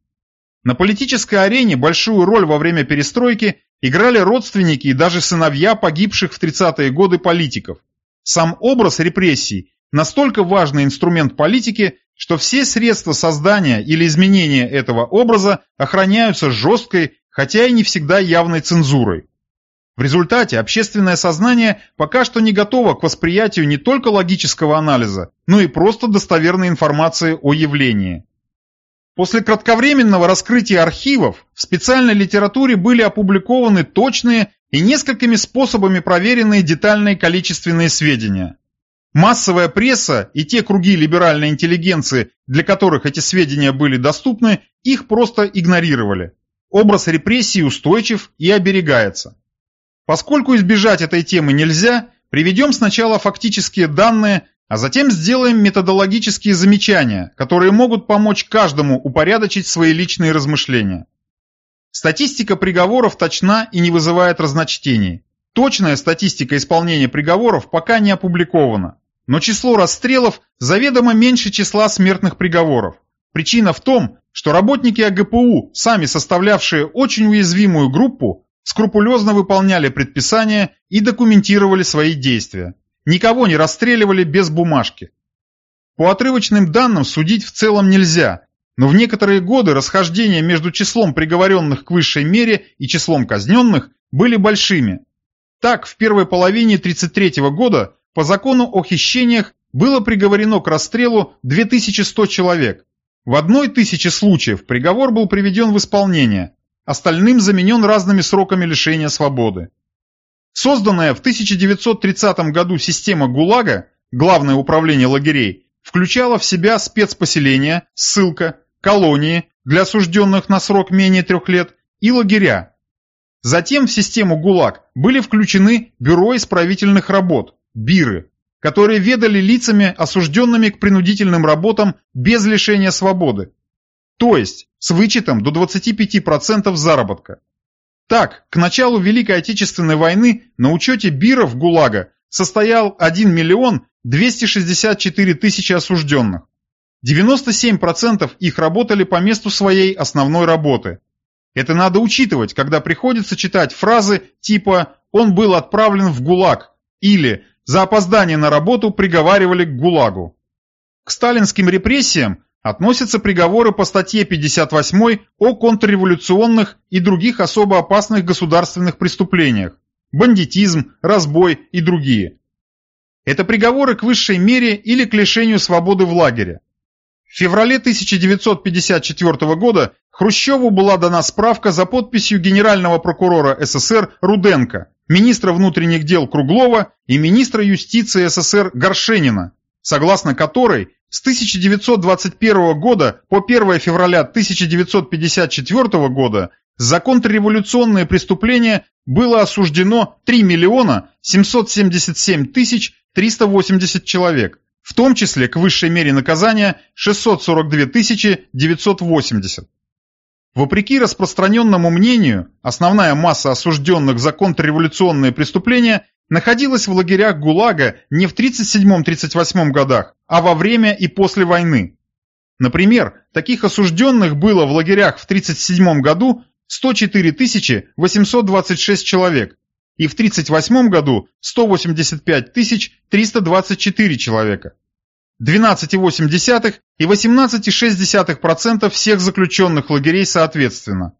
На политической арене большую роль во время перестройки играли родственники и даже сыновья погибших в 30-е годы политиков. Сам образ репрессий – настолько важный инструмент политики, что все средства создания или изменения этого образа охраняются жесткой, хотя и не всегда явной цензурой. В результате общественное сознание пока что не готово к восприятию не только логического анализа, но и просто достоверной информации о явлении. После кратковременного раскрытия архивов в специальной литературе были опубликованы точные и несколькими способами проверенные детальные количественные сведения. Массовая пресса и те круги либеральной интеллигенции, для которых эти сведения были доступны, их просто игнорировали. Образ репрессий устойчив и оберегается. Поскольку избежать этой темы нельзя, приведем сначала фактические данные, а затем сделаем методологические замечания, которые могут помочь каждому упорядочить свои личные размышления. Статистика приговоров точна и не вызывает разночтений. Точная статистика исполнения приговоров пока не опубликована, но число расстрелов заведомо меньше числа смертных приговоров. Причина в том, что работники АГПУ, сами составлявшие очень уязвимую группу, скрупулезно выполняли предписания и документировали свои действия. Никого не расстреливали без бумажки. По отрывочным данным судить в целом нельзя, но в некоторые годы расхождения между числом приговоренных к высшей мере и числом казненных были большими. Так, в первой половине 1933 года по закону о хищениях было приговорено к расстрелу 2100 человек. В одной тысяче случаев приговор был приведен в исполнение, остальным заменен разными сроками лишения свободы. Созданная в 1930 году система ГУЛАГа, Главное управление лагерей, включала в себя спецпоселения, ссылка, колонии для осужденных на срок менее трех лет и лагеря. Затем в систему ГУЛАГ были включены Бюро исправительных работ, БИРы, которые ведали лицами, осужденными к принудительным работам без лишения свободы, то есть с вычетом до 25% заработка. Так, к началу Великой Отечественной войны на учете БИРов ГУЛАГа состоял 1 миллион 264 тысячи осужденных. 97% их работали по месту своей основной работы. Это надо учитывать, когда приходится читать фразы типа «он был отправлен в ГУЛАГ» или «за опоздание на работу приговаривали к ГУЛАГу». К сталинским репрессиям относятся приговоры по статье 58 о контрреволюционных и других особо опасных государственных преступлениях, бандитизм, разбой и другие. Это приговоры к высшей мере или к лишению свободы в лагере. В феврале 1954 года Хрущеву была дана справка за подписью генерального прокурора СССР Руденко, министра внутренних дел Круглова и министра юстиции СССР Горшенина, согласно которой с 1921 года по 1 февраля 1954 года за контрреволюционные преступления было осуждено 3 миллиона 777 тысяч 380 человек, в том числе к высшей мере наказания 642 980. Вопреки распространенному мнению, основная масса осужденных за контрреволюционные преступления находилась в лагерях ГУЛАГа не в 1937-1938 годах, а во время и после войны. Например, таких осужденных было в лагерях в 1937 году 104 826 человек и в 1938 году 185 324 человека. 12,8 и 18,6% всех заключенных лагерей соответственно.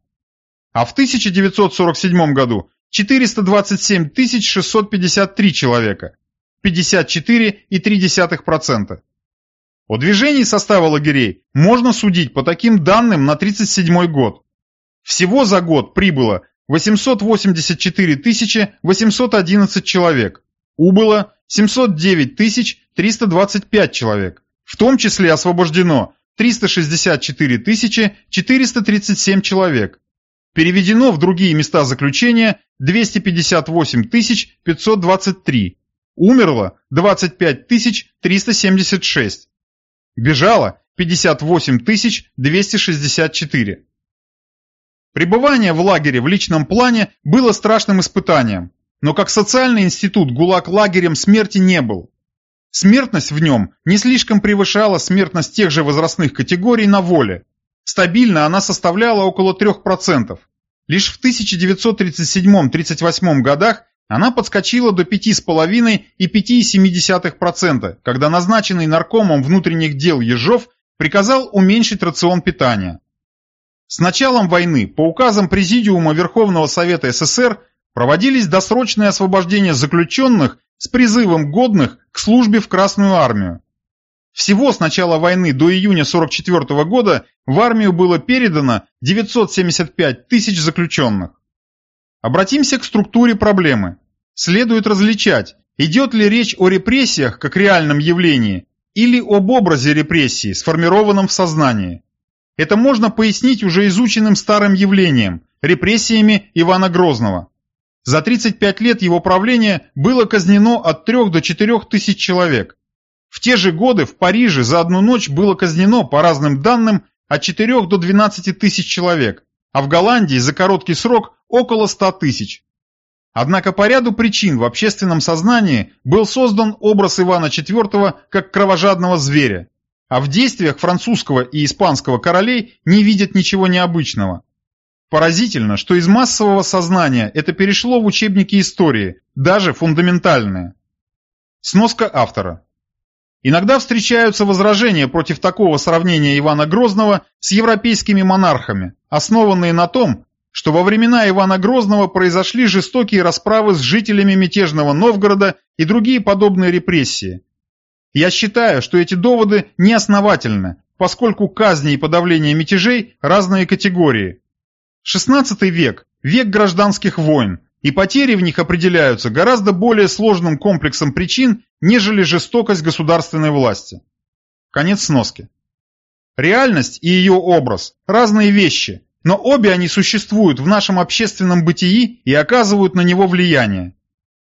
А в 1947 году 427 653 человека, 54,3%. О движении состава лагерей можно судить по таким данным на 1937 год. Всего за год прибыло 884 811 человек, убыло 709 325 человек, в том числе освобождено 364 437 человек, переведено в другие места заключения 258 523, умерло 25 376, бежало 58 264. Пребывание в лагере в личном плане было страшным испытанием, но как социальный институт ГУЛАГ лагерем смерти не был. Смертность в нем не слишком превышала смертность тех же возрастных категорий на воле. Стабильно она составляла около 3%. Лишь в 1937-38 годах она подскочила до 5,5 и 5,7%, когда назначенный наркомом внутренних дел Ежов приказал уменьшить рацион питания. С началом войны по указам Президиума Верховного Совета СССР проводились досрочные освобождения заключенных с призывом годных к службе в Красную Армию. Всего с начала войны до июня 1944 года в армию было передано 975 тысяч заключенных. Обратимся к структуре проблемы. Следует различать, идет ли речь о репрессиях как реальном явлении или об образе репрессии, сформированном в сознании. Это можно пояснить уже изученным старым явлением – репрессиями Ивана Грозного. За 35 лет его правления было казнено от 3 до 4 тысяч человек. В те же годы в Париже за одну ночь было казнено, по разным данным, от 4 до 12 тысяч человек, а в Голландии за короткий срок около 100 тысяч. Однако по ряду причин в общественном сознании был создан образ Ивана IV как кровожадного зверя, а в действиях французского и испанского королей не видят ничего необычного. Поразительно, что из массового сознания это перешло в учебники истории, даже фундаментальные. Сноска автора. Иногда встречаются возражения против такого сравнения Ивана Грозного с европейскими монархами, основанные на том, что во времена Ивана Грозного произошли жестокие расправы с жителями мятежного Новгорода и другие подобные репрессии. Я считаю, что эти доводы неосновательны, поскольку казни и подавление мятежей – разные категории. XVI век – век гражданских войн, и потери в них определяются гораздо более сложным комплексом причин, нежели жестокость государственной власти. Конец сноски. Реальность и ее образ – разные вещи, но обе они существуют в нашем общественном бытии и оказывают на него влияние.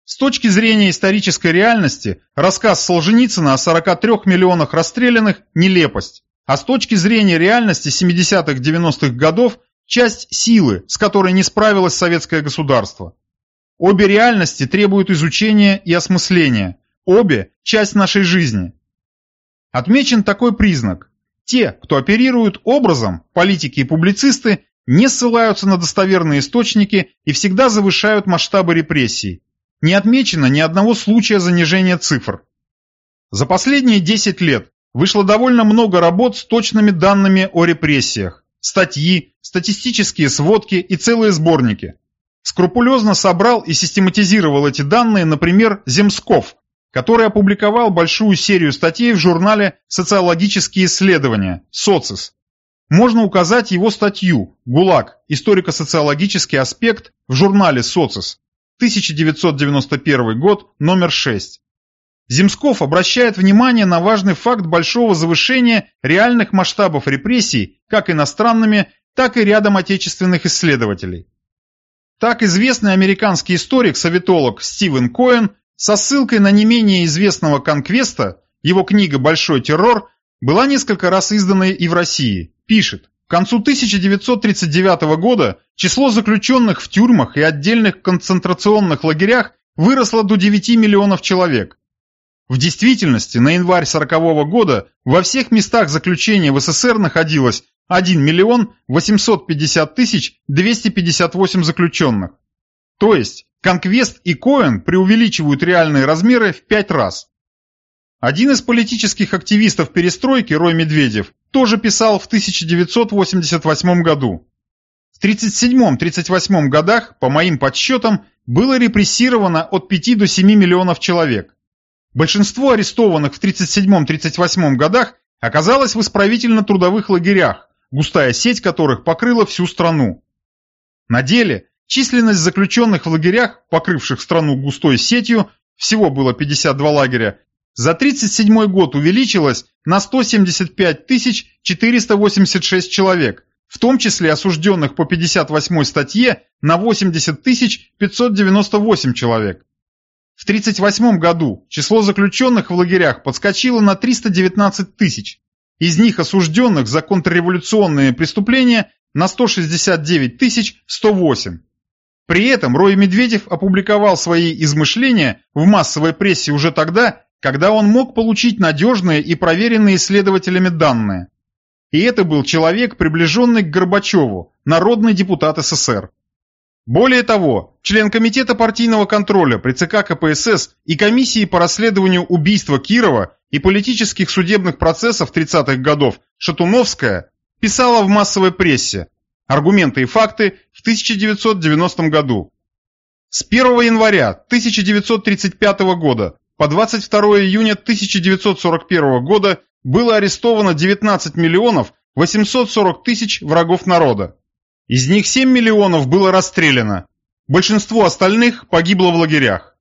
С точки зрения исторической реальности, рассказ Солженицына о 43 миллионах расстрелянных – нелепость, а с точки зрения реальности 70-х-90-х годов – часть силы, с которой не справилось советское государство. Обе реальности требуют изучения и осмысления, обе – часть нашей жизни. Отмечен такой признак. Те, кто оперируют образом, политики и публицисты, не ссылаются на достоверные источники и всегда завышают масштабы репрессий. Не отмечено ни одного случая занижения цифр. За последние 10 лет вышло довольно много работ с точными данными о репрессиях, статьи, статистические сводки и целые сборники. Скрупулезно собрал и систематизировал эти данные, например, Земсков, который опубликовал большую серию статей в журнале «Социологические исследования» «СОЦИС», можно указать его статью «ГУЛАГ. Историко-социологический аспект» в журнале «Социс», 1991 год, номер 6. Земсков обращает внимание на важный факт большого завышения реальных масштабов репрессий как иностранными, так и рядом отечественных исследователей. Так известный американский историк-советолог Стивен Коэн со ссылкой на не менее известного конквеста, его книга «Большой террор» была несколько раз издана и в России, пишет, к концу 1939 года число заключенных в тюрьмах и отдельных концентрационных лагерях выросло до 9 миллионов человек. В действительности, на январь 1940 года во всех местах заключения в СССР находилось 1 миллион 850 тысяч 258 заключенных. То есть, Конквест и Коэн преувеличивают реальные размеры в 5 раз. Один из политических активистов перестройки, Рой Медведев, тоже писал в 1988 году. В 1937-1938 годах, по моим подсчетам, было репрессировано от 5 до 7 миллионов человек. Большинство арестованных в 1937-1938 годах оказалось в исправительно-трудовых лагерях, густая сеть которых покрыла всю страну. На деле численность заключенных в лагерях, покрывших страну густой сетью, всего было 52 лагеря, за 1937 год увеличилось на 175 486 человек, в том числе осужденных по 58 статье на 80 598 человек. В 1938 году число заключенных в лагерях подскочило на 319 тысяч, из них осужденных за контрреволюционные преступления на 169 108. При этом Рой Медведев опубликовал свои измышления в массовой прессе уже тогда, когда он мог получить надежные и проверенные исследователями данные. И это был человек, приближенный к Горбачеву, народный депутат СССр. Более того, член Комитета партийного контроля при ЦК КПСС и комиссии по расследованию убийства Кирова и политических судебных процессов 30-х годов Шатуновская писала в массовой прессе «Аргументы и факты» в 1990 году. С 1 января 1935 года по 22 июня 1941 года было арестовано 19 миллионов 840 тысяч врагов народа. Из них 7 миллионов было расстреляно, большинство остальных погибло в лагерях.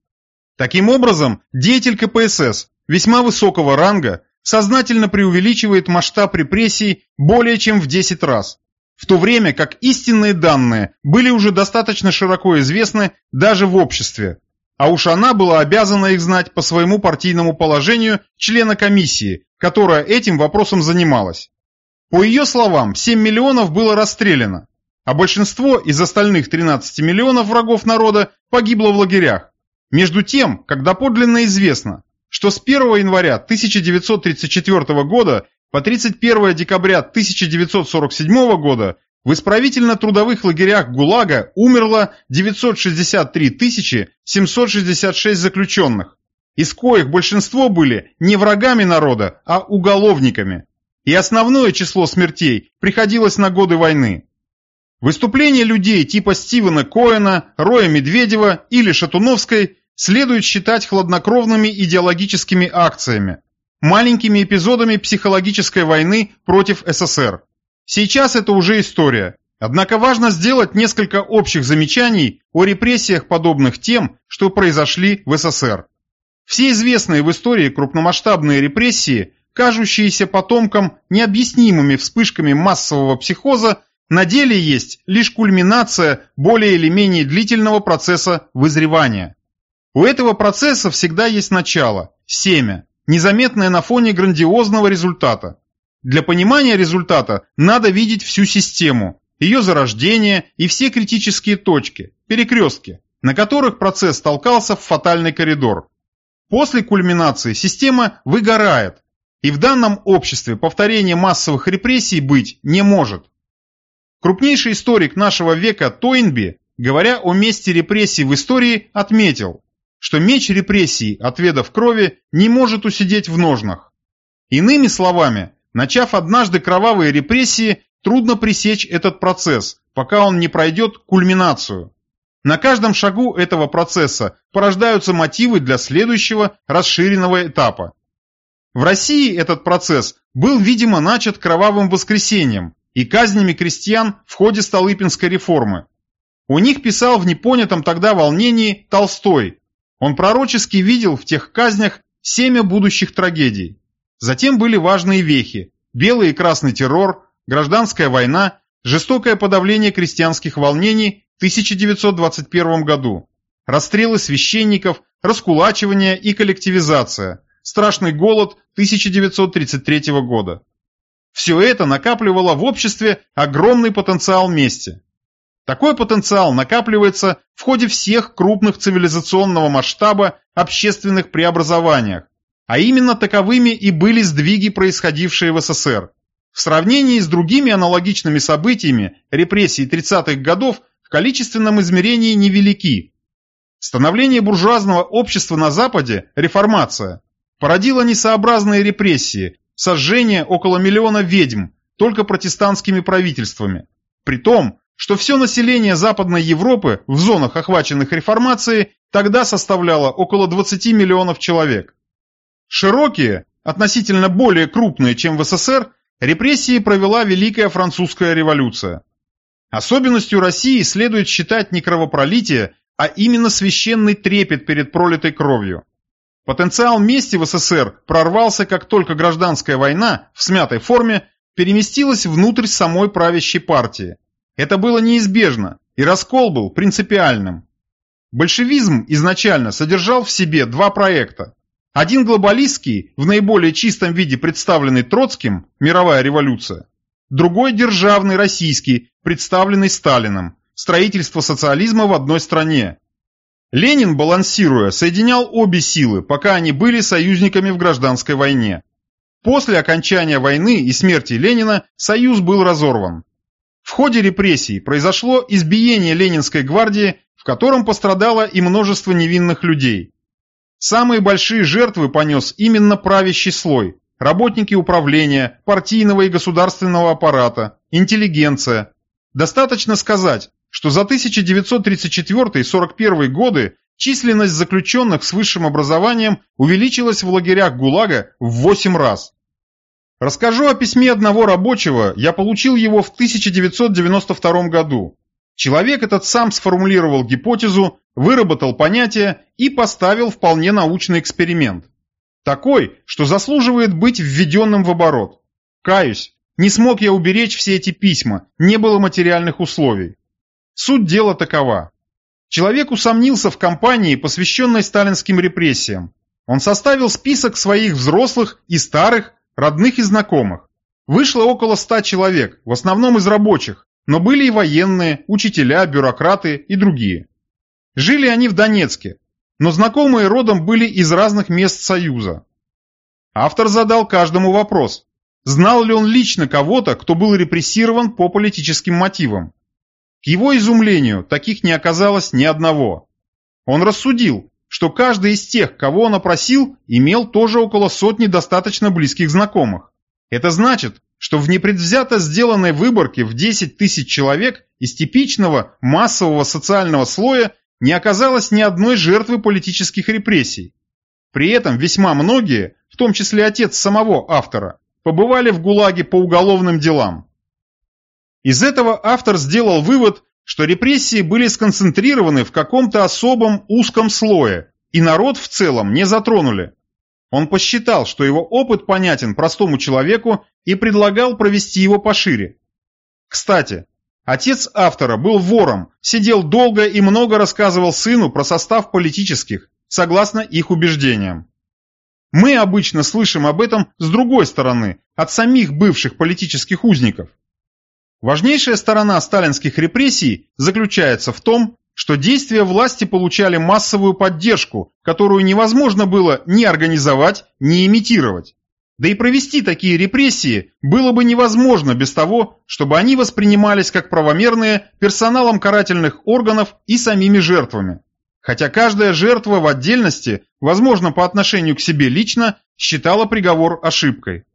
Таким образом, деятель КПСС весьма высокого ранга сознательно преувеличивает масштаб репрессий более чем в 10 раз, в то время как истинные данные были уже достаточно широко известны даже в обществе, а уж она была обязана их знать по своему партийному положению члена комиссии, которая этим вопросом занималась. По ее словам, 7 миллионов было расстреляно. а большинство из остальных 13 миллионов врагов народа погибло в лагерях. Между тем, как доподлинно известно, что с 1 января 1934 года по 31 декабря 1947 года в исправительно-трудовых лагерях ГУЛАГа умерло 963 766 заключенных, из коих большинство были не врагами народа, а уголовниками. И основное число смертей приходилось на годы войны. Выступления людей типа Стивена Коэна, Роя Медведева или Шатуновской следует считать хладнокровными идеологическими акциями, маленькими эпизодами психологической войны против СССР. Сейчас это уже история. Однако важно сделать несколько общих замечаний о репрессиях, подобных тем, что произошли в СССР. Все известные в истории крупномасштабные репрессии, кажущиеся потомкам необъяснимыми вспышками массового психоза, на деле есть лишь кульминация более или менее длительного процесса вызревания. У этого процесса всегда есть начало, семя, незаметное на фоне грандиозного результата. Для понимания результата надо видеть всю систему, ее зарождение и все критические точки, перекрестки, на которых процесс толкался в фатальный коридор. После кульминации система выгорает, и в данном обществе повторение массовых репрессий быть не может. Крупнейший историк нашего века Тойнби, говоря о месте репрессий в истории, отметил, что меч репрессий, отведав крови, не может усидеть в ножнах. Иными словами, начав однажды кровавые репрессии, трудно пресечь этот процесс, пока он не пройдет кульминацию. На каждом шагу этого процесса порождаются мотивы для следующего расширенного этапа. В России этот процесс был, видимо, начат кровавым воскресением и казнями крестьян в ходе Столыпинской реформы. У них писал в непонятом тогда волнении Толстой. Он пророчески видел в тех казнях семя будущих трагедий. Затем были важные вехи – белый и красный террор, гражданская война, жестокое подавление крестьянских волнений 1921 году, расстрелы священников, раскулачивание и коллективизация, страшный голод 1933 года. Все это накапливало в обществе огромный потенциал мести. Такой потенциал накапливается в ходе всех крупных цивилизационного масштаба общественных преобразованиях, а именно таковыми и были сдвиги, происходившие в СССР. В сравнении с другими аналогичными событиями репрессий 30-х годов количественном измерении невелики. Становление буржуазного общества на Западе, реформация, породило несообразные репрессии, сожжение около миллиона ведьм, только протестантскими правительствами. При том, что все население Западной Европы в зонах, охваченных реформацией, тогда составляло около 20 миллионов человек. Широкие, относительно более крупные, чем в СССР, репрессии провела Великая Французская революция. Особенностью России следует считать не кровопролитие, а именно священный трепет перед пролитой кровью. Потенциал мести в СССР прорвался, как только гражданская война в смятой форме переместилась внутрь самой правящей партии. Это было неизбежно, и раскол был принципиальным. Большевизм изначально содержал в себе два проекта. Один глобалистский, в наиболее чистом виде представленный Троцким, мировая революция. Другой державный, российский, представленный Сталиным, строительство социализма в одной стране. Ленин, балансируя, соединял обе силы, пока они были союзниками в гражданской войне. После окончания войны и смерти Ленина союз был разорван. В ходе репрессий произошло избиение Ленинской гвардии, в котором пострадало и множество невинных людей. Самые большие жертвы понес именно правящий слой, работники управления, партийного и государственного аппарата, интеллигенция, Достаточно сказать, что за 1934-41 годы численность заключенных с высшим образованием увеличилась в лагерях ГУЛАГа в 8 раз. Расскажу о письме одного рабочего, я получил его в 1992 году. Человек этот сам сформулировал гипотезу, выработал понятие и поставил вполне научный эксперимент. Такой, что заслуживает быть введенным в оборот. Каюсь, не смог я уберечь все эти письма, не было материальных условий. Суть дела такова. Человек усомнился в кампании, посвященной сталинским репрессиям. Он составил список своих взрослых и старых, родных и знакомых. Вышло около ста человек, в основном из рабочих, но были и военные, учителя, бюрократы и другие. Жили они в Донецке, но знакомые родом были из разных мест Союза. Автор задал каждому вопрос, знал ли он лично кого-то, кто был репрессирован по политическим мотивам. К его изумлению, таких не оказалось ни одного. Он рассудил, что каждый из тех, кого он опросил, имел тоже около сотни достаточно близких знакомых. Это значит, что в непредвзято сделанной выборке в 10 тысяч человек из типичного массового социального слоя не оказалось ни одной жертвы политических репрессий. При этом весьма многие, в том числе отец самого автора, побывали в ГУЛАГе по уголовным делам. Из этого автор сделал вывод, что репрессии были сконцентрированы в каком-то особом узком слое, и народ в целом не затронули. Он посчитал, что его опыт понятен простому человеку и предлагал провести его пошире. Кстати, отец автора был вором, сидел долго и много рассказывал сыну про состав политических, согласно их убеждениям. Мы обычно слышим об этом с другой стороны, от самих бывших политических узников. Важнейшая сторона сталинских репрессий заключается в том, что действия власти получали массовую поддержку, которую невозможно было ни организовать, ни имитировать. Да и провести такие репрессии было бы невозможно без того, чтобы они воспринимались как правомерные персоналом карательных органов и самими жертвами. Хотя каждая жертва в отдельности, возможно по отношению к себе лично, считала приговор ошибкой.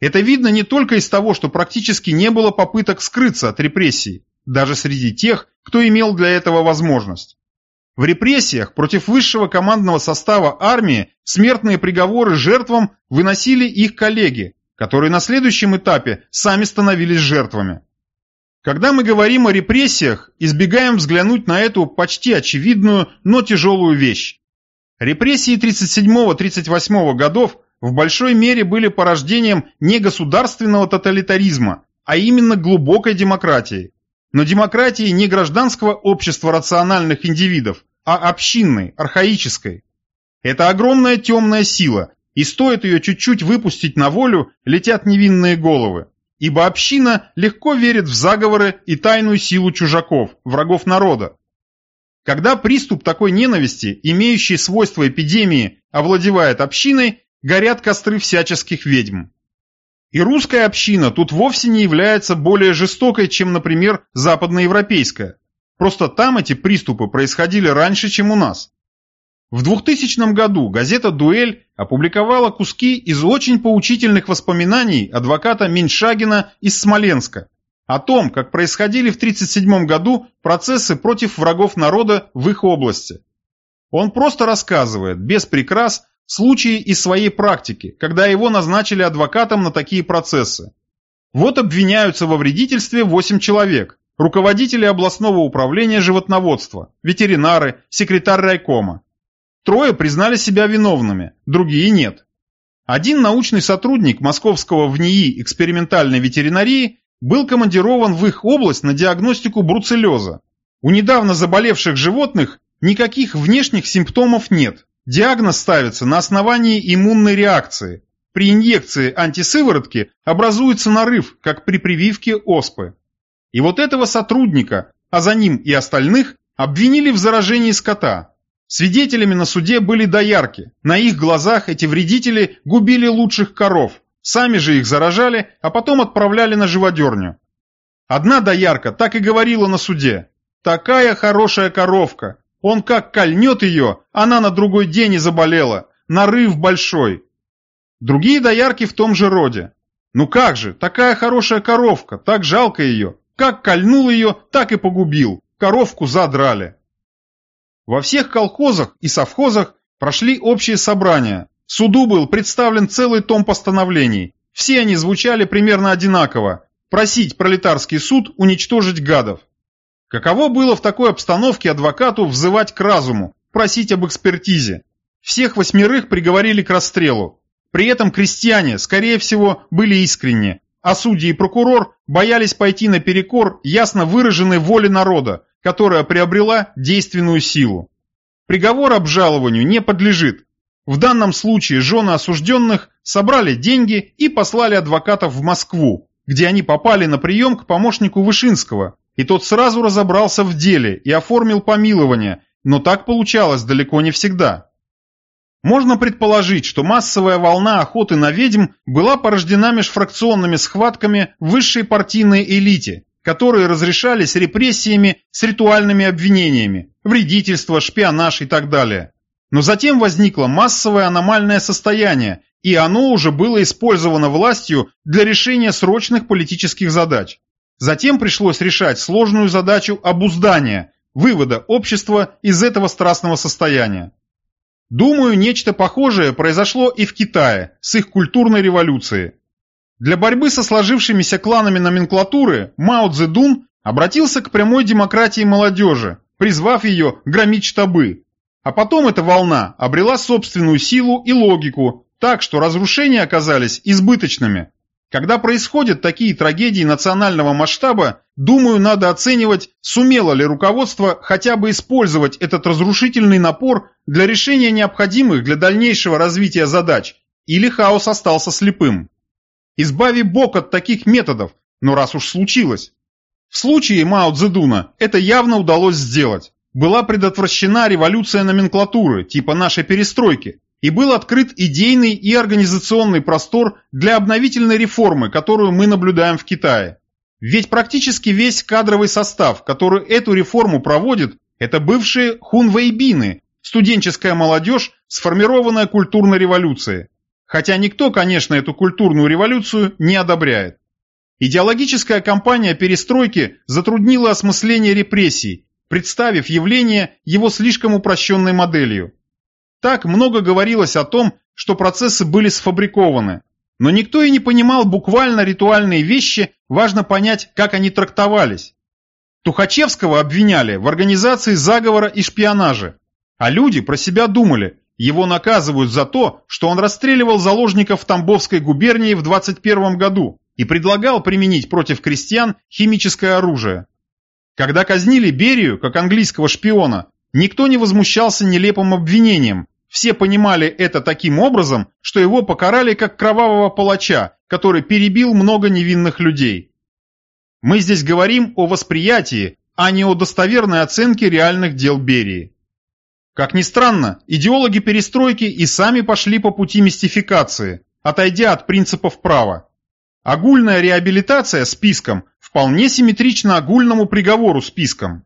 Это видно не только из того, что практически не было попыток скрыться от репрессий, даже среди тех, кто имел для этого возможность. В репрессиях против высшего командного состава армии смертные приговоры жертвам выносили их коллеги, которые на следующем этапе сами становились жертвами. Когда мы говорим о репрессиях, избегаем взглянуть на эту почти очевидную, но тяжелую вещь. Репрессии 37-38 годов в большой мере были порождением не государственного тоталитаризма, а именно глубокой демократии. Но демократии не гражданского общества рациональных индивидов, а общинной, архаической. Это огромная темная сила, и стоит ее чуть-чуть выпустить на волю, летят невинные головы. Ибо община легко верит в заговоры и тайную силу чужаков, врагов народа. Когда приступ такой ненависти, имеющий свойства эпидемии, овладевает общиной, горят костры всяческих ведьм. И русская община тут вовсе не является более жестокой, чем, например, западноевропейская. Просто там эти приступы происходили раньше, чем у нас. В 2000 году газета «Дуэль» опубликовала куски из очень поучительных воспоминаний адвоката Меньшагина из Смоленска о том, как происходили в 1937 году процессы против врагов народа в их области. Он просто рассказывает, без прикрас, случаи из своей практики, когда его назначили адвокатом на такие процессы. Вот обвиняются во вредительстве 8 человек, руководители областного управления животноводства, ветеринары, секретарь райкома. Трое признали себя виновными, другие нет. Один научный сотрудник Московского ВНИИ экспериментальной ветеринарии был командирован в их область на диагностику бруцеллеза. У недавно заболевших животных никаких внешних симптомов нет, Диагноз ставится на основании иммунной реакции. При инъекции антисыворотки образуется нарыв, как при прививке оспы. И вот этого сотрудника, а за ним и остальных, обвинили в заражении скота. Свидетелями на суде были доярки. На их глазах эти вредители губили лучших коров. Сами же их заражали, а потом отправляли на живодерню. Одна доярка так и говорила на суде. «Такая хорошая коровка, он как кольнет ее, она на другой день и заболела. Нарыв большой. Другие доярки в том же роде. Ну как же, такая хорошая коровка, так жалко ее. Как кольнул ее, так и погубил. Коровку задрали. Во всех колхозах и совхозах прошли общие собрания. Суду был представлен целый том постановлений. Все они звучали примерно одинаково. Просить пролетарский суд уничтожить гадов. Каково было в такой обстановке адвокату взывать к разуму, просить об экспертизе? Всех восьмерых приговорили к расстрелу. При этом крестьяне, скорее всего, были искренни, а судьи и прокурор боялись пойти наперекор ясно выраженной воли народа, которая приобрела действенную силу. Приговор обжалованию не подлежит. В данном случае жены осужденных собрали деньги и послали адвокатов в Москву, где они попали на прием к помощнику Вышинского, и тот сразу разобрался в деле и оформил помилование, но так получалось далеко не всегда. Можно предположить, что массовая волна охоты на ведьм была порождена межфракционными схватками высшей партийной элите, которые разрешались репрессиями с ритуальными обвинениями, вредительство, шпионаж и так далее. Но затем возникло массовое аномальное состояние, и оно уже было использовано властью для решения срочных политических задач. Затем пришлось решать сложную задачу обуздания, вывода общества из этого страстного состояния. Думаю, нечто похожее произошло и в Китае с их культурной революцией. Для борьбы со сложившимися кланами номенклатуры Мао Цзэдун обратился к прямой демократии молодежи, призвав ее громить штабы. А потом эта волна обрела собственную силу и логику, так что разрушения оказались избыточными. Когда происходят такие трагедии национального масштаба, думаю, надо оценивать, сумело ли руководство хотя бы использовать этот разрушительный напор для решения необходимых для дальнейшего развития задач, или хаос остался слепым. Избави Бог от таких методов, но раз уж случилось. В случае Мао Цзэдуна это явно удалось сделать. Была предотвращена революция номенклатуры, типа нашей перестройки, и был открыт идейный и организационный простор для обновительной реформы, которую мы наблюдаем в Китае. Ведь практически весь кадровый состав, который эту реформу проводит, это бывшие хунвейбины, студенческая молодежь, сформированная культурной революцией. Хотя никто, конечно, эту культурную революцию не одобряет. Идеологическая кампания перестройки затруднила осмысление репрессий, представив явление его слишком упрощенной моделью. Так много говорилось о том, что процессы были сфабрикованы. Но никто и не понимал буквально ритуальные вещи, важно понять, как они трактовались. Тухачевского обвиняли в организации заговора и шпионажа. А люди про себя думали, его наказывают за то, что он расстреливал заложников в Тамбовской губернии в 21 году и предлагал применить против крестьян химическое оружие. Когда казнили Берию, как английского шпиона, Никто не возмущался нелепым обвинением. Все понимали это таким образом, что его покарали как кровавого палача, который перебил много невинных людей. Мы здесь говорим о восприятии, а не о достоверной оценке реальных дел Берии. Как ни странно, идеологи перестройки и сами пошли по пути мистификации, отойдя от принципов права. Огульная реабилитация списком вполне симметрична огульному приговору списком.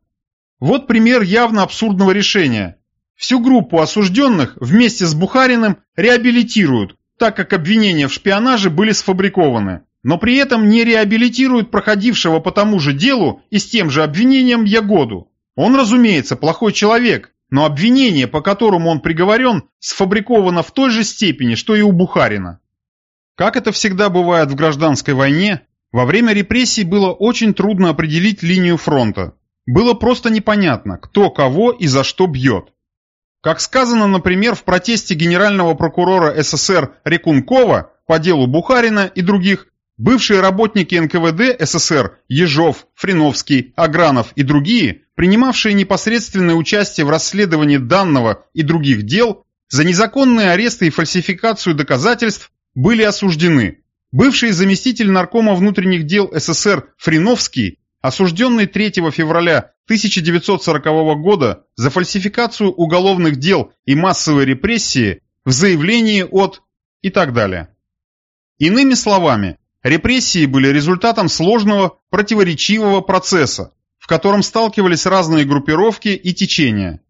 Вот пример явно абсурдного решения. Всю группу осужденных вместе с Бухариным реабилитируют, так как обвинения в шпионаже были сфабрикованы, но при этом не реабилитируют проходившего по тому же делу и с тем же обвинением Ягоду. Он, разумеется, плохой человек, но обвинение, по которому он приговорен, сфабриковано в той же степени, что и у Бухарина. Как это всегда бывает в гражданской войне, во время репрессий было очень трудно определить линию фронта. Было просто непонятно, кто кого и за что бьет. Как сказано, например, в протесте генерального прокурора СССР Рекункова по делу Бухарина и других, бывшие работники НКВД СССР Ежов, Фриновский, Агранов и другие, принимавшие непосредственное участие в расследовании данного и других дел, за незаконные аресты и фальсификацию доказательств были осуждены. Бывший заместитель наркома внутренних дел СССР Фриновский осужденный 3 февраля 1940 года за фальсификацию уголовных дел и массовые репрессии в заявлении от и так далее. Иными словами, репрессии были результатом сложного, противоречивого процесса, в котором сталкивались разные группировки и течения.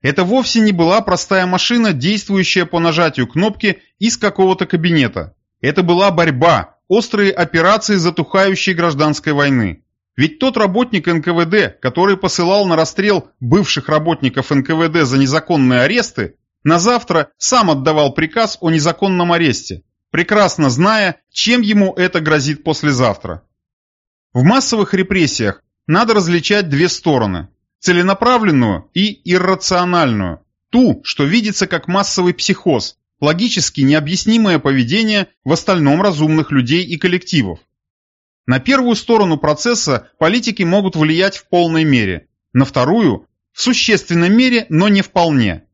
Это вовсе не была простая машина, действующая по нажатию кнопки из какого-то кабинета. Это была борьба, острые операции затухающей гражданской войны. Ведь тот работник НКВД, который посылал на расстрел бывших работников НКВД за незаконные аресты, на завтра сам отдавал приказ о незаконном аресте, прекрасно зная, чем ему это грозит послезавтра. В массовых репрессиях надо различать две стороны – целенаправленную и иррациональную. Ту, что видится как массовый психоз, логически необъяснимое поведение в остальном разумных людей и коллективов. На первую сторону процесса политики могут влиять в полной мере, на вторую – в существенной мере, но не вполне.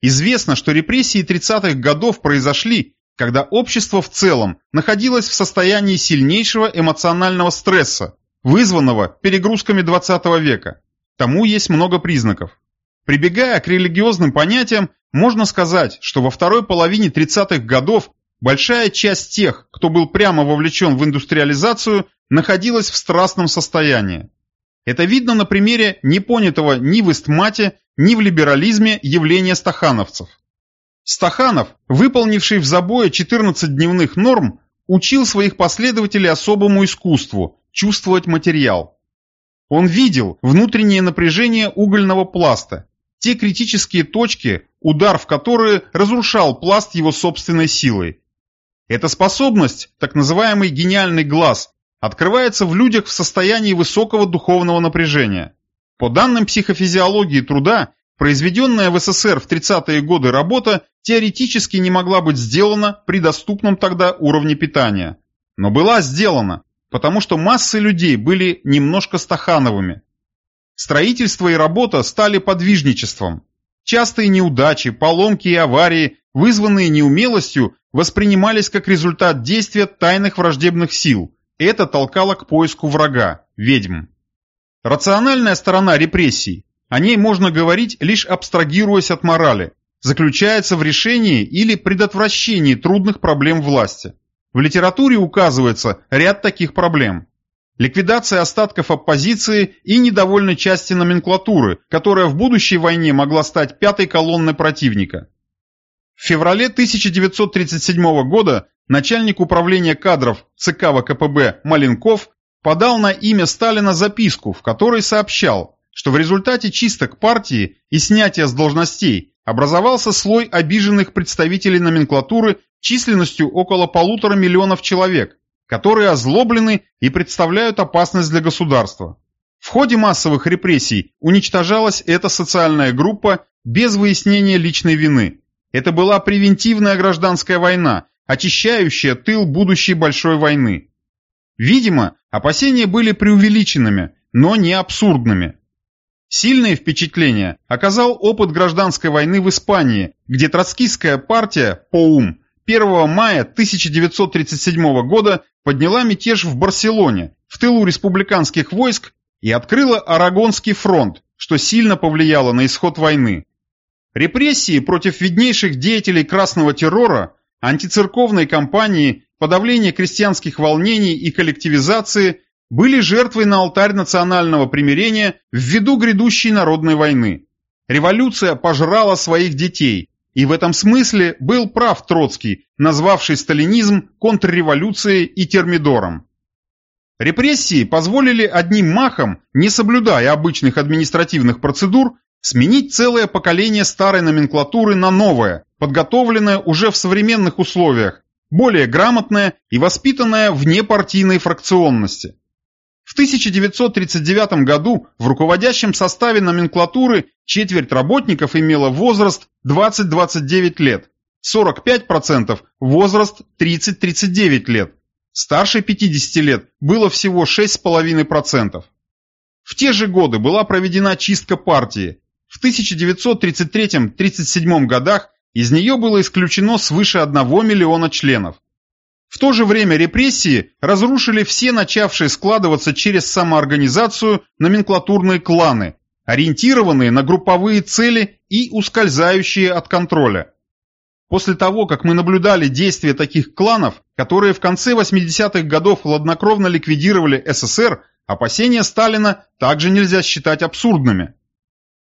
Известно, что репрессии 30-х годов произошли, когда общество в целом находилось в состоянии сильнейшего эмоционального стресса, вызванного перегрузками 20 века. Тому есть много признаков. Прибегая к религиозным понятиям, можно сказать, что во второй половине 30-х годов большая часть тех, кто был прямо вовлечен в индустриализацию, находилась в страстном состоянии. Это видно на примере непонятого ни в истмате, ни в либерализме явления стахановцев. Стаханов, выполнивший в забое 14 дневных норм, учил своих последователей особому искусству – чувствовать материал. Он видел внутреннее напряжение угольного пласта, те критические точки, удар в которые разрушал пласт его собственной силой. Эта способность, так называемый гениальный глаз, открывается в людях в состоянии высокого духовного напряжения. По данным психофизиологии труда, произведенная в СССР в 30-е годы работа теоретически не могла быть сделана при доступном тогда уровне питания. Но была сделана, потому что массы людей были немножко стахановыми. Строительство и работа стали подвижничеством. Частые неудачи, поломки и аварии, вызванные неумелостью, воспринимались как результат действия тайных враждебных сил. Это толкало к поиску врага – ведьм. Рациональная сторона репрессий, о ней можно говорить, лишь абстрагируясь от морали, заключается в решении или предотвращении трудных проблем власти. В литературе указывается ряд таких проблем. Ликвидация остатков оппозиции и недовольной части номенклатуры, которая в будущей войне могла стать пятой колонной противника. В феврале 1937 года начальник управления кадров ЦК ВКПБ Маленков подал на имя Сталина записку, в которой сообщал, что в результате чисток партии и снятия с должностей образовался слой обиженных представителей номенклатуры численностью около полутора миллионов человек, которые озлоблены и представляют опасность для государства. В ходе массовых репрессий уничтожалась эта социальная группа без выяснения личной вины. Это была превентивная гражданская война, очищающая тыл будущей большой войны. Видимо, опасения были преувеличенными, но не абсурдными. Сильное впечатление оказал опыт гражданской войны в Испании, где троцкистская партия ПОУМ 1 мая 1937 года подняла мятеж в Барселоне, в тылу республиканских войск, и открыла Арагонский фронт, что сильно повлияло на исход войны. Репрессии против виднейших деятелей красного террора, антицерковной кампании, подавление крестьянских волнений и коллективизации были жертвой на алтарь национального примирения ввиду грядущей народной войны. Революция пожрала своих детей, и в этом смысле был прав Троцкий, назвавший сталинизм контрреволюцией и термидором. Репрессии позволили одним махом, не соблюдая обычных административных процедур, сменить целое поколение старой номенклатуры на новое, подготовленное уже в современных условиях, более грамотное и воспитанное вне партийной фракционности. В 1939 году в руководящем составе номенклатуры четверть работников имела возраст 20-29 лет, 45% возраст 30-39 лет, старше 50 лет было всего 6,5%. В те же годы была проведена чистка партии. В 1933-37 годах из нее было исключено свыше 1 миллиона членов. В то же время репрессии разрушили все начавшие складываться через самоорганизацию номенклатурные кланы, ориентированные на групповые цели и ускользающие от контроля. После того, как мы наблюдали действия таких кланов, которые в конце 80-х годов хладнокровно ликвидировали СССР, опасения Сталина также нельзя считать абсурдными.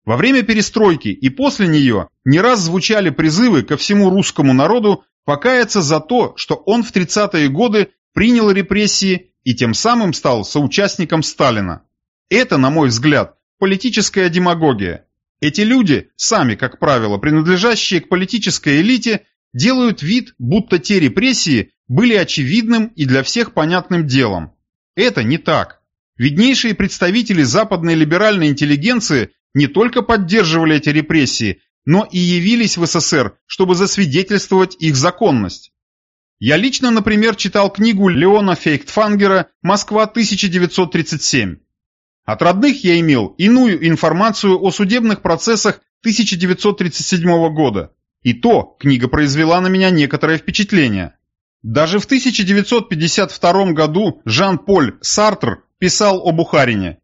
Во время перестройки и после нее не раз звучали призывы ко всему русскому народу покаяться за то, что он в 30-е годы принял репрессии и тем самым стал соучастником Сталина. Это, на мой взгляд, политическая демагогия. Эти люди, сами, как правило, принадлежащие к политической элите, делают вид, будто те репрессии были очевидным и для всех понятным делом. Это не так. Виднейшие представители западной либеральной интеллигенции не только поддерживали эти репрессии, но и явились в СССР, чтобы засвидетельствовать их законность. Я лично, например, читал книгу Леона Фейхтфангера «Москва 1937». От родных я имел иную информацию о судебных процессах 1937 года. И то книга произвела на меня некоторое впечатление. Даже в 1952 году Жан-Поль Сартр писал о Бухарине.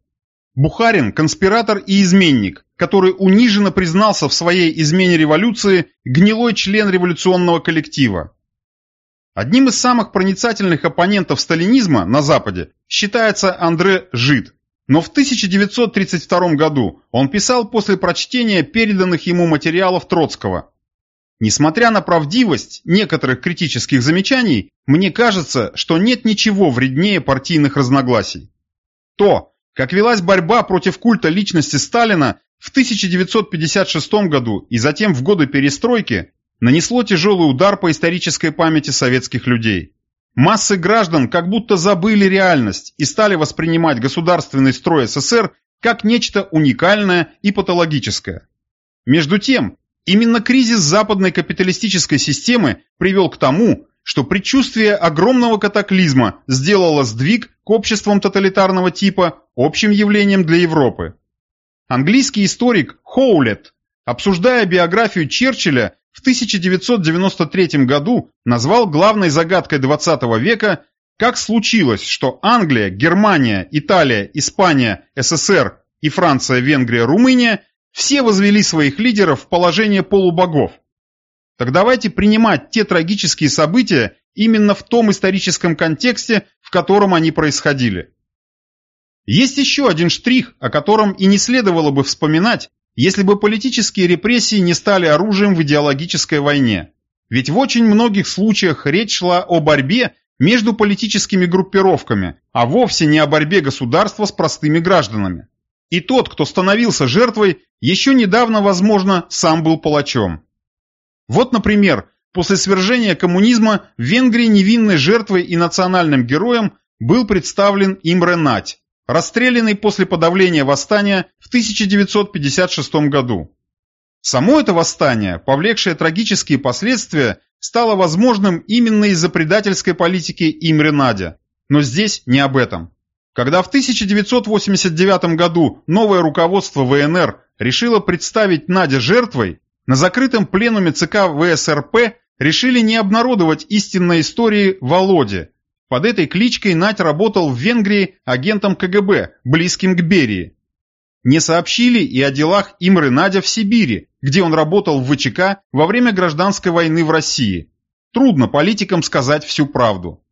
Бухарин – конспиратор и изменник, который униженно признался в своей измене революции гнилой член революционного коллектива. Одним из самых проницательных оппонентов сталинизма на Западе считается Андре Жид. Но в 1932 году он писал после прочтения переданных ему материалов Троцкого. Несмотря на правдивость некоторых критических замечаний, мне кажется, что нет ничего вреднее партийных разногласий. То, как велась борьба против культа личности Сталина в 1956 году и затем в годы перестройки, нанесло тяжелый удар по исторической памяти советских людей. Массы граждан как будто забыли реальность и стали воспринимать государственный строй СССР как нечто уникальное и патологическое. Между тем, именно кризис западной капиталистической системы привел к тому, что предчувствие огромного катаклизма сделало сдвиг к обществам тоталитарного типа общим явлением для Европы. Английский историк Хоулет, обсуждая биографию Черчилля, в 1993 году назвал главной загадкой 20 века, как случилось, что Англия, Германия, Италия, Испания, СССР и Франция, Венгрия, Румыния все возвели своих лидеров в положение полубогов. Так давайте принимать те трагические события именно в том историческом контексте, в котором они происходили. Есть еще один штрих, о котором и не следовало бы вспоминать, если бы политические репрессии не стали оружием в идеологической войне. Ведь в очень многих случаях речь шла о борьбе между политическими группировками, а вовсе не о борьбе государства с простыми гражданами. И тот, кто становился жертвой, еще недавно, возможно, сам был палачом. Вот, например, после свержения коммунизма в Венгрии невинной жертвой и национальным героем был представлен Имре Нать, расстрелянный после подавления восстания в 1956 году. Само это восстание, повлекшее трагические последствия, стало возможным именно из-за предательской политики Имре Надя. Но здесь не об этом. Когда в 1989 году новое руководство ВНР решило представить Надя жертвой, на закрытом пленуме ЦК ВСРП решили не обнародовать истинной истории Володе. Под этой кличкой Надь работал в Венгрии агентом КГБ, близким к Берии. Не сообщили и о делах Имры Надя в Сибири, где он работал в ВЧК во время гражданской войны в России. Трудно политикам сказать всю правду.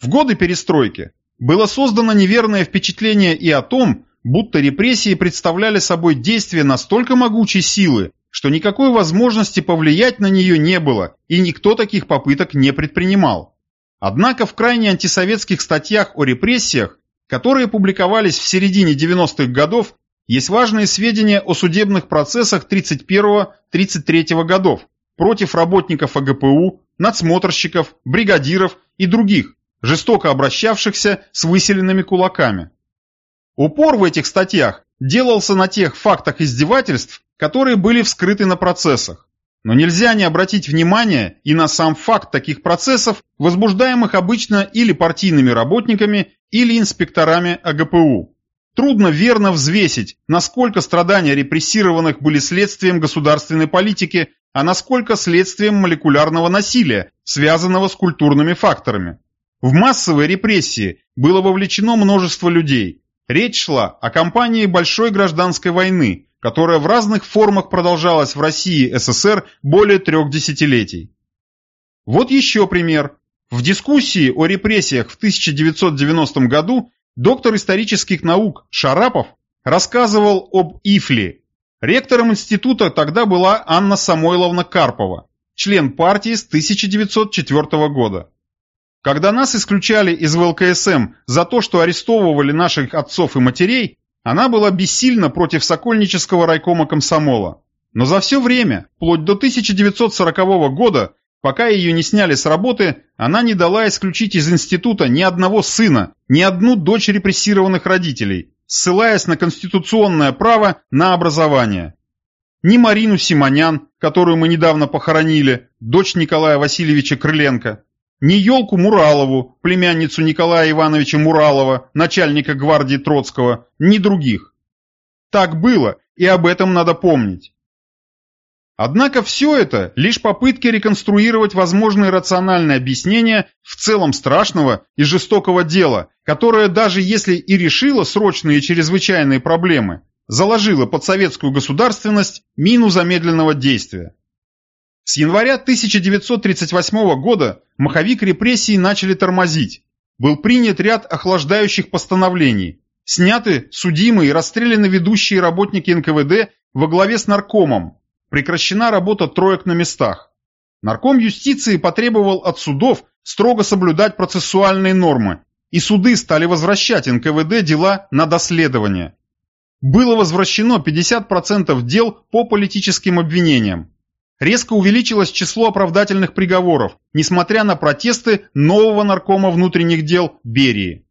В годы перестройки было создано неверное впечатление и о том, будто репрессии представляли собой действие настолько могучей силы, что никакой возможности повлиять на нее не было, и никто таких попыток не предпринимал. Однако в крайне антисоветских статьях о репрессиях, которые публиковались в середине 90-х годов, есть важные сведения о судебных процессах 31-33 годов против работников АГПУ, надсмотрщиков, бригадиров и других, жестоко обращавшихся с выселенными кулаками. Упор в этих статьях делался на тех фактах издевательств, которые были вскрыты на процессах. Но нельзя не обратить внимание и на сам факт таких процессов, возбуждаемых обычно или партийными работниками, или инспекторами АГПУ. Трудно верно взвесить, насколько страдания репрессированных были следствием государственной политики, а насколько следствием молекулярного насилия, связанного с культурными факторами. В массовые репрессии было вовлечено множество людей. Речь шла о кампании большой гражданской войны, которая в разных формах продолжалась в России СССР более трех десятилетий. Вот еще пример. В дискуссии о репрессиях в 1990 году доктор исторических наук Шарапов рассказывал об Ифли. Ректором института тогда была Анна Самойловна Карпова, член партии с 1904 года. Когда нас исключали из ВЛКСМ за то, что арестовывали наших отцов и матерей, она была бессильна против Сокольнического райкома комсомола. Но за все время, вплоть до 1940 года, пока ее не сняли с работы, она не дала исключить из института ни одного сына, ни одну дочь репрессированных родителей, ссылаясь на конституционное право на образование. Ни Марину Симонян, которую мы недавно похоронили, дочь Николая Васильевича Крыленко, ни елку Муралову, племянницу Николая Ивановича Муралова, начальника гвардии Троцкого, ни других. Так было, и об этом надо помнить. Однако все это лишь попытки реконструировать возможные рациональные объяснения в целом страшного и жестокого дела, которое даже если и решило срочные и чрезвычайные проблемы, заложило под советскую государственность мину замедленного действия. С января 1938 года маховик репрессий начали тормозить. Был принят ряд охлаждающих постановлений. Сняты судимые и расстреляны ведущие работники НКВД во главе с наркомом, прекращена работа троек на местах. Нарком юстиции потребовал от судов строго соблюдать процессуальные нормы, и суды стали возвращать НКВД дела на доследование. Было возвращено 50% дел по политическим обвинениям. Резко увеличилось число оправдательных приговоров, несмотря на протесты нового наркома внутренних дел Берии.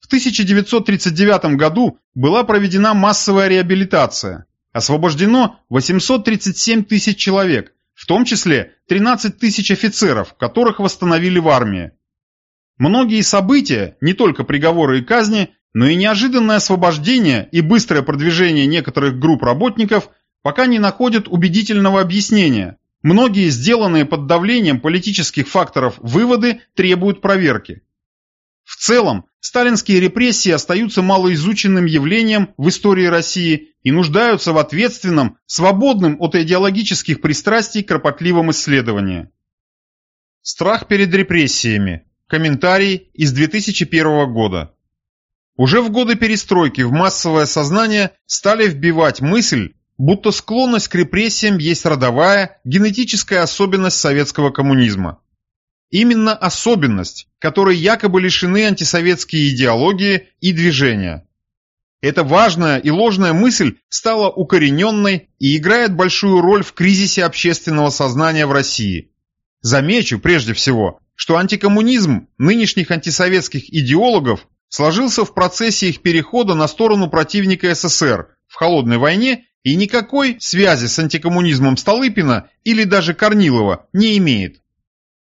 В 1939 году была проведена массовая реабилитация. Освобождено 837 тысяч человек, в том числе 13 тысяч офицеров, которых восстановили в армии. Многие события, не только приговоры и казни, но и неожиданное освобождение и быстрое продвижение некоторых групп работников пока не находят убедительного объяснения. Многие сделанные под давлением политических факторов выводы требуют проверки. В целом, сталинские репрессии остаются малоизученным явлением в истории России и нуждаются в ответственном, свободном от идеологических пристрастий кропотливом исследовании. Страх перед репрессиями. Комментарий из 2001 года. Уже в годы перестройки в массовое сознание стали вбивать мысль, будто склонность к репрессиям есть родовая, генетическая особенность советского коммунизма. Именно особенность, которой якобы лишены антисоветские идеологии и движения. Эта важная и ложная мысль стала укорененной и играет большую роль в кризисе общественного сознания в России. Замечу прежде всего, что антикоммунизм нынешних антисоветских идеологов сложился в процессе их перехода на сторону противника СССР в холодной войне и никакой связи с антикоммунизмом Столыпина или даже Корнилова не имеет.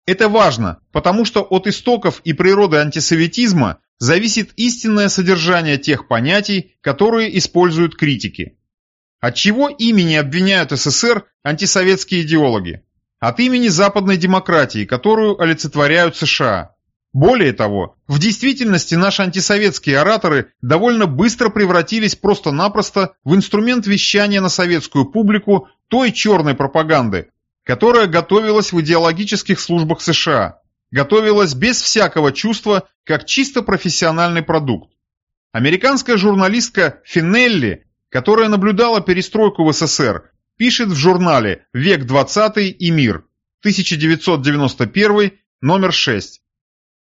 Это важно, потому что от истоков и природы антисоветизма зависит истинное содержание тех понятий, которые используют критики. От чего имени обвиняют СССР антисоветские идеологи? От имени западной демократии, которую олицетворяют США. Более того, в действительности наши антисоветские ораторы довольно быстро превратились просто-напросто в инструмент вещания на советскую публику той черной пропаганды, которая готовилась в идеологических службах США, готовилась без всякого чувства, как чисто профессиональный продукт. Американская журналистка Финелли, которая наблюдала перестройку в СССР, пишет в журнале «Век 20 и мир», 1991, номер 6.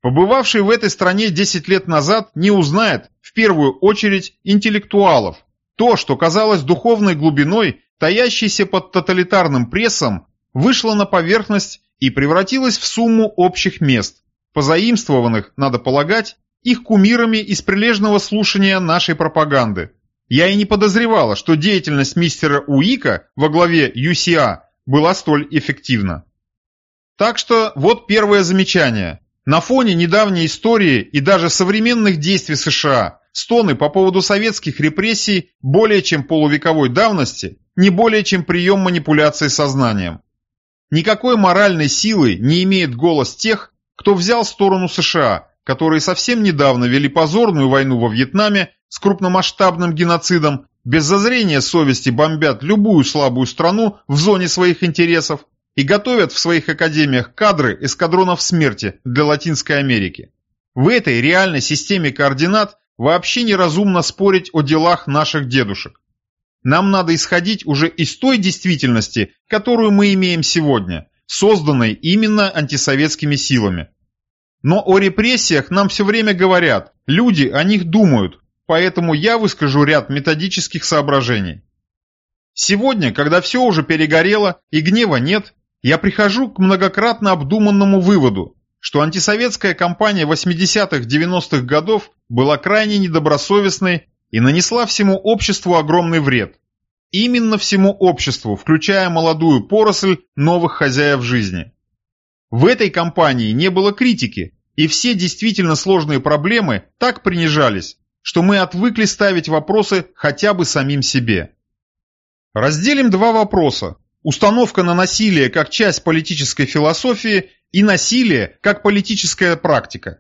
Побывавший в этой стране 10 лет назад не узнает, в первую очередь, интеллектуалов. То, что казалось духовной глубиной, таящейся под тоталитарным прессом, вышло на поверхность и превратилось в сумму общих мест, позаимствованных, надо полагать, их кумирами из прилежного слушания нашей пропаганды. Я и не подозревала, что деятельность мистера Уика во главе UCA была столь эффективна. Так что вот первое замечание. На фоне недавней истории и даже современных действий США стоны по поводу советских репрессий более чем полувековой давности не более чем прием манипуляции сознанием. Никакой моральной силы не имеет голос тех, кто взял сторону США, которые совсем недавно вели позорную войну во Вьетнаме с крупномасштабным геноцидом, без зазрения совести бомбят любую слабую страну в зоне своих интересов и готовят в своих академиях кадры эскадронов смерти для Латинской Америки. В этой реальной системе координат вообще неразумно спорить о делах наших дедушек. Нам надо исходить уже из той действительности, которую мы имеем сегодня, созданной именно антисоветскими силами. Но о репрессиях нам все время говорят, люди о них думают, поэтому я выскажу ряд методических соображений. Сегодня, когда все уже перегорело и гнева нет, я прихожу к многократно обдуманному выводу, что антисоветская кампания 80-х-90-х годов была крайне недобросовестной и нанесла всему обществу огромный вред. Именно всему обществу, включая молодую поросль новых хозяев жизни. В этой кампании не было критики, и все действительно сложные проблемы так принижались, что мы отвыкли ставить вопросы хотя бы самим себе. Разделим два вопроса. Установка на насилие как часть политической философии и насилие как политическая практика.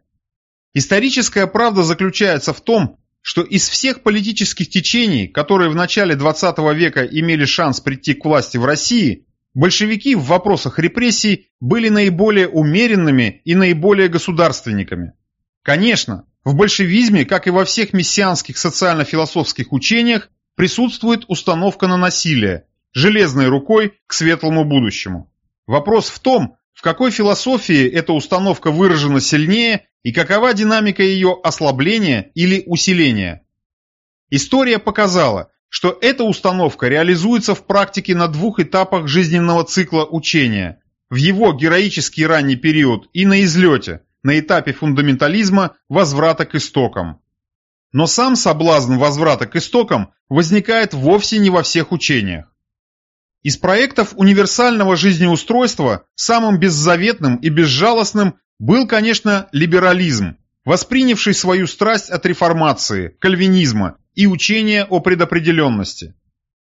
Историческая правда заключается в том, что из всех политических течений, которые в начале 20 века имели шанс прийти к власти в России, большевики в вопросах репрессий были наиболее умеренными и наиболее государственниками. Конечно, в большевизме, как и во всех мессианских социально-философских учениях, присутствует установка на насилие, железной рукой к светлому будущему. Вопрос в том, в какой философии эта установка выражена сильнее и какова динамика ее ослабления или усиления. История показала, что эта установка реализуется в практике на двух этапах жизненного цикла учения – в его героический ранний период и на излете, на этапе фундаментализма возврата к истокам. Но сам соблазн возврата к истокам возникает вовсе не во всех учениях. Из проектов универсального жизнеустройства самым беззаветным и безжалостным был, конечно, либерализм, воспринявший свою страсть от реформации, кальвинизма и учения о предопределенности.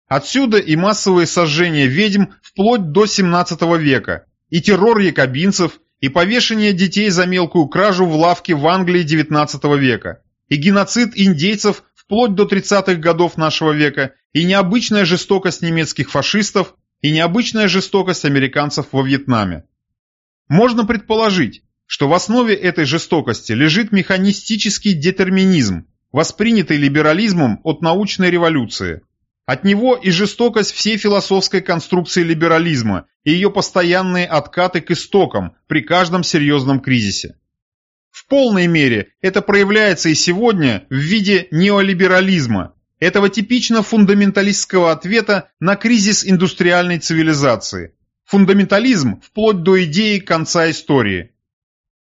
Отсюда и массовые сожжения ведьм вплоть до 17 века, и террор якобинцев, и повешение детей за мелкую кражу в лавке в Англии XIX века, и геноцид индейцев вплоть до 30-х годов нашего века, и необычная жестокость немецких фашистов, и необычная жестокость американцев во Вьетнаме. Можно предположить, что в основе этой жестокости лежит механистический детерминизм, воспринятый либерализмом от научной революции. От него и жестокость всей философской конструкции либерализма и ее постоянные откаты к истокам при каждом серьезном кризисе. В полной мере это проявляется и сегодня в виде неолиберализма, этого типично фундаменталистского ответа на кризис индустриальной цивилизации. Фундаментализм вплоть до идеи конца истории.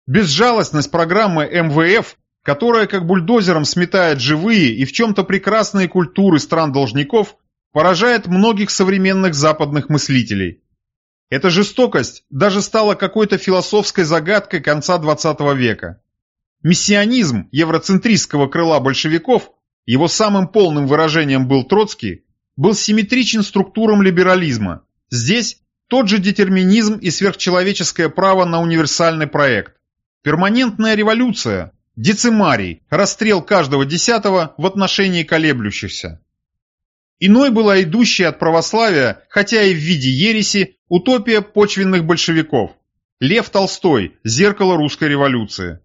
Безжалостность программы МВФ которая как бульдозером сметает живые и в чем-то прекрасные культуры стран-должников, поражает многих современных западных мыслителей. Эта жестокость даже стала какой-то философской загадкой конца XX века. Миссионизм евроцентристского крыла большевиков, его самым полным выражением был Троцкий, был симметричен структурам либерализма. Здесь тот же детерминизм и сверхчеловеческое право на универсальный проект. Перманентная революция, Децимарий – расстрел каждого десятого в отношении колеблющихся. Иной была идущая от православия, хотя и в виде ереси, утопия почвенных большевиков. Лев Толстой – зеркало русской революции.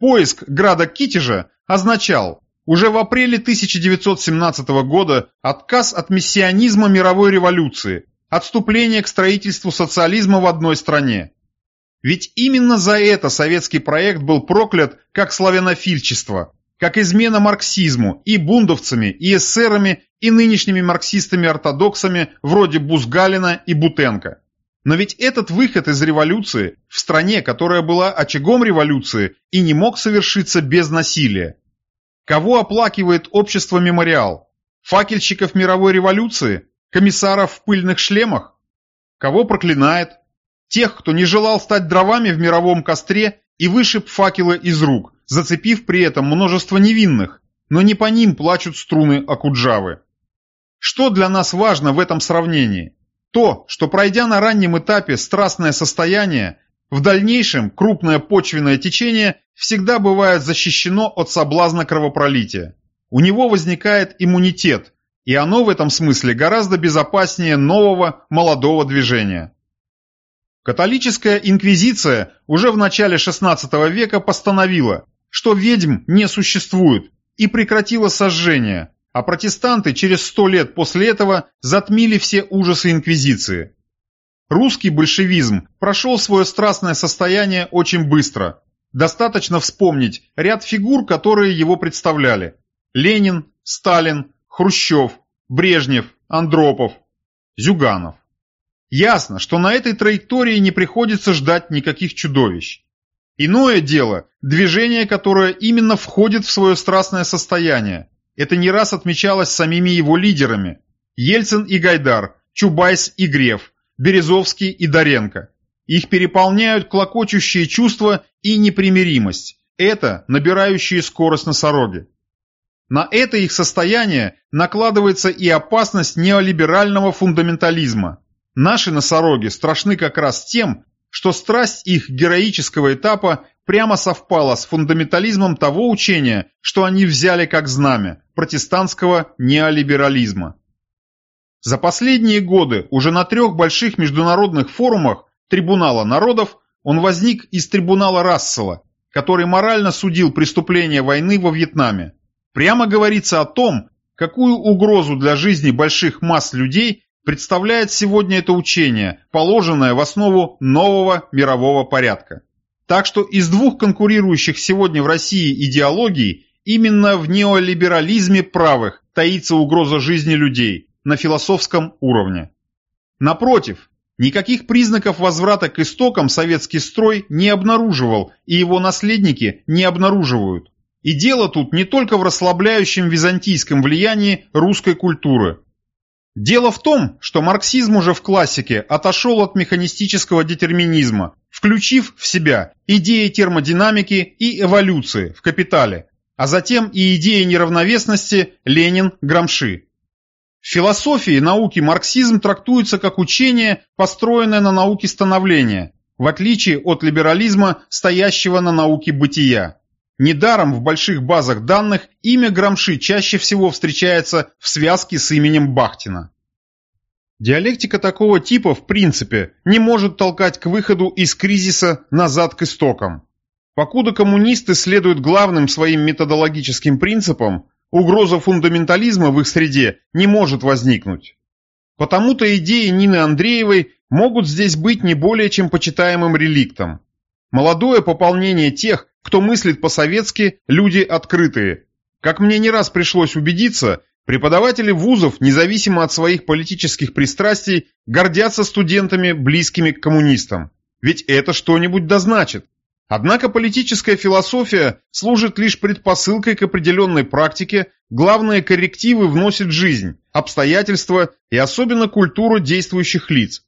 Поиск града Китежа означал уже в апреле 1917 года отказ от миссионизма мировой революции, отступление к строительству социализма в одной стране. Ведь именно за это советский проект был проклят как славянофильчество, как измена марксизму и бундовцами, и эсерами, и нынешними марксистами-ортодоксами вроде Бузгалина и Бутенко. Но ведь этот выход из революции в стране, которая была очагом революции и не мог совершиться без насилия. Кого оплакивает общество «Мемориал»? Факельщиков мировой революции? Комиссаров в пыльных шлемах? Кого проклинает? Тех, кто не желал стать дровами в мировом костре и вышиб факелы из рук, зацепив при этом множество невинных, но не по ним плачут струны Акуджавы. Что для нас важно в этом сравнении? То, что пройдя на раннем этапе страстное состояние, в дальнейшем крупное почвенное течение всегда бывает защищено от соблазна кровопролития. У него возникает иммунитет, и оно в этом смысле гораздо безопаснее нового молодого движения. Католическая инквизиция уже в начале XVI века постановила, что ведьм не существует, и прекратила сожжение, а протестанты через сто лет после этого затмили все ужасы инквизиции. Русский большевизм прошел свое страстное состояние очень быстро. Достаточно вспомнить ряд фигур, которые его представляли. Ленин, Сталин, Хрущев, Брежнев, Андропов, Зюганов. Ясно, что на этой траектории не приходится ждать никаких чудовищ. Иное дело – движение, которое именно входит в свое страстное состояние. Это не раз отмечалось самими его лидерами. Ельцин и Гайдар, Чубайс и Греф, Березовский и Доренко. Их переполняют клокочущие чувства и непримиримость. Это набирающие скорость носороги. На это их состояние накладывается и опасность неолиберального фундаментализма – Наши носороги страшны как раз тем, что страсть их героического этапа прямо совпала с фундаментализмом того учения, что они взяли как знамя протестантского неолиберализма. За последние годы уже на трех больших международных форумах Трибунала народов он возник из Трибунала Рассела, который морально судил преступления войны во Вьетнаме. Прямо говорится о том, какую угрозу для жизни больших масс людей представляет сегодня это учение, положенное в основу нового мирового порядка. Так что из двух конкурирующих сегодня в России идеологий именно в неолиберализме правых таится угроза жизни людей на философском уровне. Напротив, никаких признаков возврата к истокам советский строй не обнаруживал и его наследники не обнаруживают. И дело тут не только в расслабляющем византийском влиянии русской культуры, Дело в том, что марксизм уже в классике отошел от механистического детерминизма, включив в себя идеи термодинамики и эволюции в «Капитале», а затем и идеи неравновесности Ленин-Грамши. В философии науки марксизм трактуется как учение, построенное на науке становления, в отличие от либерализма, стоящего на науке бытия. Недаром в больших базах данных имя Грамши чаще всего встречается в связке с именем Бахтина. Диалектика такого типа, в принципе, не может толкать к выходу из кризиса назад к истокам. Покуда коммунисты следуют главным своим методологическим принципам, угроза фундаментализма в их среде не может возникнуть. Потому-то идеи Нины Андреевой могут здесь быть не более чем почитаемым реликтом. Молодое пополнение тех, кто мыслит по-советски, люди открытые. Как мне не раз пришлось убедиться, преподаватели вузов, независимо от своих политических пристрастий, гордятся студентами, близкими к коммунистам. Ведь это что-нибудь дозначит. Однако политическая философия служит лишь предпосылкой к определенной практике, главные коррективы вносит жизнь, обстоятельства и особенно культуру действующих лиц.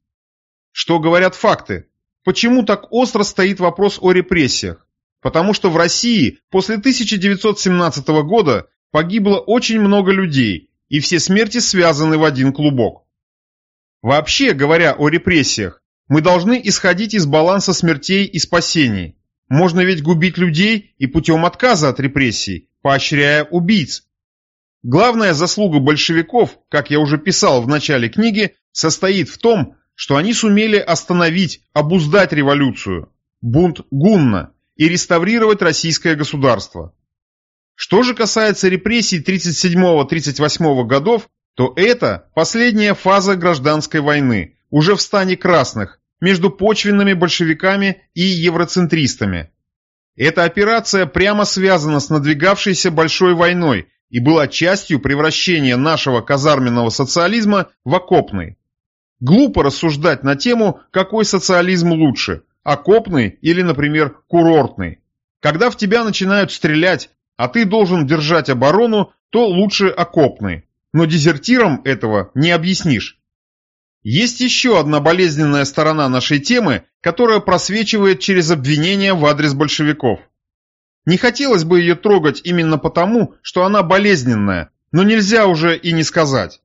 Что говорят факты? Почему так остро стоит вопрос о репрессиях? Потому что в России после 1917 года погибло очень много людей, и все смерти связаны в один клубок. Вообще, говоря о репрессиях, мы должны исходить из баланса смертей и спасений. Можно ведь губить людей и путем отказа от репрессий, поощряя убийц. Главная заслуга большевиков, как я уже писал в начале книги, состоит в том, что они сумели остановить, обуздать революцию, бунт Гунна и реставрировать российское государство. Что же касается репрессий 37-38 годов, то это последняя фаза гражданской войны, уже в стане красных, между почвенными большевиками и евроцентристами. Эта операция прямо связана с надвигавшейся большой войной и была частью превращения нашего казарменного социализма в окопный. Глупо рассуждать на тему, какой социализм лучше, окопный или, например, курортный. Когда в тебя начинают стрелять, а ты должен держать оборону, то лучше окопный. Но дезертирам этого не объяснишь. Есть еще одна болезненная сторона нашей темы, которая просвечивает через обвинения в адрес большевиков. Не хотелось бы ее трогать именно потому, что она болезненная, но нельзя уже и не сказать.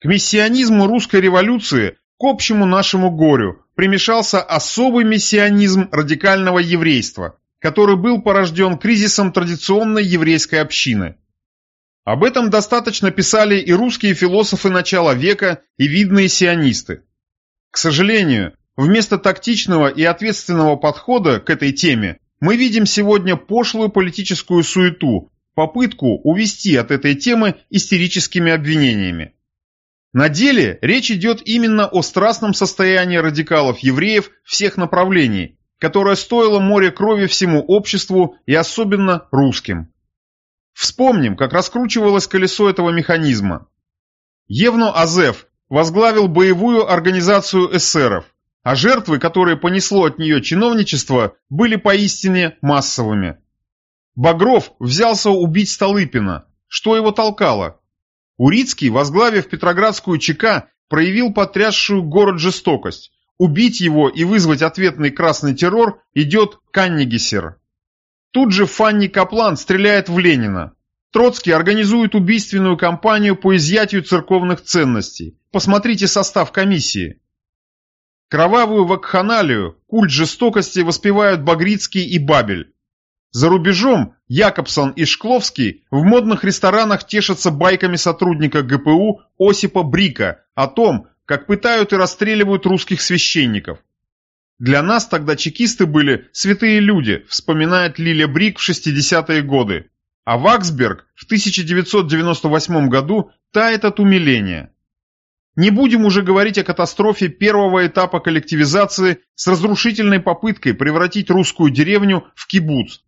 К мессианизму русской революции, к общему нашему горю, примешался особый мессианизм радикального еврейства, который был порожден кризисом традиционной еврейской общины. Об этом достаточно писали и русские философы начала века, и видные сионисты. К сожалению, вместо тактичного и ответственного подхода к этой теме мы видим сегодня пошлую политическую суету, попытку увести от этой темы истерическими обвинениями. На деле речь идет именно о страстном состоянии радикалов-евреев всех направлений, которое стоило море крови всему обществу и особенно русским. Вспомним, как раскручивалось колесо этого механизма. Евно Азеф возглавил боевую организацию эсеров, а жертвы, которые понесло от нее чиновничество, были поистине массовыми. Багров взялся убить Столыпина. Что его толкало? Урицкий, возглавив Петроградскую ЧК, проявил потрясшую город жестокость. Убить его и вызвать ответный красный террор идет Каннигесер. Тут же Фанни Каплан стреляет в Ленина. Троцкий организует убийственную кампанию по изъятию церковных ценностей. Посмотрите состав комиссии. Кровавую вакханалию, культ жестокости воспевают Багрицкий и Бабель. За рубежом Якобсон и Шкловский в модных ресторанах тешатся байками сотрудника ГПУ Осипа Брика о том, как пытают и расстреливают русских священников. Для нас тогда чекисты были святые люди, вспоминает Лилия Брик в 60-е годы. А Ваксберг в 1998 году тает от умиления. Не будем уже говорить о катастрофе первого этапа коллективизации с разрушительной попыткой превратить русскую деревню в кибуц.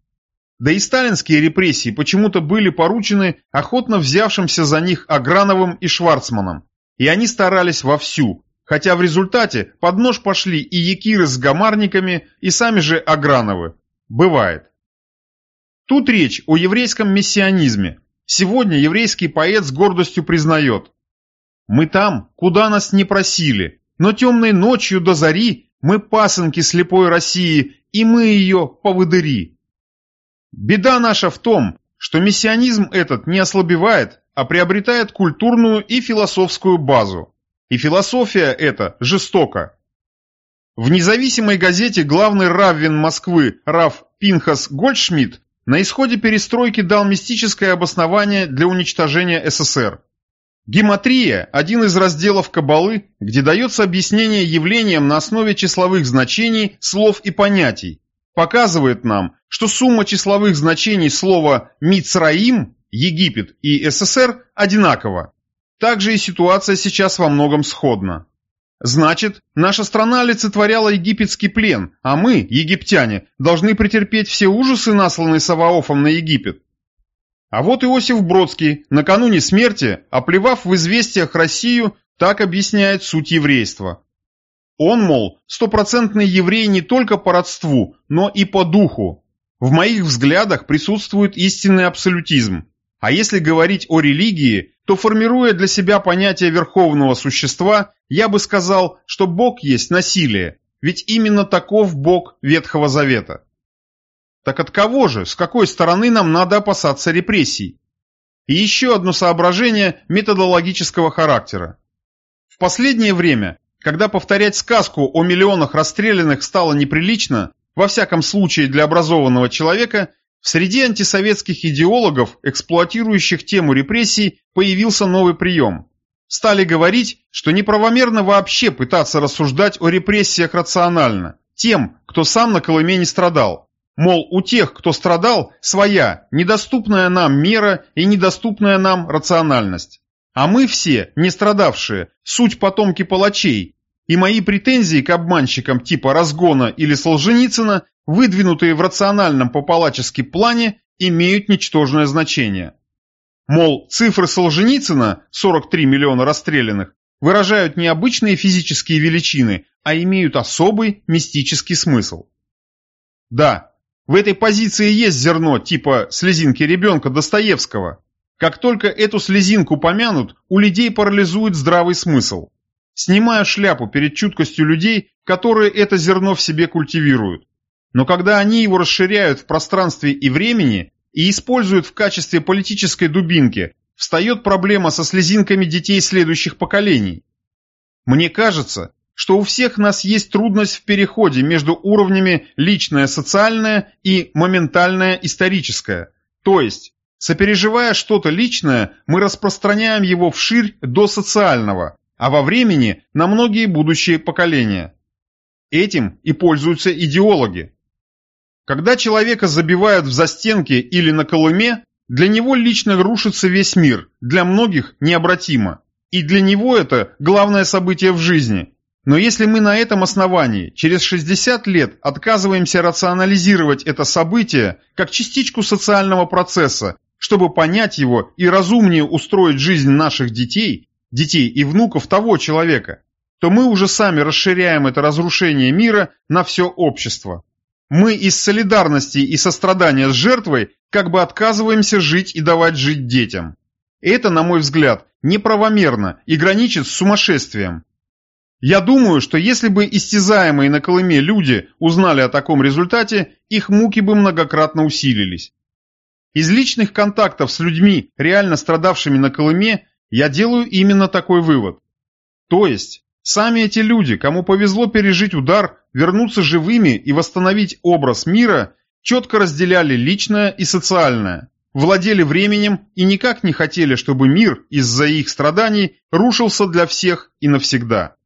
Да и сталинские репрессии почему-то были поручены охотно взявшимся за них Аграновым и Шварцманом. И они старались вовсю, хотя в результате под нож пошли и якиры с гамарниками, и сами же Аграновы. Бывает. Тут речь о еврейском мессианизме. Сегодня еврейский поэт с гордостью признает. «Мы там, куда нас не просили, но темной ночью до зари мы пасынки слепой России, и мы ее поводыри». Беда наша в том, что мессианизм этот не ослабевает, а приобретает культурную и философскую базу. И философия эта жестока. В независимой газете главный раввин Москвы Рав Пинхас Гольдшмидт на исходе перестройки дал мистическое обоснование для уничтожения СССР. Гематрия – один из разделов Кабалы, где дается объяснение явлениям на основе числовых значений, слов и понятий. Показывает нам, что сумма числовых значений слова «Мицраим» – Египет и СССР одинакова. Также и ситуация сейчас во многом сходна. Значит, наша страна олицетворяла египетский плен, а мы, египтяне, должны претерпеть все ужасы, насланные Саваофом на Египет. А вот Иосиф Бродский, накануне смерти, оплевав в известиях Россию, так объясняет суть еврейства. Он, мол, стопроцентный еврей не только по родству, но и по духу. В моих взглядах присутствует истинный абсолютизм. А если говорить о религии, то формируя для себя понятие верховного существа, я бы сказал, что Бог есть насилие, ведь именно таков Бог Ветхого Завета. Так от кого же, с какой стороны нам надо опасаться репрессий? И еще одно соображение методологического характера. В последнее время, когда повторять сказку о миллионах расстрелянных стало неприлично, во всяком случае для образованного человека, в среде антисоветских идеологов, эксплуатирующих тему репрессий, появился новый прием. Стали говорить, что неправомерно вообще пытаться рассуждать о репрессиях рационально, тем, кто сам на Колыме не страдал. Мол, у тех, кто страдал, своя, недоступная нам мера и недоступная нам рациональность. А мы все, не страдавшие, суть потомки палачей, и мои претензии к обманщикам типа Разгона или Солженицына выдвинутые в рациональном попалачески плане, имеют ничтожное значение. Мол, цифры Солженицына, 43 миллиона расстрелянных, выражают не обычные физические величины, а имеют особый мистический смысл. Да, в этой позиции есть зерно типа слезинки ребенка Достоевского. Как только эту слезинку помянут, у людей парализует здравый смысл. Снимаю шляпу перед чуткостью людей, которые это зерно в себе культивируют. Но когда они его расширяют в пространстве и времени и используют в качестве политической дубинки, встает проблема со слезинками детей следующих поколений. Мне кажется, что у всех нас есть трудность в переходе между уровнями личное социальное и моментальное историческое. То есть, сопереживая что-то личное, мы распространяем его вширь до социального, а во времени на многие будущие поколения. Этим и пользуются идеологи. Когда человека забивают в застенке или на Колыме, для него лично рушится весь мир, для многих необратимо. И для него это главное событие в жизни. Но если мы на этом основании через 60 лет отказываемся рационализировать это событие как частичку социального процесса, чтобы понять его и разумнее устроить жизнь наших детей, детей и внуков того человека, то мы уже сами расширяем это разрушение мира на все общество. Мы из солидарности и сострадания с жертвой как бы отказываемся жить и давать жить детям. Это, на мой взгляд, неправомерно и граничит с сумасшествием. Я думаю, что если бы истязаемые на Колыме люди узнали о таком результате, их муки бы многократно усилились. Из личных контактов с людьми, реально страдавшими на Колыме, я делаю именно такой вывод. То есть, Сами эти люди, кому повезло пережить удар, вернуться живыми и восстановить образ мира, четко разделяли личное и социальное, владели временем и никак не хотели, чтобы мир из-за их страданий рушился для всех и навсегда.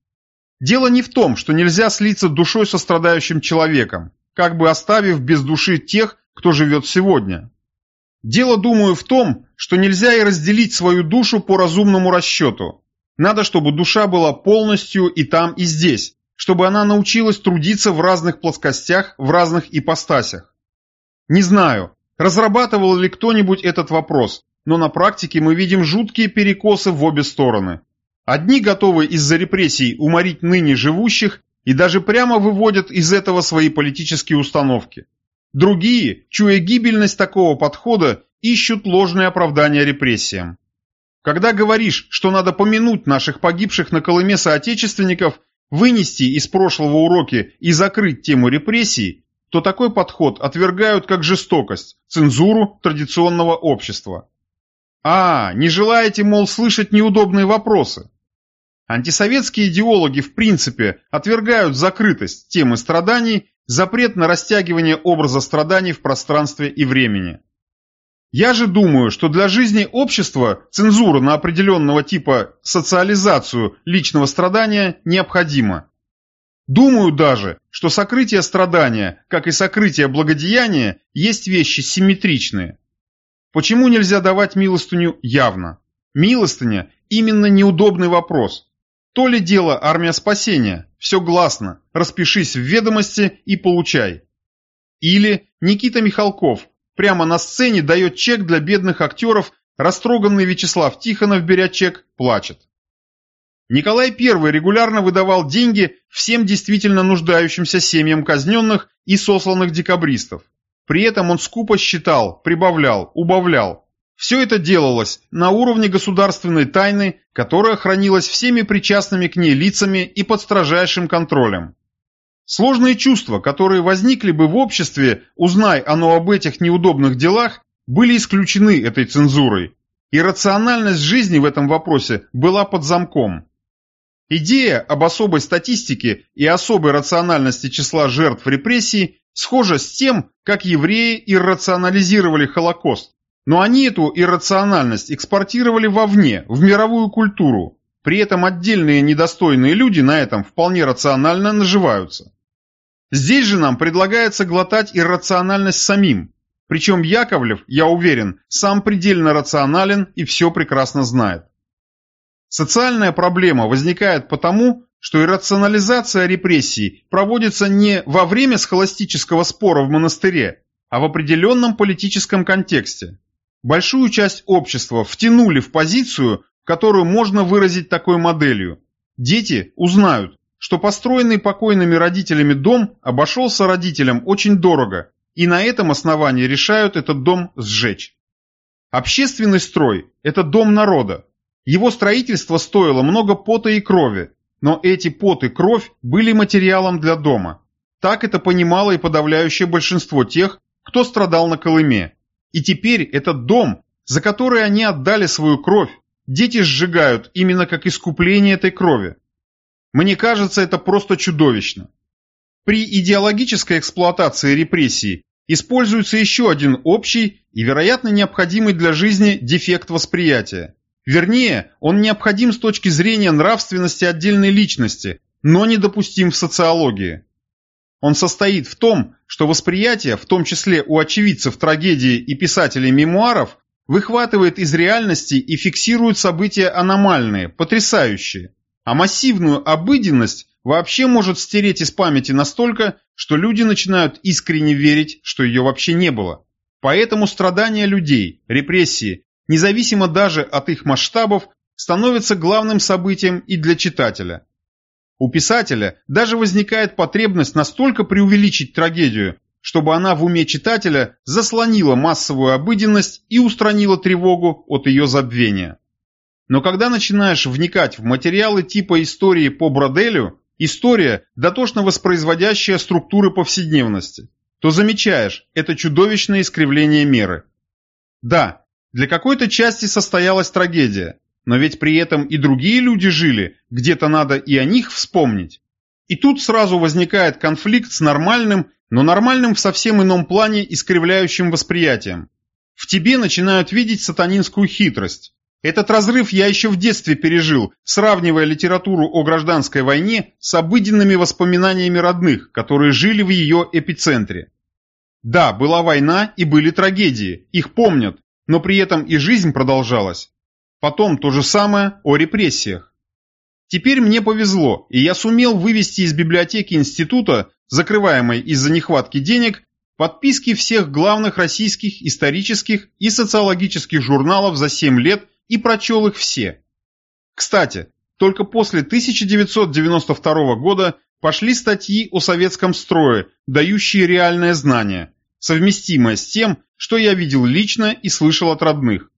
Дело не в том, что нельзя слиться душой со страдающим человеком, как бы оставив без души тех, кто живет сегодня. Дело, думаю, в том, что нельзя и разделить свою душу по разумному расчету. Надо, чтобы душа была полностью и там, и здесь, чтобы она научилась трудиться в разных плоскостях, в разных ипостасях. Не знаю, разрабатывал ли кто-нибудь этот вопрос, но на практике мы видим жуткие перекосы в обе стороны. Одни готовы из-за репрессий уморить ныне живущих и даже прямо выводят из этого свои политические установки. Другие, чуя гибельность такого подхода, ищут ложные оправдания репрессиям. Когда говоришь, что надо помянуть наших погибших на Колыме соотечественников, вынести из прошлого уроки и закрыть тему репрессий, то такой подход отвергают как жестокость, цензуру традиционного общества. А, не желаете, мол, слышать неудобные вопросы? Антисоветские идеологи в принципе отвергают закрытость темы страданий, запрет на растягивание образа страданий в пространстве и времени. Я же думаю, что для жизни общества цензура на определенного типа социализацию личного страдания необходима. Думаю даже, что сокрытие страдания, как и сокрытие благодеяния, есть вещи симметричные. Почему нельзя давать милостыню явно? Милостыня – именно неудобный вопрос. То ли дело армия спасения, все гласно, распишись в ведомости и получай. Или Никита Михалков прямо на сцене дает чек для бедных актеров, растроганный Вячеслав Тихонов, беря чек, плачет. Николай I регулярно выдавал деньги всем действительно нуждающимся семьям казненных и сосланных декабристов. При этом он скупо считал, прибавлял, убавлял, все это делалось на уровне государственной тайны, которая хранилась всеми причастными к ней лицами и под строжайшим контролем. Сложные чувства, которые возникли бы в обществе, узнай оно об этих неудобных делах, были исключены этой цензурой, и рациональность жизни в этом вопросе была под замком. Идея об особой статистике и особой рациональности числа жертв репрессий схожа с тем, как евреи иррационализировали Холокост. Но они эту иррациональность экспортировали вовне, в мировую культуру. При этом отдельные недостойные люди на этом вполне рационально наживаются. Здесь же нам предлагается глотать иррациональность самим. Причем Яковлев, я уверен, сам предельно рационален и все прекрасно знает. Социальная проблема возникает потому, что иррационализация репрессий проводится не во время схоластического спора в монастыре, а в определенном политическом контексте большую часть общества втянули в позицию, которую можно выразить такой моделью. Дети узнают, что построенный покойными родителями дом обошелся родителям очень дорого, и на этом основании решают этот дом сжечь. Общественный строй – это дом народа. Его строительство стоило много пота и крови, но эти пот и кровь были материалом для дома. Так это понимало и подавляющее большинство тех, кто страдал на Колыме. И теперь этот дом, за который они отдали свою кровь, дети сжигают именно как искупление этой крови. Мне кажется, это просто чудовищно. При идеологической эксплуатации репрессий используется еще один общий и, вероятно, необходимый для жизни дефект восприятия. Вернее, он необходим с точки зрения нравственности отдельной личности, но недопустим в социологии. Он состоит в том, что восприятие, в том числе у очевидцев трагедии и писателей мемуаров, выхватывает из реальности и фиксирует события аномальные, потрясающие, а массивную обыденность вообще может стереть из памяти настолько, что люди начинают искренне верить, что ее вообще не было. Поэтому страдания людей, репрессии, независимо даже от их масштабов, становятся главным событием и для читателя. У писателя даже возникает потребность настолько преувеличить трагедию, чтобы она в уме читателя заслонила массовую обыденность и устранила тревогу от ее забвения. Но когда начинаешь вникать в материалы типа истории по Броделю, история, дотошно воспроизводящая структуры повседневности, то замечаешь это чудовищное искривление меры. Да, для какой-то части состоялась трагедия, но ведь при этом и другие люди жили, где-то надо и о них вспомнить. И тут сразу возникает конфликт с нормальным, но нормальным в совсем ином плане искривляющим восприятием. В тебе начинают видеть сатанинскую хитрость. Этот разрыв я еще в детстве пережил, сравнивая литературу о гражданской войне с обыденными воспоминаниями родных, которые жили в ее эпицентре. Да, была война и были трагедии, их помнят, но при этом и жизнь продолжалась. Потом то же самое о репрессиях. Теперь мне повезло, и я сумел вывести из библиотеки института, закрываемой из-за нехватки денег, подписки всех главных российских исторических и социологических журналов за 7 лет и прочел их все. Кстати, только после 1992 года пошли статьи о советском строе, дающие реальное знание, совместимое с тем, что я видел лично и слышал от родных.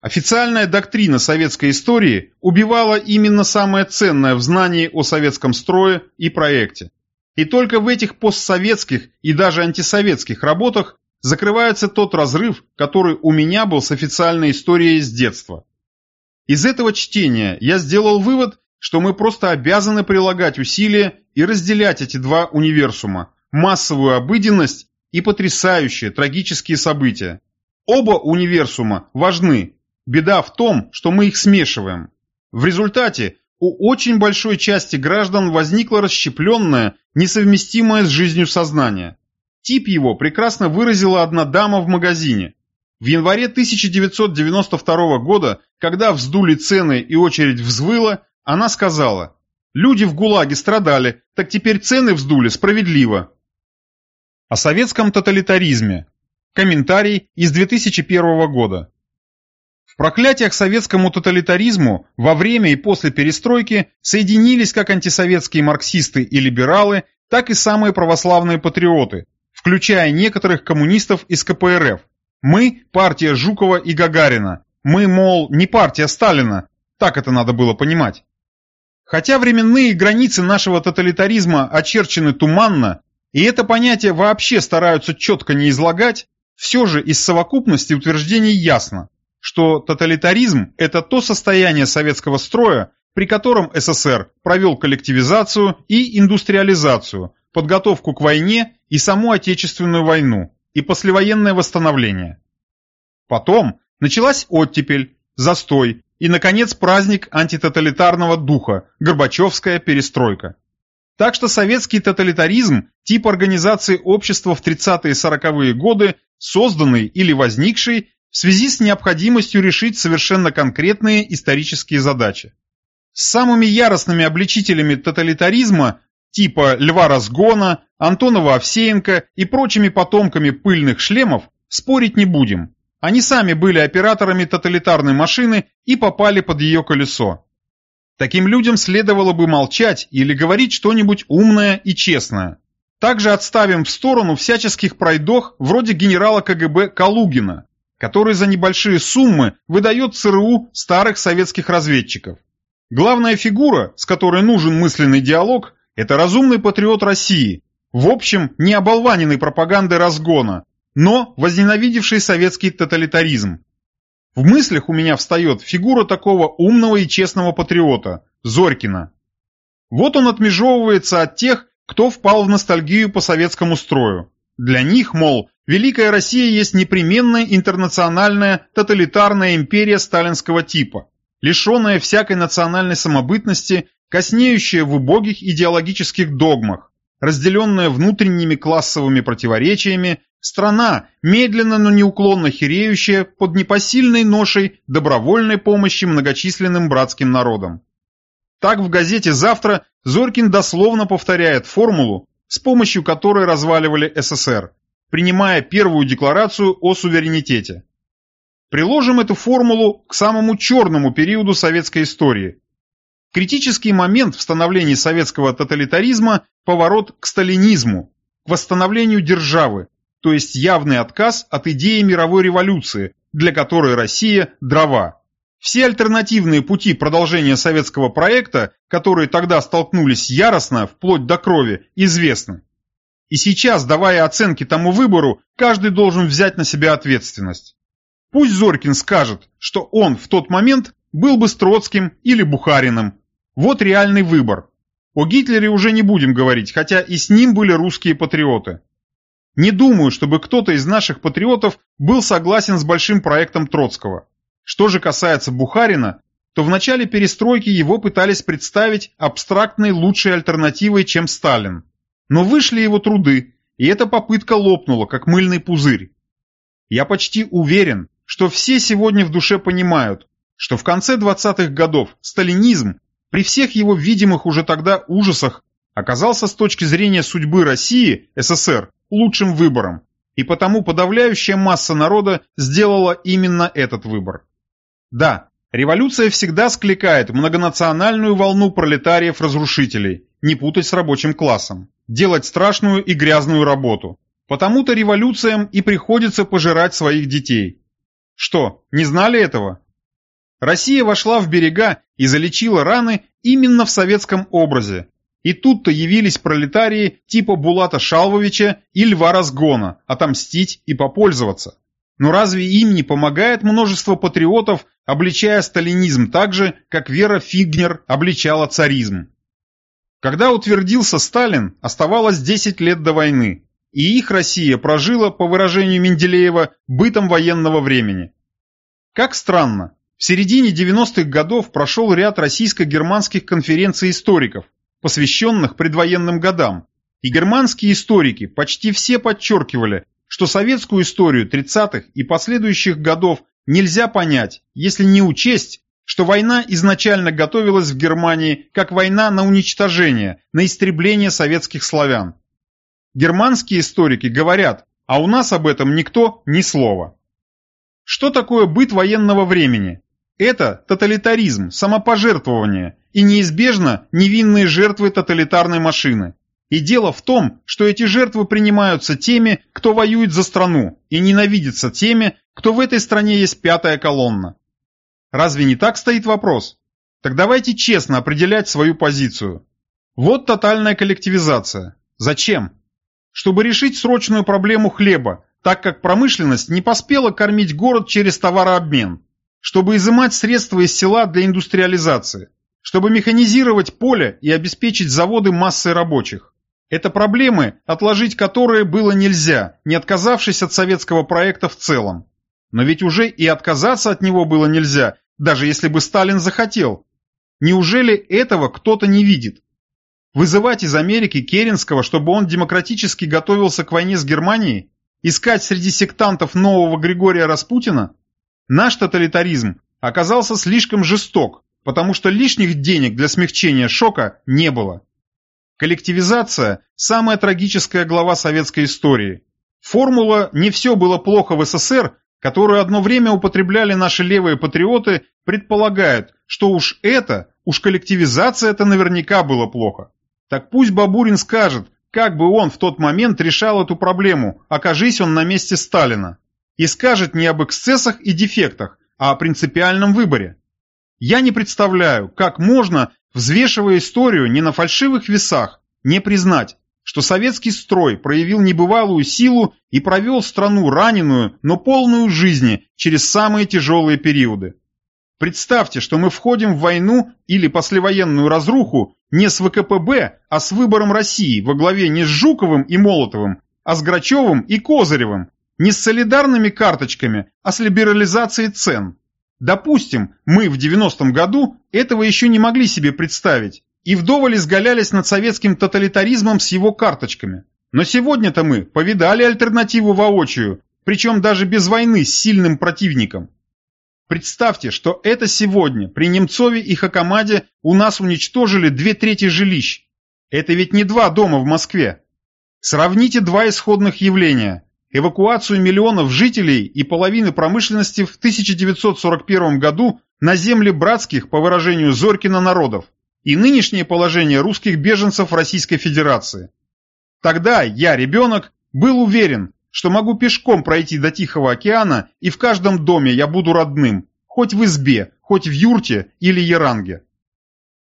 Официальная доктрина советской истории убивала именно самое ценное в знании о советском строе и проекте. И только в этих постсоветских и даже антисоветских работах закрывается тот разрыв, который у меня был с официальной историей с детства. Из этого чтения я сделал вывод, что мы просто обязаны прилагать усилия и разделять эти два универсума – массовую обыденность и потрясающие трагические события. Оба универсума важны, беда в том, что мы их смешиваем. В результате у очень большой части граждан возникло расщепленное, несовместимое с жизнью сознание. Тип его прекрасно выразила одна дама в магазине. В январе 1992 года, когда вздули цены и очередь взвыла, она сказала, «Люди в ГУЛАГе страдали, так теперь цены вздули справедливо». О советском тоталитаризме. Комментарий из 2001 года. В проклятиях советскому тоталитаризму во время и после перестройки соединились как антисоветские марксисты и либералы, так и самые православные патриоты, включая некоторых коммунистов из КПРФ. Мы – партия Жукова и Гагарина. Мы, мол, не партия Сталина. Так это надо было понимать. Хотя временные границы нашего тоталитаризма очерчены туманно, и это понятие вообще стараются четко не излагать, все же из совокупности утверждений ясно, что тоталитаризм – это то состояние советского строя, при котором СССР провел коллективизацию и индустриализацию, подготовку к войне и саму Отечественную войну, и послевоенное восстановление. Потом началась оттепель, застой и, наконец, праздник антитоталитарного духа – Горбачевская перестройка. Так что советский тоталитаризм – тип организации общества в 30-е 40-е годы, созданный или возникший в связи с необходимостью решить совершенно конкретные исторические задачи. С самыми яростными обличителями тоталитаризма типа Льва Разгона, Антонова Овсеенко и прочими потомками пыльных шлемов спорить не будем. Они сами были операторами тоталитарной машины и попали под ее колесо. Таким людям следовало бы молчать или говорить что-нибудь умное и честное. Также отставим в сторону всяческих пройдох вроде генерала КГБ Калугина, который за небольшие суммы выдает ЦРУ старых советских разведчиков. Главная фигура, с которой нужен мысленный диалог, это разумный патриот России, в общем, не оболваненный пропагандой разгона, но возненавидевший советский тоталитаризм. В мыслях у меня встает фигура такого умного и честного патриота, Зорькина. Вот он отмежевывается от тех, кто впал в ностальгию по советскому строю. Для них, мол, Великая Россия есть непременная интернациональная тоталитарная империя сталинского типа, лишенная всякой национальной самобытности коснеющая в убогих идеологических догмах, разделенная внутренними классовыми противоречиями, страна, медленно, но неуклонно хереющая под непосильной ношей добровольной помощи многочисленным братским народам. Так в газете «Завтра» Зорькин дословно повторяет формулу, с помощью которой разваливали СССР, принимая первую декларацию о суверенитете. Приложим эту формулу к самому черному периоду советской истории, Критический момент в становлении советского тоталитаризма – поворот к сталинизму, к восстановлению державы, то есть явный отказ от идеи мировой революции, для которой Россия – дрова. Все альтернативные пути продолжения советского проекта, которые тогда столкнулись яростно, вплоть до крови, известны. И сейчас, давая оценки тому выбору, каждый должен взять на себя ответственность. Пусть Зорькин скажет, что он в тот момент был бы с Троцким или Бухариным. Вот реальный выбор. О Гитлере уже не будем говорить, хотя и с ним были русские патриоты. Не думаю, чтобы кто-то из наших патриотов был согласен с большим проектом Троцкого. Что же касается Бухарина, то в начале перестройки его пытались представить абстрактной лучшей альтернативой, чем Сталин. Но вышли его труды, и эта попытка лопнула, как мыльный пузырь. Я почти уверен, что все сегодня в душе понимают, что в конце 20-х годов сталинизм при всех его видимых уже тогда ужасах оказался с точки зрения судьбы России, СССР, лучшим выбором, и потому подавляющая масса народа сделала именно этот выбор. Да, революция всегда скликает многонациональную волну пролетариев-разрушителей, не путать с рабочим классом, делать страшную и грязную работу. Потому-то революциям и приходится пожирать своих детей. Что, не знали этого? Россия вошла в берега и залечила раны именно в советском образе. И тут-то явились пролетарии типа Булата Шалвовича и Льва Разгона отомстить и попользоваться. Но разве им не помогает множество патриотов, обличая сталинизм так же, как Вера Фигнер обличала царизм? Когда утвердился Сталин, оставалось 10 лет до войны, и их Россия прожила, по выражению Менделеева, бытом военного времени. Как странно, в середине 90-х годов прошел ряд российско-германских конференций историков, посвященных предвоенным годам, и германские историки почти все подчеркивали, что советскую историю 30-х и последующих годов нельзя понять, если не учесть, что война изначально готовилась в Германии как война на уничтожение, на истребление советских славян. Германские историки говорят, а у нас об этом никто ни слова. Что такое быт военного времени? Это тоталитаризм, самопожертвование и неизбежно невинные жертвы тоталитарной машины. И дело в том, что эти жертвы принимаются теми, кто воюет за страну, и ненавидятся теми, кто в этой стране есть пятая колонна. Разве не так стоит вопрос? Так давайте честно определять свою позицию. Вот тотальная коллективизация. Зачем? Чтобы решить срочную проблему хлеба, так как промышленность не поспела кормить город через товарообмен чтобы изымать средства из села для индустриализации, чтобы механизировать поле и обеспечить заводы массой рабочих. Это проблемы, отложить которые было нельзя, не отказавшись от советского проекта в целом. Но ведь уже и отказаться от него было нельзя, даже если бы Сталин захотел. Неужели этого кто-то не видит? Вызывать из Америки Керенского, чтобы он демократически готовился к войне с Германией? Искать среди сектантов нового Григория Распутина? Наш тоталитаризм оказался слишком жесток, потому что лишних денег для смягчения шока не было. Коллективизация – самая трагическая глава советской истории. Формула «не все было плохо в СССР», которую одно время употребляли наши левые патриоты, предполагает, что уж это, уж коллективизация это наверняка было плохо. Так пусть Бабурин скажет, как бы он в тот момент решал эту проблему, окажись он на месте Сталина и скажет не об эксцессах и дефектах, а о принципиальном выборе. Я не представляю, как можно, взвешивая историю не на фальшивых весах, не признать, что советский строй проявил небывалую силу и провел страну раненую, но полную жизни через самые тяжелые периоды. Представьте, что мы входим в войну или послевоенную разруху не с ВКПБ, а с выбором России во главе не с Жуковым и Молотовым, а с Грачевым и Козыревым, не с солидарными карточками, а с либерализацией цен. Допустим, мы в 90-м году этого еще не могли себе представить и вдоволь изгалялись над советским тоталитаризмом с его карточками. Но сегодня-то мы повидали альтернативу воочию, причем даже без войны с сильным противником. Представьте, что это сегодня при Немцове и Хакамаде у нас уничтожили две трети жилищ. Это ведь не два дома в Москве. Сравните два исходных явления эвакуацию миллионов жителей и половины промышленности в 1941 году на земли братских, по выражению Зорькина, народов и нынешнее положение русских беженцев Российской Федерации. Тогда я, ребенок, был уверен, что могу пешком пройти до Тихого океана и в каждом доме я буду родным, хоть в избе, хоть в юрте или яранге.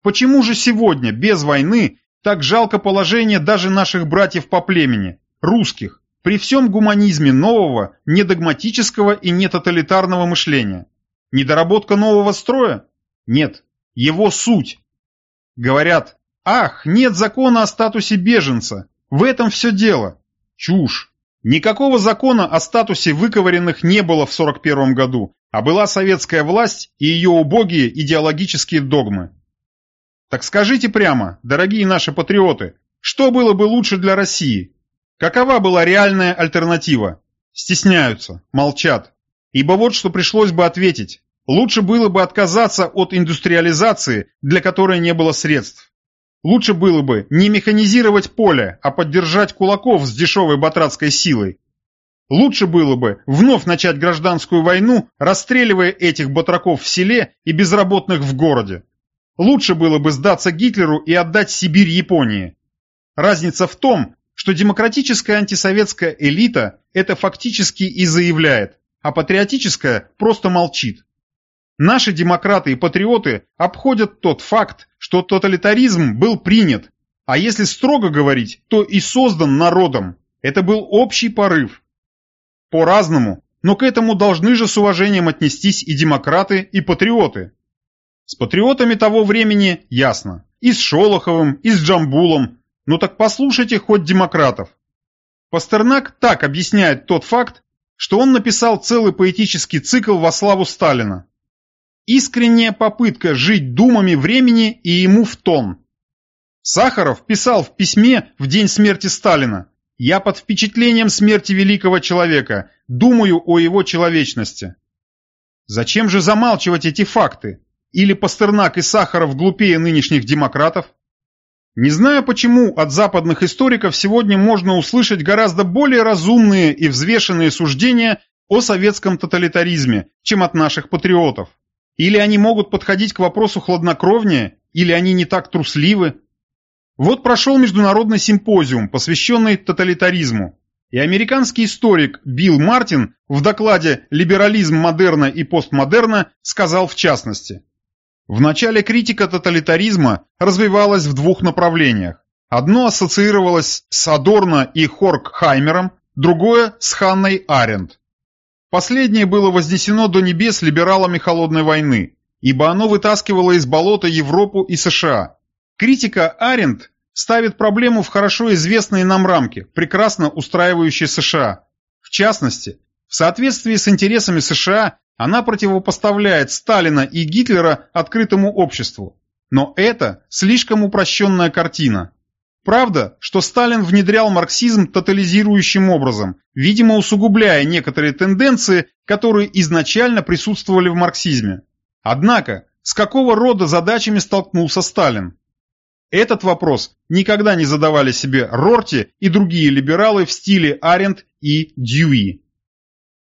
Почему же сегодня, без войны, так жалко положение даже наших братьев по племени, русских, при всем гуманизме нового, недогматического и нетоталитарного мышления. Недоработка нового строя? Нет, его суть. Говорят, ах, нет закона о статусе беженца, в этом все дело. Чушь. Никакого закона о статусе выковыренных не было в 41 году, а была советская власть и ее убогие идеологические догмы. Так скажите прямо, дорогие наши патриоты, что было бы лучше для России? Какова была реальная альтернатива? Стесняются, молчат. Ибо вот что пришлось бы ответить. Лучше было бы отказаться от индустриализации, для которой не было средств. Лучше было бы не механизировать поле, а поддержать кулаков с дешевой батратской силой. Лучше было бы вновь начать гражданскую войну, расстреливая этих батраков в селе и безработных в городе. Лучше было бы сдаться Гитлеру и отдать Сибирь Японии. Разница в том, что демократическая антисоветская элита это фактически и заявляет, а патриотическая просто молчит. Наши демократы и патриоты обходят тот факт, что тоталитаризм был принят, а если строго говорить, то и создан народом. Это был общий порыв. По-разному, но к этому должны же с уважением отнестись и демократы, и патриоты. С патриотами того времени ясно. И с Шолоховым, и с Джамбулом. Ну так послушайте хоть демократов. Пастернак так объясняет тот факт, что он написал целый поэтический цикл во славу Сталина. Искренняя попытка жить думами времени и ему в тон. Сахаров писал в письме в день смерти Сталина «Я под впечатлением смерти великого человека, думаю о его человечности». Зачем же замалчивать эти факты? Или Пастернак и Сахаров глупее нынешних демократов? Не знаю почему от западных историков сегодня можно услышать гораздо более разумные и взвешенные суждения о советском тоталитаризме, чем от наших патриотов. Или они могут подходить к вопросу хладнокровнее, или они не так трусливы. Вот прошел международный симпозиум, посвященный тоталитаризму. И американский историк Билл Мартин в докладе «Либерализм модерна и постмодерна» сказал в частности. В начале критика тоталитаризма развивалась в двух направлениях. Одно ассоциировалось с Адорно и Хоркхаймером, другое – с Ханной Аренд. Последнее было вознесено до небес либералами холодной войны, ибо оно вытаскивало из болота Европу и США. Критика Аренд ставит проблему в хорошо известные нам рамки, прекрасно устраивающие США. В частности, в соответствии с интересами США она противопоставляет Сталина и Гитлера открытому обществу. Но это слишком упрощенная картина. Правда, что Сталин внедрял марксизм тотализирующим образом, видимо усугубляя некоторые тенденции, которые изначально присутствовали в марксизме. Однако, с какого рода задачами столкнулся Сталин? Этот вопрос никогда не задавали себе Рорти и другие либералы в стиле Аренд и Дьюи.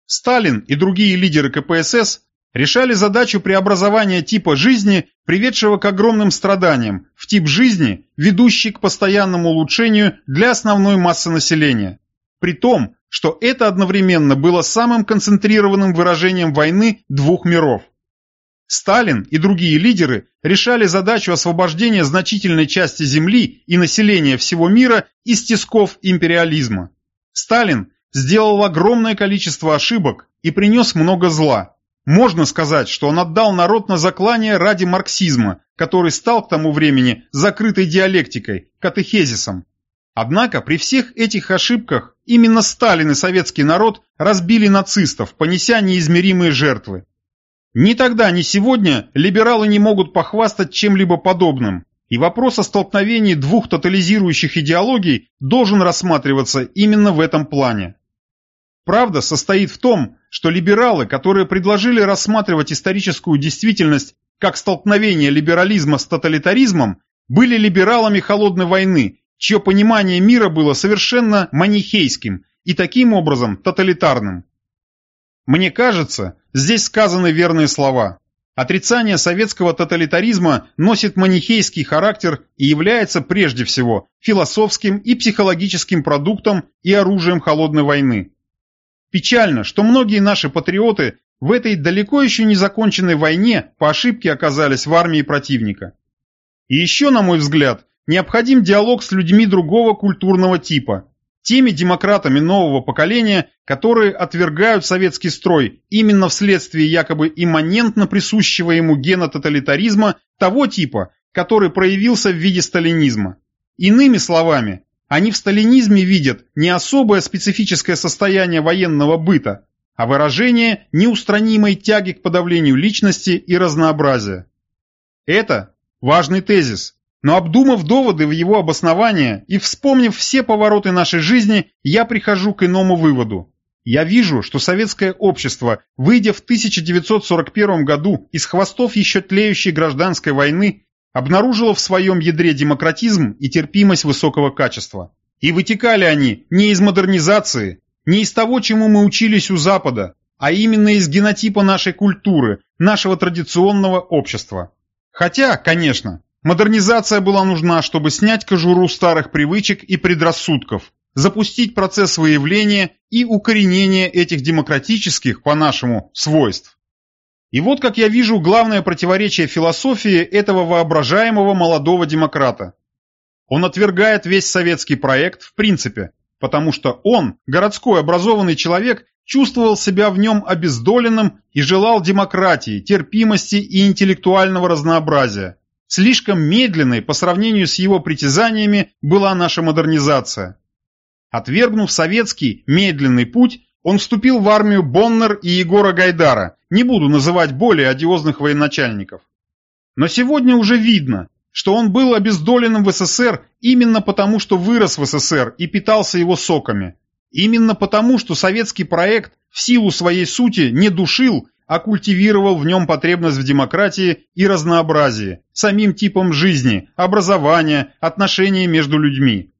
Сталин и другие лидеры КПСС решали задачу преобразования типа жизни, приведшего к огромным страданиям, в тип жизни, ведущий к постоянному улучшению для основной массы населения. При том, что это одновременно было самым концентрированным выражением войны двух миров. Сталин и другие лидеры решали задачу освобождения значительной части земли и населения всего мира из тисков империализма. Сталин сделал огромное количество ошибок и принес много зла, можно сказать, что он отдал народ на заклание ради марксизма, который стал к тому времени закрытой диалектикой, катехезисом. Однако при всех этих ошибках именно Сталин и советский народ разбили нацистов, понеся неизмеримые жертвы. Ни тогда, ни сегодня либералы не могут похвастать чем-либо подобным, и вопрос о столкновении двух тотализирующих идеологий должен рассматриваться именно в этом плане. Правда состоит в том, что либералы, которые предложили рассматривать историческую действительность как столкновение либерализма с тоталитаризмом, были либералами холодной войны, чье понимание мира было совершенно манихейским и таким образом тоталитарным. Мне кажется, здесь сказаны верные слова. Отрицание советского тоталитаризма носит манихейский характер и является прежде всего философским и психологическим продуктом и оружием холодной войны. Печально, что многие наши патриоты в этой далеко еще не законченной войне по ошибке оказались в армии противника. И еще, на мой взгляд, необходим диалог с людьми другого культурного типа. Теми демократами нового поколения, которые отвергают советский строй именно вследствие якобы имманентно присущего ему гена тоталитаризма того типа, который проявился в виде сталинизма. Иными словами, они в сталинизме видят не особое специфическое состояние военного быта, а выражение неустранимой тяги к подавлению личности и разнообразия. Это важный тезис, но обдумав доводы в его обоснование и вспомнив все повороты нашей жизни, я прихожу к иному выводу. Я вижу, что советское общество, выйдя в 1941 году из хвостов еще тлеющей гражданской войны, обнаружило в своем ядре демократизм и терпимость высокого качества. И вытекали они не из модернизации, не из того, чему мы учились у Запада, а именно из генотипа нашей культуры, нашего традиционного общества. Хотя, конечно, Модернизация была нужна, чтобы снять кожуру старых привычек и предрассудков, запустить процесс выявления и укоренения этих демократических, по-нашему, свойств. И вот, как я вижу, главное противоречие философии этого воображаемого молодого демократа. Он отвергает весь советский проект в принципе, потому что он, городской образованный человек, чувствовал себя в нем обездоленным и желал демократии, терпимости и интеллектуального разнообразия. Слишком медленной по сравнению с его притязаниями была наша модернизация. Отвергнув советский медленный путь, он вступил в армию Боннер и Егора Гайдара, не буду называть более одиозных военачальников. Но сегодня уже видно, что он был обездоленным в СССР именно потому, что вырос в СССР и питался его соками. Именно потому, что советский проект в силу своей сути не душил а культивировал в нем потребность в демократии и разнообразии, самим типом жизни, образования, отношений между людьми.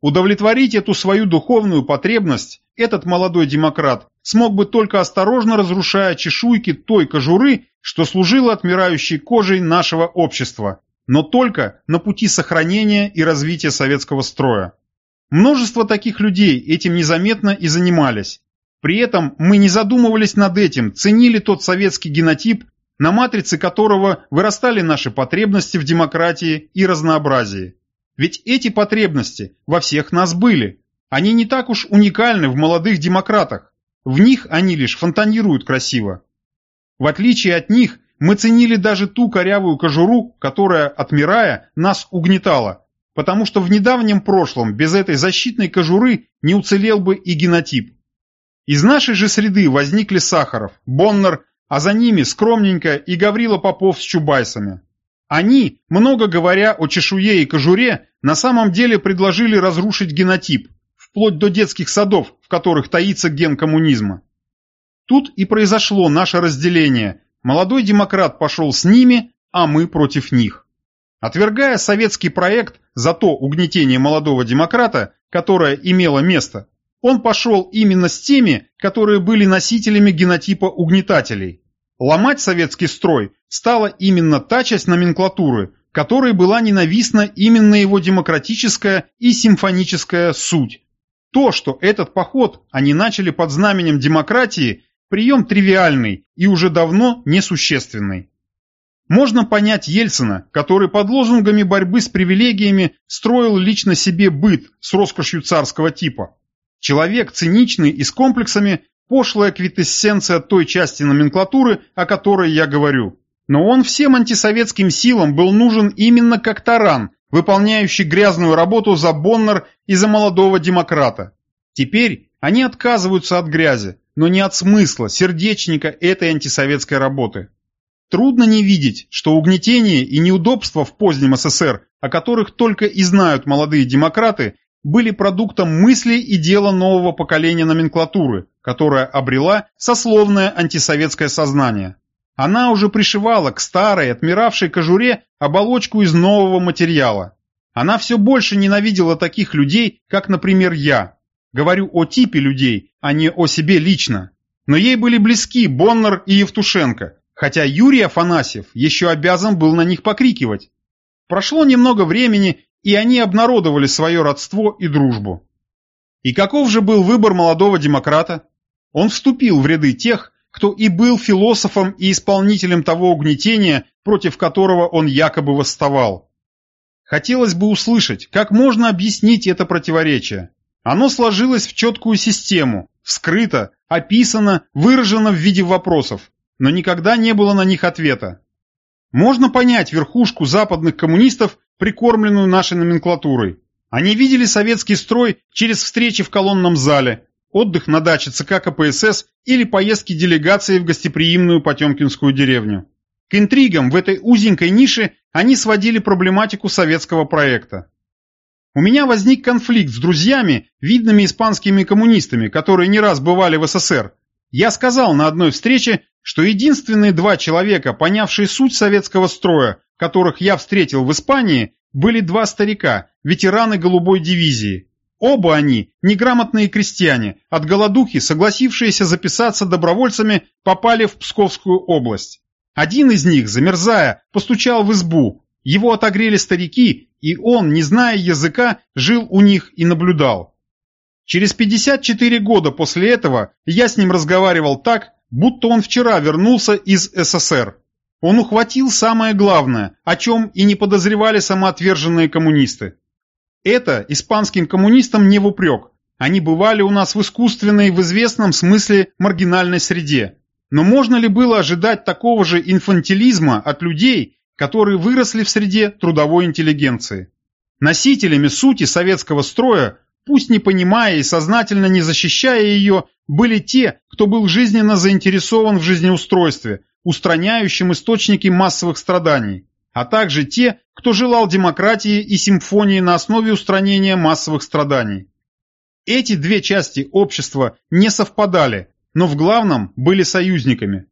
Удовлетворить эту свою духовную потребность этот молодой демократ смог бы только осторожно разрушая чешуйки той кожуры, что служила отмирающей кожей нашего общества, но только на пути сохранения и развития советского строя. Множество таких людей этим незаметно и занимались, при этом мы не задумывались над этим, ценили тот советский генотип, на матрице которого вырастали наши потребности в демократии и разнообразии. Ведь эти потребности во всех нас были. Они не так уж уникальны в молодых демократах. В них они лишь фонтанируют красиво. В отличие от них, мы ценили даже ту корявую кожуру, которая, отмирая, нас угнетала, потому что в недавнем прошлом без этой защитной кожуры не уцелел бы и генотип. Из нашей же среды возникли Сахаров, Боннер, а за ними скромненько и Гаврила Попов с Чубайсами. Они, много говоря о чешуе и кожуре, на самом деле предложили разрушить генотип, вплоть до детских садов, в которых таится ген коммунизма. Тут и произошло наше разделение. Молодой демократ пошел с ними, а мы против них. Отвергая советский проект за то угнетение молодого демократа, которое имело место, он пошел именно с теми, которые были носителями генотипа угнетателей. Ломать советский строй стала именно та часть номенклатуры, которой была ненавистна именно его демократическая и симфоническая суть. То, что этот поход они начали под знаменем демократии, прием тривиальный и уже давно несущественный. Можно понять Ельцина, который под лозунгами борьбы с привилегиями строил лично себе быт с роскошью царского типа. Человек циничный и с комплексами – пошлая квитэссенция той части номенклатуры, о которой я говорю. Но он всем антисоветским силам был нужен именно как таран, выполняющий грязную работу за Боннер и за молодого демократа. Теперь они отказываются от грязи, но не от смысла, сердечника этой антисоветской работы. Трудно не видеть, что угнетение и неудобства в позднем СССР, о которых только и знают молодые демократы, были продуктом мысли и дела нового поколения номенклатуры, которая обрела сословное антисоветское сознание. Она уже пришивала к старой, отмиравшей кожуре оболочку из нового материала. Она все больше ненавидела таких людей, как, например, я. Говорю о типе людей, а не о себе лично. Но ей были близки Боннер и Евтушенко, хотя Юрий Афанасьев еще обязан был на них покрикивать. Прошло немного времени, и они обнародовали свое родство и дружбу. И каков же был выбор молодого демократа? Он вступил в ряды тех, кто и был философом и исполнителем того угнетения, против которого он якобы восставал. Хотелось бы услышать, как можно объяснить это противоречие. Оно сложилось в четкую систему, вскрыто, описано, выражено в виде вопросов, но никогда не было на них ответа. Можно понять верхушку западных коммунистов, прикормленную нашей номенклатурой. Они видели советский строй через встречи в колонном зале, отдых на даче ЦК КПСС или поездки делегации в гостеприимную Потемкинскую деревню. К интригам в этой узенькой нише они сводили проблематику советского проекта. У меня возник конфликт с друзьями, видными испанскими коммунистами, которые не раз бывали в СССР. Я сказал на одной встрече, что единственные два человека, понявшие суть советского строя, которых я встретил в Испании, были два старика, ветераны голубой дивизии. Оба они неграмотные крестьяне, от голодухи, согласившиеся записаться добровольцами, попали в Псковскую область. Один из них, замерзая, постучал в избу. Его отогрели старики, и он, не зная языка, жил у них и наблюдал. Через 54 года после этого я с ним разговаривал так, будто он вчера вернулся из СССР. Он ухватил самое главное, о чем и не подозревали самоотверженные коммунисты. Это испанским коммунистам не в упрек. Они бывали у нас в искусственной, в известном смысле маргинальной среде. Но можно ли было ожидать такого же инфантилизма от людей, которые выросли в среде трудовой интеллигенции? Носителями сути советского строя, пусть не понимая и сознательно не защищая ее, были те, кто был жизненно заинтересован в жизнеустройстве, устраняющем источники массовых страданий, а также те, кто желал демократии и симфонии на основе устранения массовых страданий. Эти две части общества не совпадали, но в главном были союзниками.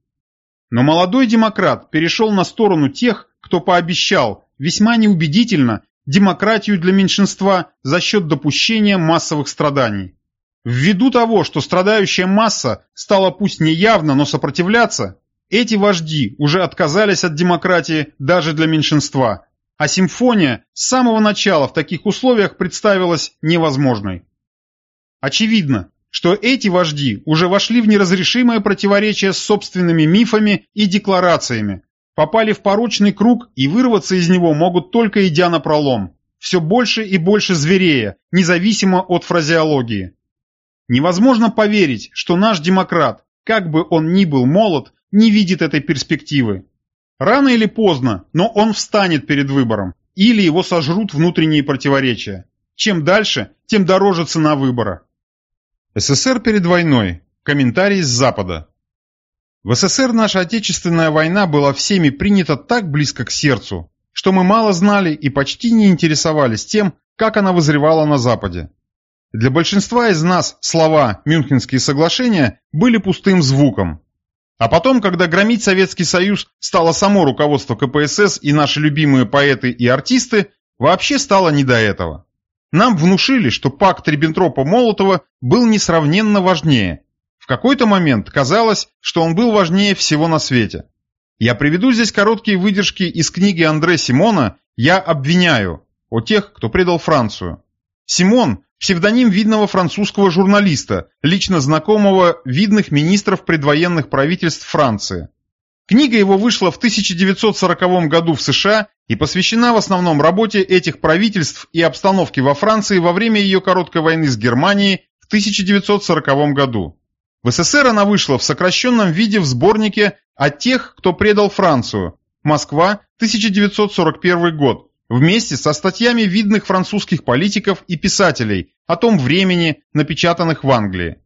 Но молодой демократ перешел на сторону тех, кто пообещал, весьма неубедительно, демократию для меньшинства за счет допущения массовых страданий. Ввиду того, что страдающая масса стала пусть не явно, но сопротивляться, эти вожди уже отказались от демократии даже для меньшинства, а симфония с самого начала в таких условиях представилась невозможной. Очевидно, что эти вожди уже вошли в неразрешимое противоречие с собственными мифами и декларациями, попали в порочный круг и вырваться из него могут только идя на пролом, все больше и больше зверея, независимо от фразеологии. Невозможно поверить, что наш демократ, как бы он ни был молод, не видит этой перспективы. Рано или поздно, но он встанет перед выбором, или его сожрут внутренние противоречия. Чем дальше, тем дороже цена выбора. СССР перед войной. Комментарий с Запада. В СССР наша Отечественная война была всеми принята так близко к сердцу, что мы мало знали и почти не интересовались тем, как она вызревала на Западе. Для большинства из нас слова «Мюнхенские соглашения» были пустым звуком. А потом, когда громить Советский Союз стало само руководство КПСС и наши любимые поэты и артисты, вообще стало не до этого. Нам внушили, что пакт Риббентропа-Молотова был несравненно важнее. В какой-то момент казалось, что он был важнее всего на свете. Я приведу здесь короткие выдержки из книги Андре Симона «Я обвиняю» о тех, кто предал Францию. Симон псевдоним видного французского журналиста, лично знакомого видных министров предвоенных правительств Франции. Книга его вышла в 1940 году в США и посвящена в основном работе этих правительств и обстановке во Франции во время ее короткой войны с Германией в 1940 году. В СССР она вышла в сокращенном виде в сборнике «О тех, кто предал Францию. Москва, 1941 год», вместе со статьями видных французских политиков и писателей о том времени, напечатанных в Англии.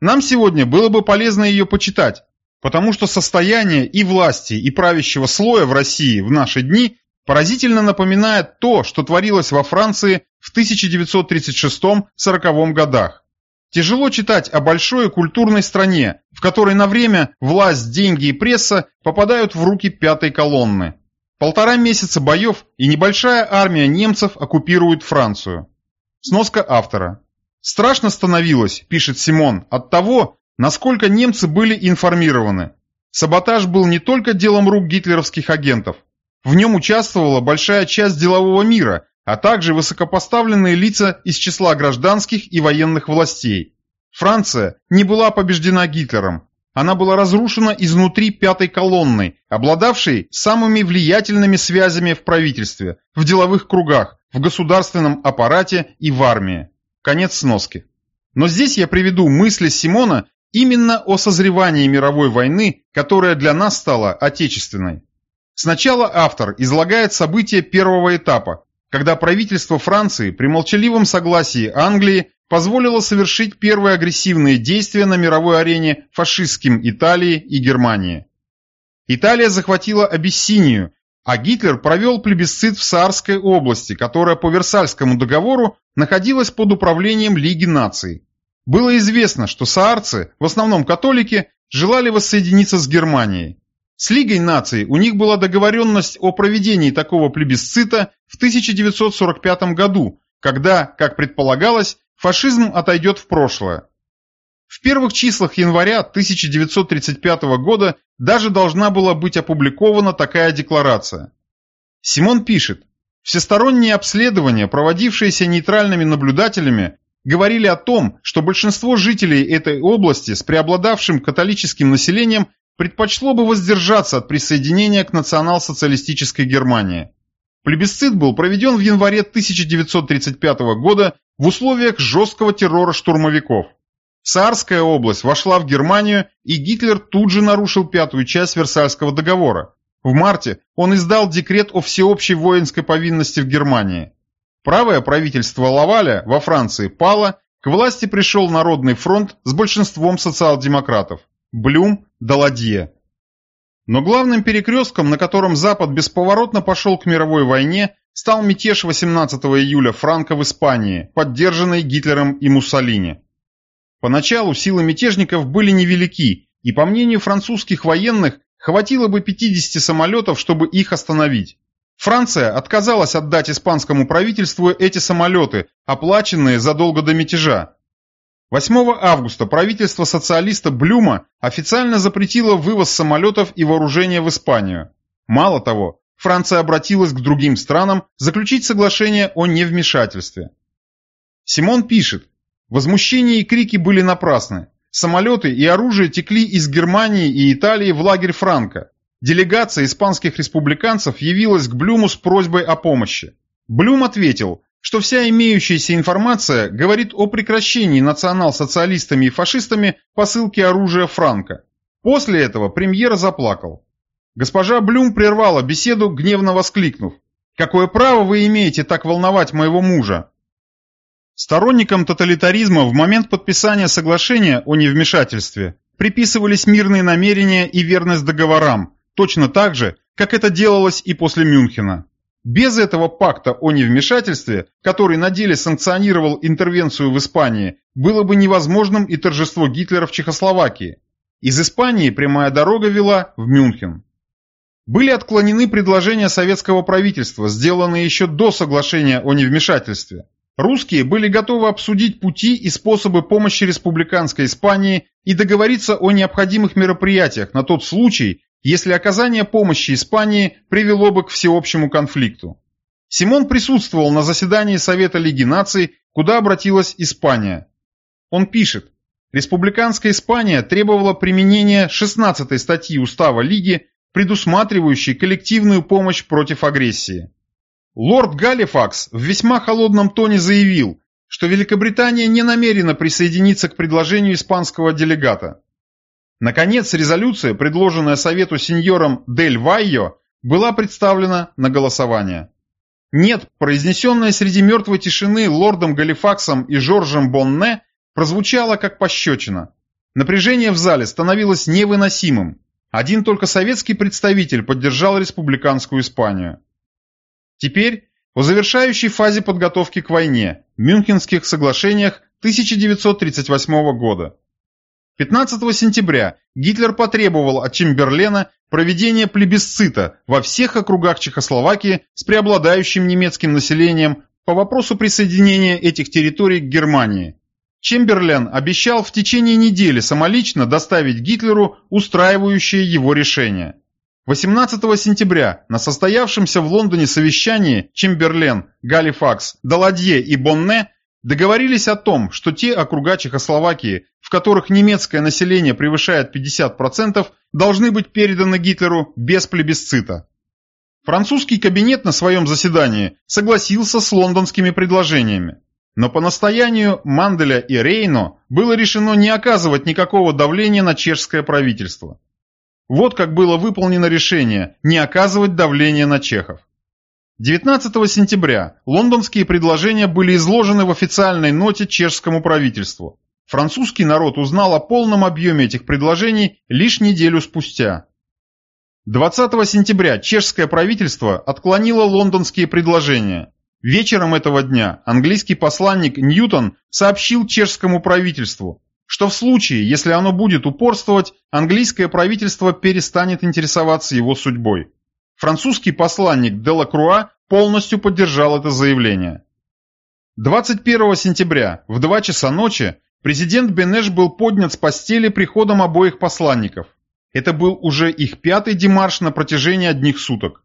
Нам сегодня было бы полезно ее почитать, потому что состояние и власти, и правящего слоя в России в наши дни поразительно напоминает то, что творилось во Франции в 1936-40 годах. Тяжело читать о большой культурной стране, в которой на время власть, деньги и пресса попадают в руки пятой колонны. Полтора месяца боев и небольшая армия немцев оккупирует Францию. Сноска автора. Страшно становилось, пишет Симон, от того, насколько немцы были информированы. Саботаж был не только делом рук гитлеровских агентов. В нем участвовала большая часть делового мира, а также высокопоставленные лица из числа гражданских и военных властей. Франция не была побеждена Гитлером, она была разрушена изнутри пятой колонны, обладавшей самыми влиятельными связями в правительстве, в деловых кругах, в государственном аппарате и в армии. Конец сноски. Но здесь я приведу мысли Симона именно о созревании мировой войны, которая для нас стала отечественной. Сначала автор излагает события первого этапа, когда правительство Франции при молчаливом согласии Англии позволило совершить первые агрессивные действия на мировой арене фашистским Италии и Германии. Италия захватила Абиссинию, а Гитлер провел плебисцит в Саарской области, которая по Версальскому договору находилась под управлением Лиги наций. Было известно, что саарцы, в основном католики, желали воссоединиться с Германией. С Лигой наций у них была договоренность о проведении такого плебисцита в 1945 году, когда, как предполагалось, фашизм отойдет в прошлое. В первых числах января 1935 года даже должна была быть опубликована такая декларация. Симон пишет, всесторонние обследования, проводившиеся нейтральными наблюдателями, говорили о том, что большинство жителей этой области с преобладавшим католическим населением предпочло бы воздержаться от присоединения к национал-социалистической Германии. Плебисцит был проведен в январе 1935 года в условиях жесткого террора штурмовиков. Саарская область вошла в Германию, и Гитлер тут же нарушил пятую часть Версальского договора. В марте он издал декрет о всеобщей воинской повинности в Германии. Правое правительство Лаваля во Франции пало, к власти пришел Народный фронт с большинством социал-демократов – Блюм, Даладье. Но главным перекрестком, на котором Запад бесповоротно пошел к мировой войне, стал мятеж 18 июля Франко в Испании, поддержанный Гитлером и Муссолини. Поначалу силы мятежников были невелики, и по мнению французских военных, хватило бы 50 самолетов, чтобы их остановить. Франция отказалась отдать испанскому правительству эти самолеты, оплаченные задолго до мятежа. 8 августа правительство социалиста Блюма официально запретило вывоз самолетов и вооружения в Испанию. Мало того, Франция обратилась к другим странам заключить соглашение о невмешательстве. Симон пишет, возмущение и крики были напрасны. Самолеты и оружие текли из Германии и Италии в лагерь Франка. Делегация испанских республиканцев явилась к Блюму с просьбой о помощи. Блюм ответил, что вся имеющаяся информация говорит о прекращении национал-социалистами и фашистами посылки оружия Франка. После этого премьер заплакал. Госпожа Блюм прервала беседу, гневно воскликнув. «Какое право вы имеете так волновать моего мужа?» Сторонникам тоталитаризма в момент подписания соглашения о невмешательстве приписывались мирные намерения и верность договорам, точно так же, как это делалось и после Мюнхена. Без этого пакта о невмешательстве, который на деле санкционировал интервенцию в Испании, было бы невозможным и торжество Гитлера в Чехословакии. Из Испании прямая дорога вела в Мюнхен. Были отклонены предложения советского правительства, сделанные еще до соглашения о невмешательстве. Русские были готовы обсудить пути и способы помощи республиканской Испании и договориться о необходимых мероприятиях на тот случай, если оказание помощи Испании привело бы к всеобщему конфликту. Симон присутствовал на заседании Совета Лиги наций, куда обратилась Испания. Он пишет, Республиканская Испания требовала применения 16 статьи Устава Лиги, предусматривающей коллективную помощь против агрессии. Лорд Галифакс в весьма холодном тоне заявил, что Великобритания не намерена присоединиться к предложению испанского делегата. Наконец, резолюция, предложенная Совету сеньором Дель Вайо, была представлена на голосование. «Нет», произнесенная среди мертвой тишины лордом Галифаксом и Жоржем Бонне, прозвучало как пощечина. Напряжение в зале становилось невыносимым. Один только советский представитель поддержал республиканскую Испанию. Теперь о завершающей фазе подготовки к войне, Мюнхенских соглашениях 1938 года. 15 сентября Гитлер потребовал от Чемберлена проведения плебисцита во всех округах Чехословакии с преобладающим немецким населением по вопросу присоединения этих территорий к Германии. Чемберлен обещал в течение недели самолично доставить Гитлеру устраивающее его решение. 18 сентября на состоявшемся в Лондоне совещании Чемберлен, Галифакс, Даладье и Бонне договорились о том, что те округа Чехословакии, в которых немецкое население превышает 50%, должны быть переданы Гитлеру без плебисцита. Французский кабинет на своем заседании согласился с лондонскими предложениями. Но по настоянию Манделя и Рейно было решено не оказывать никакого давления на чешское правительство. Вот как было выполнено решение не оказывать давления на чехов. 19 сентября лондонские предложения были изложены в официальной ноте чешскому правительству. Французский народ узнал о полном объеме этих предложений лишь неделю спустя. 20 сентября чешское правительство отклонило лондонские предложения. Вечером этого дня английский посланник Ньютон сообщил чешскому правительству, что в случае, если оно будет упорствовать, английское правительство перестанет интересоваться его судьбой. Французский посланник Делакруа полностью поддержал это заявление. 21 сентября в 2 часа ночи президент Бенеш был поднят с постели приходом обоих посланников. Это был уже их пятый демарш на протяжении одних суток.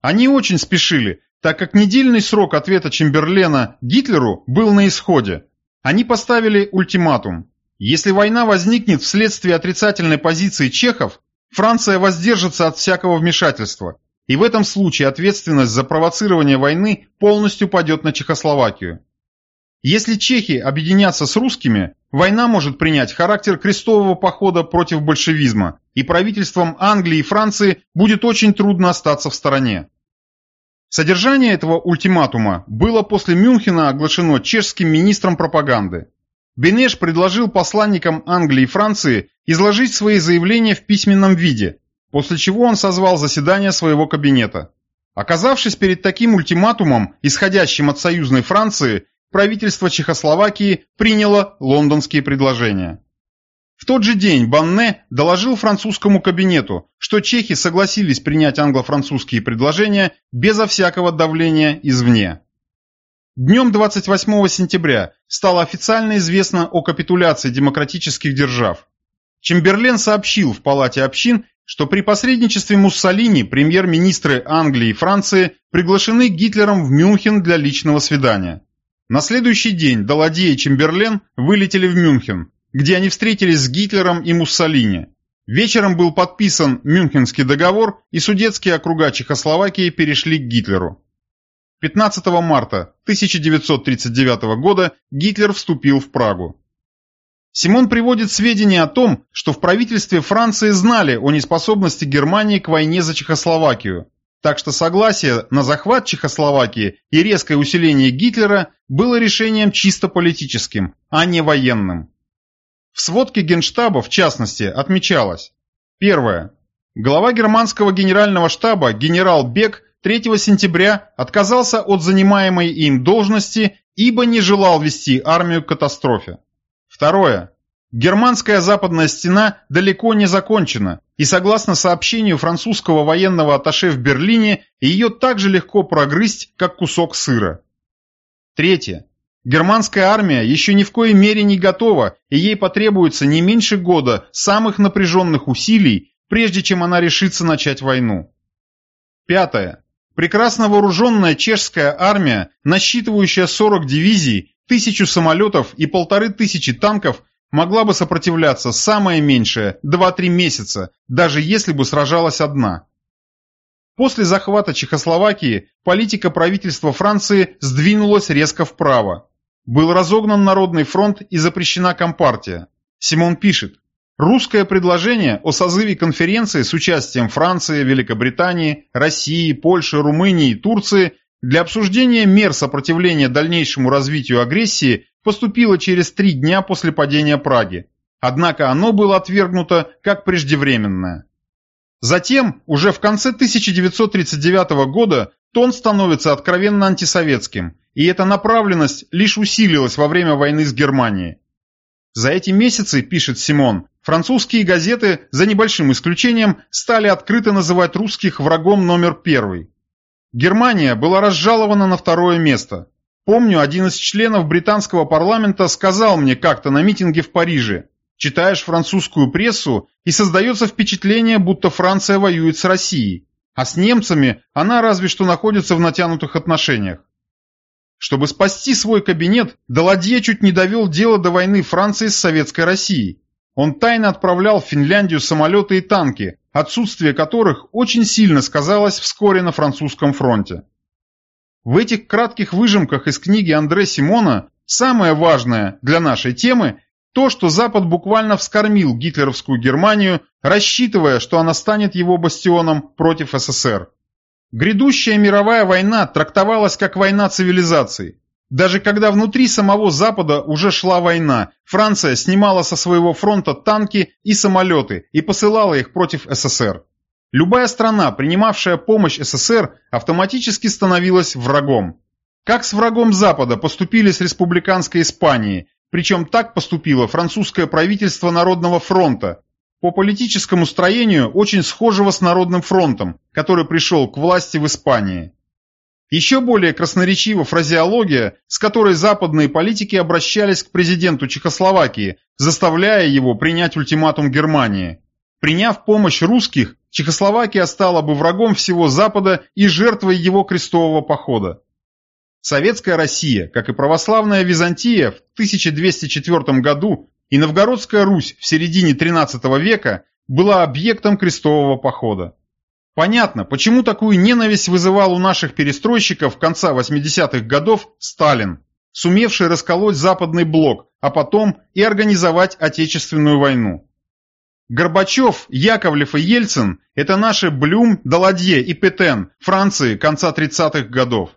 Они очень спешили, так как недельный срок ответа Чемберлена Гитлеру был на исходе. Они поставили ультиматум. Если война возникнет вследствие отрицательной позиции чехов, Франция воздержится от всякого вмешательства, и в этом случае ответственность за провоцирование войны полностью падет на Чехословакию. Если чехи объединятся с русскими, война может принять характер крестового похода против большевизма, и правительствам Англии и Франции будет очень трудно остаться в стороне. Содержание этого ультиматума было после Мюнхена оглашено чешским министром пропаганды. Бенеш предложил посланникам Англии и Франции изложить свои заявления в письменном виде, после чего он созвал заседание своего кабинета. Оказавшись перед таким ультиматумом, исходящим от союзной Франции, правительство Чехословакии приняло лондонские предложения. В тот же день Банне доложил французскому кабинету, что чехи согласились принять англо-французские предложения безо всякого давления извне. Днем 28 сентября стало официально известно о капитуляции демократических держав. Чемберлен сообщил в Палате общин, что при посредничестве Муссолини премьер-министры Англии и Франции приглашены Гитлером в Мюнхен для личного свидания. На следующий день Даладье и Чемберлен вылетели в Мюнхен, где они встретились с Гитлером и Муссолини. Вечером был подписан Мюнхенский договор, и судетские округа Чехословакии перешли к Гитлеру. 15 марта 1939 года Гитлер вступил в Прагу. Симон приводит сведения о том, что в правительстве Франции знали о неспособности Германии к войне за Чехословакию, так что согласие на захват Чехословакии и резкое усиление Гитлера было решением чисто политическим, а не военным. В сводке Генштаба, в частности, отмечалось. Первое. Глава германского генерального штаба генерал Бек 3 сентября отказался от занимаемой им должности, ибо не желал вести армию к катастрофе. Второе. Германская западная стена далеко не закончена, и согласно сообщению французского военного атташе в Берлине, ее так же легко прогрызть, как кусок сыра. Третье. Германская армия еще ни в коей мере не готова, и ей потребуется не меньше года самых напряженных усилий, прежде чем она решится начать войну. Пятое. Прекрасно вооруженная чешская армия, насчитывающая 40 дивизий, тысячу самолетов и полторы тысячи танков, могла бы сопротивляться самое меньшее 2-3 месяца, даже если бы сражалась одна. После захвата Чехословакии политика правительства Франции сдвинулась резко вправо. Был разогнан Народный фронт и запрещена Компартия. Симон пишет, русское предложение о созыве конференции с участием Франции, Великобритании, России, Польши, Румынии и Турции для обсуждения мер сопротивления дальнейшему развитию агрессии поступило через три дня после падения Праги. Однако оно было отвергнуто как преждевременное. Затем, уже в конце 1939 года, тон становится откровенно антисоветским, и эта направленность лишь усилилась во время войны с Германией. За эти месяцы, пишет Симон, французские газеты, за небольшим исключением, стали открыто называть русских врагом номер первый. Германия была разжалована на второе место. Помню, один из членов британского парламента сказал мне как-то на митинге в Париже, читаешь французскую прессу и создается впечатление, будто Франция воюет с Россией, а с немцами она разве что находится в натянутых отношениях. Чтобы спасти свой кабинет, Даладье чуть не довел дело до войны Франции с Советской Россией. Он тайно отправлял в Финляндию самолеты и танки, отсутствие которых очень сильно сказалось вскоре на французском фронте. В этих кратких выжимках из книги Андре Симона самое важное для нашей темы – то, что Запад буквально вскормил гитлеровскую Германию, рассчитывая, что она станет его бастионом против СССР. Грядущая мировая война трактовалась как война цивилизаций. Даже когда внутри самого Запада уже шла война, Франция снимала со своего фронта танки и самолеты и посылала их против СССР. Любая страна, принимавшая помощь СССР, автоматически становилась врагом. Как с врагом Запада поступили с республиканской Испанией, причем так поступило французское правительство Народного фронта, по политическому строению очень схожего с Народным фронтом, который пришел к власти в Испании. Еще более красноречива фразеология, с которой западные политики обращались к президенту Чехословакии, заставляя его принять ультиматум Германии. Приняв помощь русских, Чехословакия стала бы врагом всего Запада и жертвой его крестового похода. Советская Россия, как и православная Византия в 1204 году и Новгородская Русь в середине XIII века была объектом крестового похода. Понятно, почему такую ненависть вызывал у наших перестройщиков конца 80-х годов Сталин, сумевший расколоть Западный блок, а потом и организовать Отечественную войну. Горбачев, Яковлев и Ельцин – это наши Блюм, Даладье и Петен Франции конца 30-х годов.